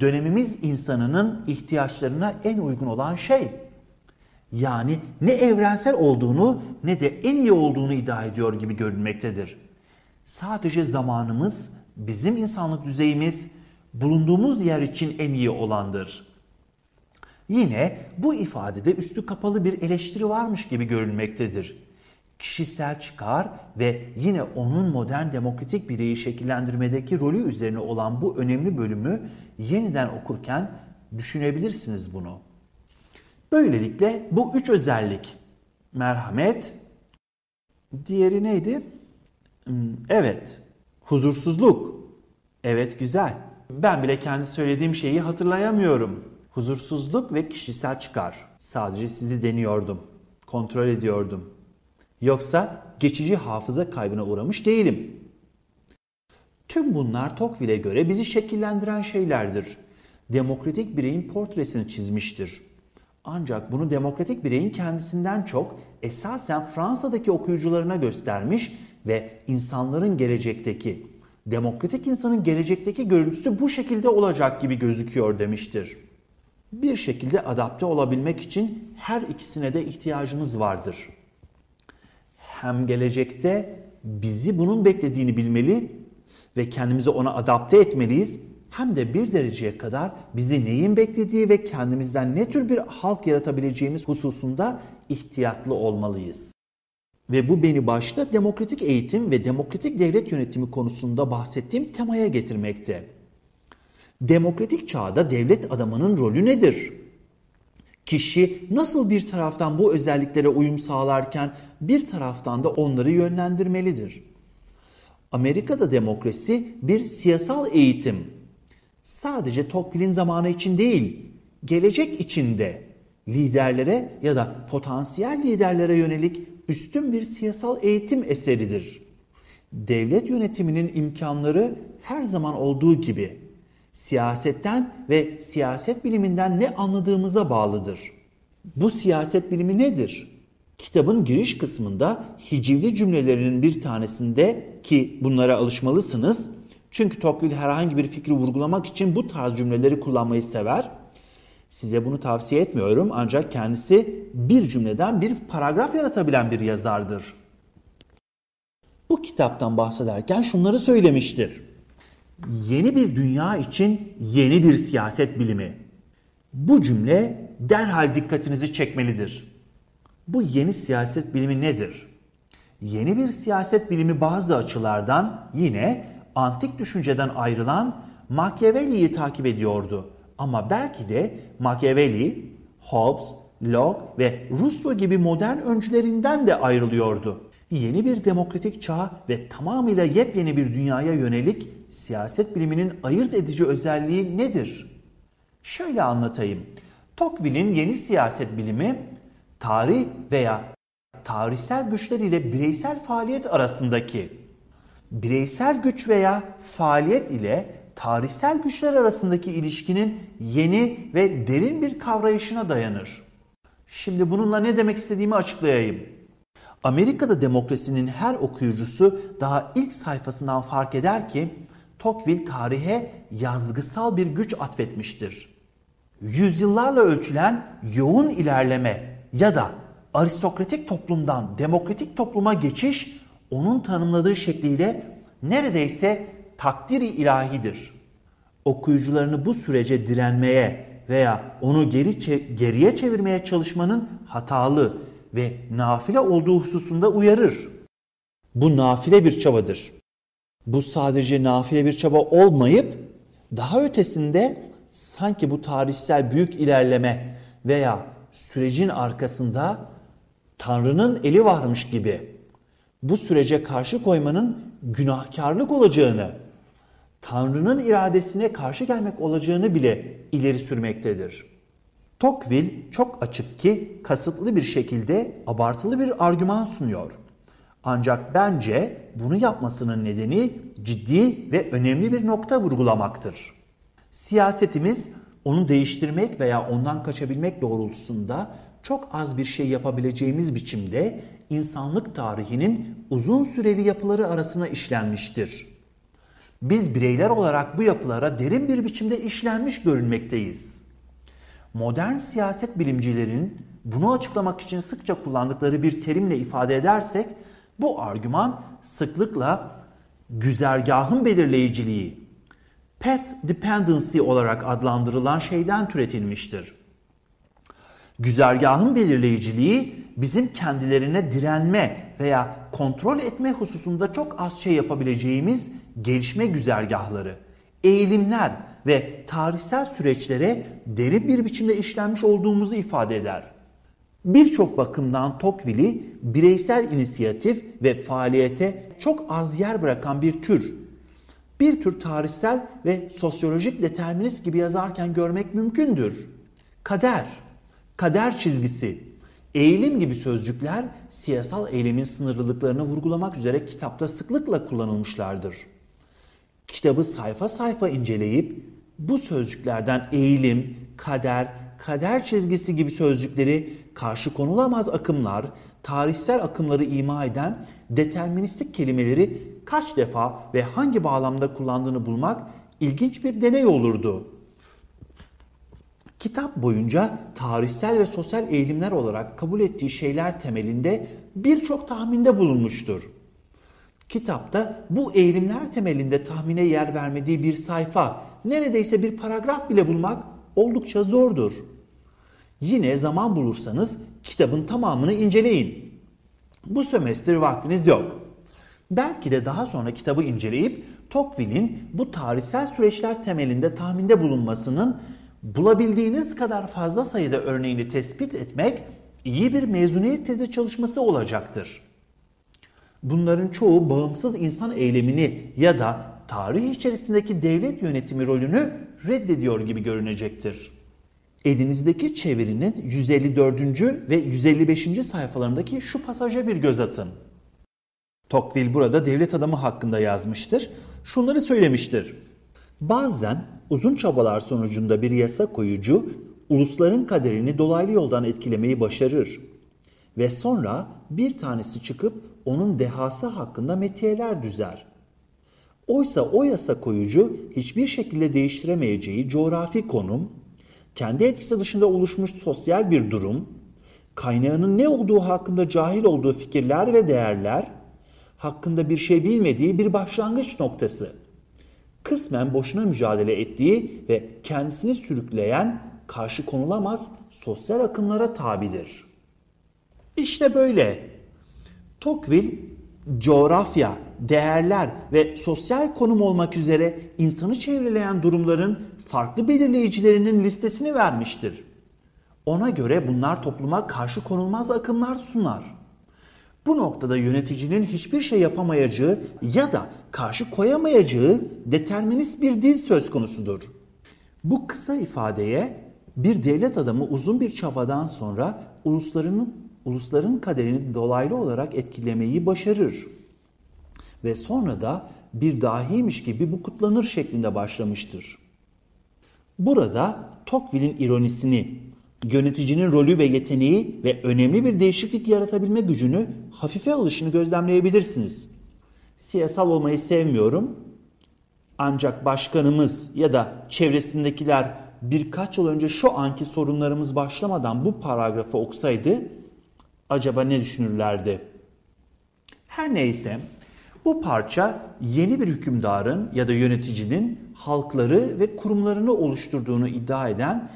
Dönemimiz insanının ihtiyaçlarına en uygun olan şey. Yani ne evrensel olduğunu ne de en iyi olduğunu iddia ediyor gibi görünmektedir. Sadece zamanımız bizim insanlık düzeyimiz bulunduğumuz yer için en iyi olandır. Yine bu ifadede üstü kapalı bir eleştiri varmış gibi görünmektedir. Kişisel çıkar ve yine onun modern demokratik bireyi şekillendirmedeki rolü üzerine olan bu önemli bölümü yeniden okurken düşünebilirsiniz bunu. Böylelikle bu üç özellik merhamet, diğeri neydi? Hmm, evet, Huzursuzluk. Evet güzel. Ben bile kendi söylediğim şeyi hatırlayamıyorum. Huzursuzluk ve kişisel çıkar. Sadece sizi deniyordum. Kontrol ediyordum. Yoksa geçici hafıza kaybına uğramış değilim. Tüm bunlar Tocqueville'e göre bizi şekillendiren şeylerdir. Demokratik bireyin portresini çizmiştir. Ancak bunu demokratik bireyin kendisinden çok esasen Fransa'daki okuyucularına göstermiş ve insanların gelecekteki, demokratik insanın gelecekteki görüntüsü bu şekilde olacak gibi gözüküyor demiştir. Bir şekilde adapte olabilmek için her ikisine de ihtiyacımız vardır. Hem gelecekte bizi bunun beklediğini bilmeli ve kendimizi ona adapte etmeliyiz hem de bir dereceye kadar bizi neyin beklediği ve kendimizden ne tür bir halk yaratabileceğimiz hususunda ihtiyatlı olmalıyız. Ve bu beni başta demokratik eğitim ve demokratik devlet yönetimi konusunda bahsettiğim temaya getirmekte. Demokratik çağda devlet adamının rolü nedir? Kişi nasıl bir taraftan bu özelliklere uyum sağlarken bir taraftan da onları yönlendirmelidir? Amerika'da demokrasi bir siyasal eğitim. Sadece Tocqueville'in zamanı için değil, gelecek için de liderlere ya da potansiyel liderlere yönelik üstün bir siyasal eğitim eseridir. Devlet yönetiminin imkanları her zaman olduğu gibi siyasetten ve siyaset biliminden ne anladığımıza bağlıdır. Bu siyaset bilimi nedir? Kitabın giriş kısmında hicivli cümlelerinin bir tanesinde ki bunlara alışmalısınız. Çünkü Tocqueville herhangi bir fikri vurgulamak için bu tarz cümleleri kullanmayı sever. Size bunu tavsiye etmiyorum ancak kendisi bir cümleden bir paragraf yaratabilen bir yazardır. Bu kitaptan bahsederken şunları söylemiştir. Yeni bir dünya için yeni bir siyaset bilimi. Bu cümle derhal dikkatinizi çekmelidir. Bu yeni siyaset bilimi nedir? Yeni bir siyaset bilimi bazı açılardan yine antik düşünceden ayrılan Machiavelli'yi takip ediyordu. Ama belki de Machiavelli, Hobbes, Locke ve Rousseau gibi modern öncülerinden de ayrılıyordu. Yeni bir demokratik çağ ve tamamıyla yepyeni bir dünyaya yönelik siyaset biliminin ayırt edici özelliği nedir? Şöyle anlatayım. Tocqueville'in yeni siyaset bilimi tarih veya tarihsel güçler ile bireysel faaliyet arasındaki bireysel güç veya faaliyet ile tarihsel güçler arasındaki ilişkinin yeni ve derin bir kavrayışına dayanır. Şimdi bununla ne demek istediğimi açıklayayım. Amerika'da demokrasinin her okuyucusu daha ilk sayfasından fark eder ki Tocqueville tarihe yazgısal bir güç atfetmiştir. Yüzyıllarla ölçülen yoğun ilerleme ya da aristokratik toplumdan demokratik topluma geçiş onun tanımladığı şekliyle neredeyse takdiri ilahidir. Okuyucularını bu sürece direnmeye veya onu geri geriye çevirmeye çalışmanın hatalı ve nafile olduğu hususunda uyarır. Bu nafile bir çabadır. Bu sadece nafile bir çaba olmayıp daha ötesinde sanki bu tarihsel büyük ilerleme veya sürecin arkasında Tanrı'nın eli varmış gibi bu sürece karşı koymanın günahkarlık olacağını, Tanrı'nın iradesine karşı gelmek olacağını bile ileri sürmektedir. Tocqueville çok açık ki kasıtlı bir şekilde abartılı bir argüman sunuyor. Ancak bence bunu yapmasının nedeni ciddi ve önemli bir nokta vurgulamaktır. Siyasetimiz onu değiştirmek veya ondan kaçabilmek doğrultusunda çok az bir şey yapabileceğimiz biçimde insanlık tarihinin uzun süreli yapıları arasına işlenmiştir. Biz bireyler olarak bu yapılara derin bir biçimde işlenmiş görünmekteyiz. Modern siyaset bilimcilerin bunu açıklamak için sıkça kullandıkları bir terimle ifade edersek bu argüman sıklıkla güzergahın belirleyiciliği, path dependency olarak adlandırılan şeyden türetilmiştir. Güzergahın belirleyiciliği bizim kendilerine direnme veya kontrol etme hususunda çok az şey yapabileceğimiz gelişme güzergahları, eğilimler ve tarihsel süreçlere derin bir biçimde işlenmiş olduğumuzu ifade eder. Birçok bakımdan Tocqueville'i bireysel inisiyatif ve faaliyete çok az yer bırakan bir tür, bir tür tarihsel ve sosyolojik determinist gibi yazarken görmek mümkündür. Kader, kader çizgisi, eğilim gibi sözcükler siyasal eylemin sınırlılıklarını vurgulamak üzere kitapta sıklıkla kullanılmışlardır. Kitabı sayfa sayfa inceleyip bu sözcüklerden eğilim, kader, kader çizgisi gibi sözcükleri karşı konulamaz akımlar, tarihsel akımları ima eden deterministik kelimeleri kaç defa ve hangi bağlamda kullandığını bulmak ilginç bir deney olurdu. Kitap boyunca tarihsel ve sosyal eğilimler olarak kabul ettiği şeyler temelinde birçok tahminde bulunmuştur. Kitapta bu eğilimler temelinde tahmine yer vermediği bir sayfa, neredeyse bir paragraf bile bulmak oldukça zordur. Yine zaman bulursanız kitabın tamamını inceleyin. Bu sömestr vaktiniz yok. Belki de daha sonra kitabı inceleyip Tocqueville'in bu tarihsel süreçler temelinde tahminde bulunmasının bulabildiğiniz kadar fazla sayıda örneğini tespit etmek iyi bir mezuniyet tezi çalışması olacaktır. Bunların çoğu bağımsız insan eylemini ya da tarih içerisindeki devlet yönetimi rolünü reddediyor gibi görünecektir. Elinizdeki çevirinin 154. ve 155. sayfalarındaki şu pasaja bir göz atın. Tocqueville burada devlet adamı hakkında yazmıştır. Şunları söylemiştir. Bazen uzun çabalar sonucunda bir yasa koyucu ulusların kaderini dolaylı yoldan etkilemeyi başarır. Ve sonra bir tanesi çıkıp onun dehası hakkında metiyeler düzer. Oysa o yasa koyucu hiçbir şekilde değiştiremeyeceği coğrafi konum, kendi etkisi dışında oluşmuş sosyal bir durum, kaynağının ne olduğu hakkında cahil olduğu fikirler ve değerler, hakkında bir şey bilmediği bir başlangıç noktası. Kısmen boşuna mücadele ettiği ve kendisini sürükleyen karşı konulamaz sosyal akımlara tabidir. İşte böyle. Tocqueville coğrafya, değerler ve sosyal konum olmak üzere insanı çevreleyen durumların farklı belirleyicilerinin listesini vermiştir. Ona göre bunlar topluma karşı konulmaz akımlar sunar. Bu noktada yöneticinin hiçbir şey yapamayacağı ya da karşı koyamayacağı determinist bir dil söz konusudur. Bu kısa ifadeye bir devlet adamı uzun bir çabadan sonra uluslarının ulusların kaderini dolaylı olarak etkilemeyi başarır. Ve sonra da bir dahiymiş gibi bu kutlanır şeklinde başlamıştır. Burada Tocqueville'in ironisini, yöneticinin rolü ve yeteneği ve önemli bir değişiklik yaratabilme gücünü hafife alışını gözlemleyebilirsiniz. Siyasal olmayı sevmiyorum ancak başkanımız ya da çevresindekiler birkaç yıl önce şu anki sorunlarımız başlamadan bu paragrafı okusaydı acaba ne düşünürlerdi? Her neyse bu parça yeni bir hükümdarın ya da yöneticinin halkları ve kurumlarını oluşturduğunu iddia eden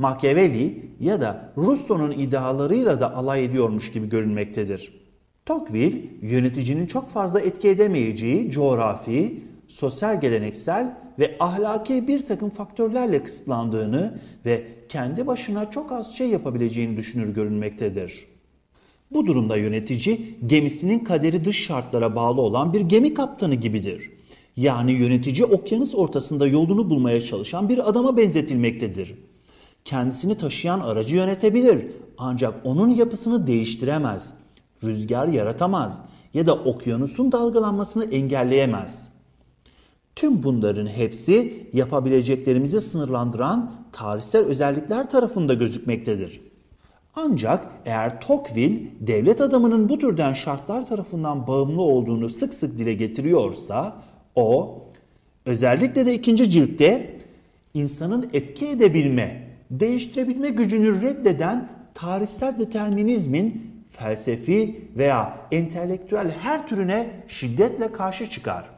Machiavelli ya da Rousseau'nun iddialarıyla da alay ediyormuş gibi görünmektedir. Tocqueville yöneticinin çok fazla etki edemeyeceği coğrafi, sosyal geleneksel ve ahlaki bir takım faktörlerle kısıtlandığını ve kendi başına çok az şey yapabileceğini düşünür görünmektedir. Bu durumda yönetici gemisinin kaderi dış şartlara bağlı olan bir gemi kaptanı gibidir. Yani yönetici okyanus ortasında yolunu bulmaya çalışan bir adama benzetilmektedir. Kendisini taşıyan aracı yönetebilir ancak onun yapısını değiştiremez. Rüzgar yaratamaz ya da okyanusun dalgalanmasını engelleyemez. Tüm bunların hepsi yapabileceklerimizi sınırlandıran tarihsel özellikler tarafında gözükmektedir. Ancak eğer Tocqueville devlet adamının bu türden şartlar tarafından bağımlı olduğunu sık sık dile getiriyorsa o özellikle de ikinci ciltte insanın etki edebilme, değiştirebilme gücünü reddeden tarihsel determinizmin felsefi veya entelektüel her türüne şiddetle karşı çıkar.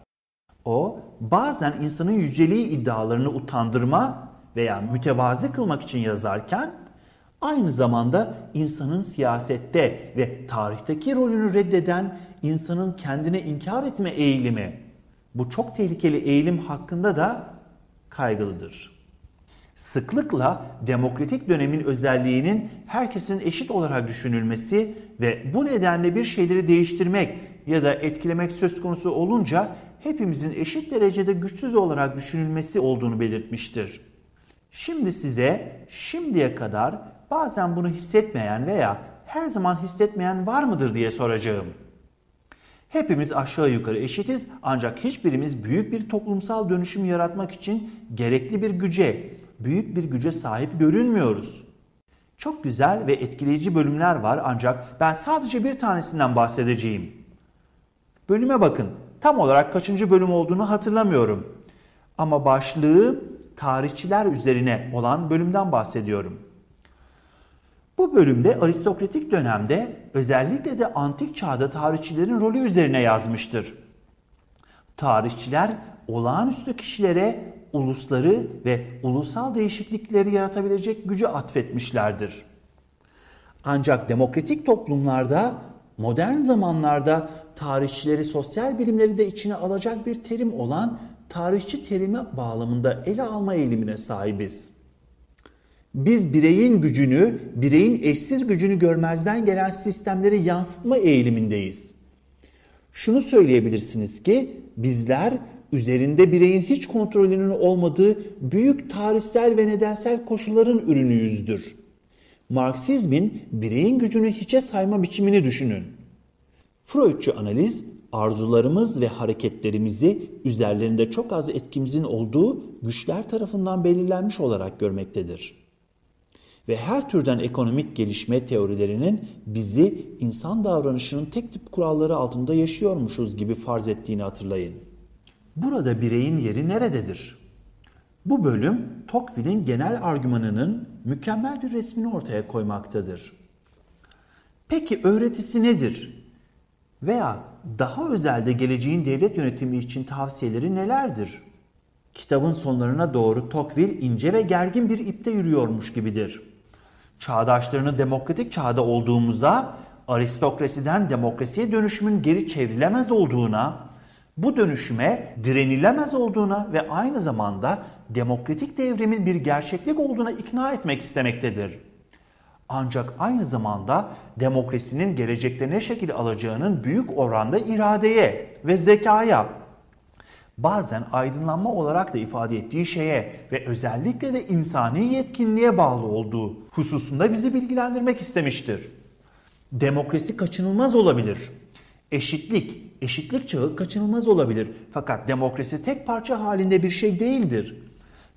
O bazen insanın yüceliği iddialarını utandırma veya mütevazi kılmak için yazarken aynı zamanda insanın siyasette ve tarihteki rolünü reddeden insanın kendine inkar etme eğilimi bu çok tehlikeli eğilim hakkında da kaygılıdır. Sıklıkla demokratik dönemin özelliğinin herkesin eşit olarak düşünülmesi ve bu nedenle bir şeyleri değiştirmek ya da etkilemek söz konusu olunca hepimizin eşit derecede güçsüz olarak düşünülmesi olduğunu belirtmiştir. Şimdi size şimdiye kadar bazen bunu hissetmeyen veya her zaman hissetmeyen var mıdır diye soracağım. Hepimiz aşağı yukarı eşitiz ancak hiçbirimiz büyük bir toplumsal dönüşüm yaratmak için gerekli bir güce, büyük bir güce sahip görünmüyoruz. Çok güzel ve etkileyici bölümler var ancak ben sadece bir tanesinden bahsedeceğim. Bölüme bakın. Tam olarak kaçıncı bölüm olduğunu hatırlamıyorum. Ama başlığı tarihçiler üzerine olan bölümden bahsediyorum. Bu bölümde aristokratik dönemde özellikle de antik çağda tarihçilerin rolü üzerine yazmıştır. Tarihçiler olağanüstü kişilere ulusları ve ulusal değişiklikleri yaratabilecek gücü atfetmişlerdir. Ancak demokratik toplumlarda modern zamanlarda tarihçileri sosyal bilimleri de içine alacak bir terim olan tarihçi terimi bağlamında ele alma eğilimine sahibiz. Biz bireyin gücünü, bireyin eşsiz gücünü görmezden gelen sistemleri yansıtma eğilimindeyiz. Şunu söyleyebilirsiniz ki bizler üzerinde bireyin hiç kontrolünün olmadığı büyük tarihsel ve nedensel koşulların ürünüyüzdür. Marksizmin bireyin gücünü hiçe sayma biçimini düşünün. Freudçu analiz arzularımız ve hareketlerimizi üzerlerinde çok az etkimizin olduğu güçler tarafından belirlenmiş olarak görmektedir. Ve her türden ekonomik gelişme teorilerinin bizi insan davranışının tek tip kuralları altında yaşıyormuşuz gibi farz ettiğini hatırlayın. Burada bireyin yeri nerededir? Bu bölüm Tocqueville'in genel argümanının mükemmel bir resmini ortaya koymaktadır. Peki öğretisi nedir? Veya daha özelde geleceğin devlet yönetimi için tavsiyeleri nelerdir? Kitabın sonlarına doğru Tocqueville ince ve gergin bir ipte yürüyormuş gibidir. Çağdaşlarının demokratik çağda olduğumuza, aristokrasiden demokrasiye dönüşümün geri çevrilemez olduğuna, bu dönüşüme direnilemez olduğuna ve aynı zamanda demokratik devrimin bir gerçeklik olduğuna ikna etmek istemektedir. Ancak aynı zamanda demokrasinin gelecekte ne şekil alacağının büyük oranda iradeye ve zekaya, bazen aydınlanma olarak da ifade ettiği şeye ve özellikle de insani yetkinliğe bağlı olduğu hususunda bizi bilgilendirmek istemiştir. Demokrasi kaçınılmaz olabilir. Eşitlik, eşitlik çağı kaçınılmaz olabilir. Fakat demokrasi tek parça halinde bir şey değildir.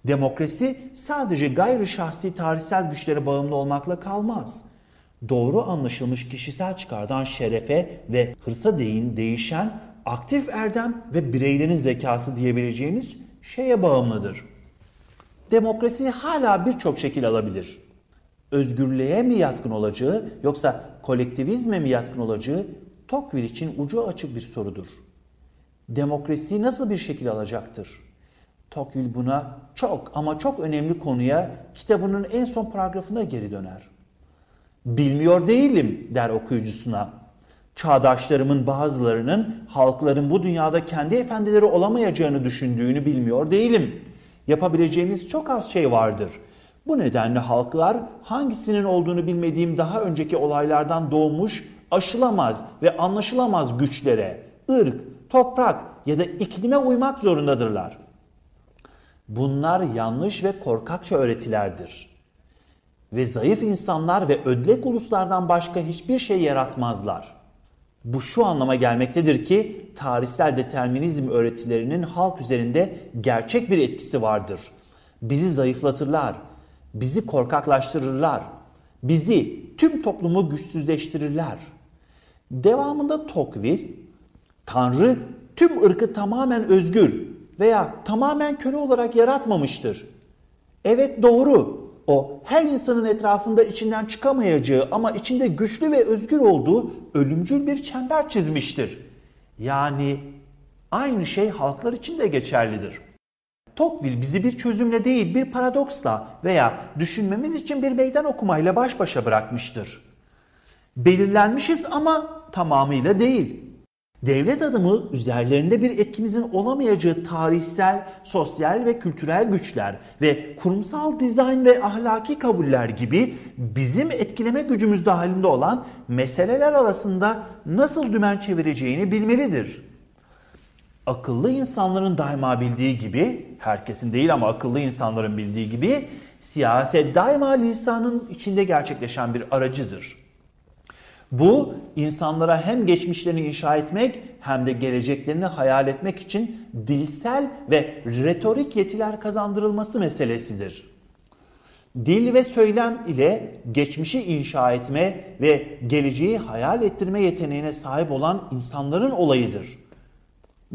Demokrasi sadece gayri şahsi tarihsel güçlere bağımlı olmakla kalmaz. Doğru anlaşılmış kişisel çıkardan şerefe ve hırsa değin değişen aktif erdem ve bireylerin zekası diyebileceğimiz şeye bağımlıdır. Demokrasi hala birçok şekil alabilir. Özgürlüğe mi yatkın olacağı yoksa kolektivizme mi yatkın olacağı Tocqueville için ucu açık bir sorudur. Demokrasi nasıl bir şekil alacaktır? Tocqueville buna çok ama çok önemli konuya kitabının en son paragrafına geri döner. Bilmiyor değilim der okuyucusuna. Çağdaşlarımın bazılarının halkların bu dünyada kendi efendileri olamayacağını düşündüğünü bilmiyor değilim. Yapabileceğimiz çok az şey vardır. Bu nedenle halklar hangisinin olduğunu bilmediğim daha önceki olaylardan doğmuş aşılamaz ve anlaşılamaz güçlere, ırk, toprak ya da iklime uymak zorundadırlar. Bunlar yanlış ve korkakça öğretilerdir. Ve zayıf insanlar ve ödlek uluslardan başka hiçbir şey yaratmazlar. Bu şu anlama gelmektedir ki tarihsel determinizm öğretilerinin halk üzerinde gerçek bir etkisi vardır. Bizi zayıflatırlar, bizi korkaklaştırırlar, bizi tüm toplumu güçsüzleştirirler. Devamında Tocqueville, Tanrı tüm ırkı tamamen özgür veya tamamen köle olarak yaratmamıştır. Evet doğru. O her insanın etrafında içinden çıkamayacağı ama içinde güçlü ve özgür olduğu ölümcül bir çember çizmiştir. Yani aynı şey halklar için de geçerlidir. Tocqueville bizi bir çözümle değil bir paradoksla veya düşünmemiz için bir meydan okumayla baş başa bırakmıştır. Belirlenmişiz ama tamamıyla değil. Devlet adımı üzerlerinde bir etkimizin olamayacağı tarihsel, sosyal ve kültürel güçler ve kurumsal dizayn ve ahlaki kabuller gibi bizim etkileme gücümüz dahilinde olan meseleler arasında nasıl dümen çevireceğini bilmelidir. Akıllı insanların daima bildiği gibi, herkesin değil ama akıllı insanların bildiği gibi siyaset daima lisanın içinde gerçekleşen bir aracıdır. Bu insanlara hem geçmişlerini inşa etmek hem de geleceklerini hayal etmek için dilsel ve retorik yetiler kazandırılması meselesidir. Dil ve söylem ile geçmişi inşa etme ve geleceği hayal ettirme yeteneğine sahip olan insanların olayıdır.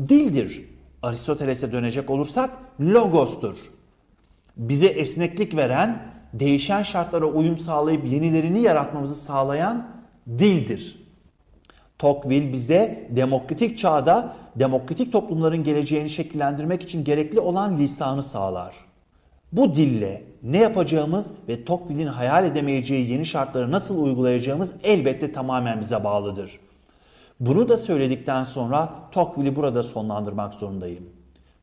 Dildir. Aristoteles'e dönecek olursak logostur. Bize esneklik veren, değişen şartlara uyum sağlayıp yenilerini yaratmamızı sağlayan dildir. Tocqueville bize demokratik çağda demokratik toplumların geleceğini şekillendirmek için gerekli olan lisanı sağlar. Bu dille ne yapacağımız ve Tocqueville'in hayal edemeyeceği yeni şartları nasıl uygulayacağımız elbette tamamen bize bağlıdır. Bunu da söyledikten sonra Tocqueville'i burada sonlandırmak zorundayım.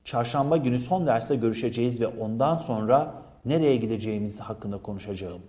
Çarşamba günü son derste görüşeceğiz ve ondan sonra nereye gideceğimiz hakkında konuşacağım.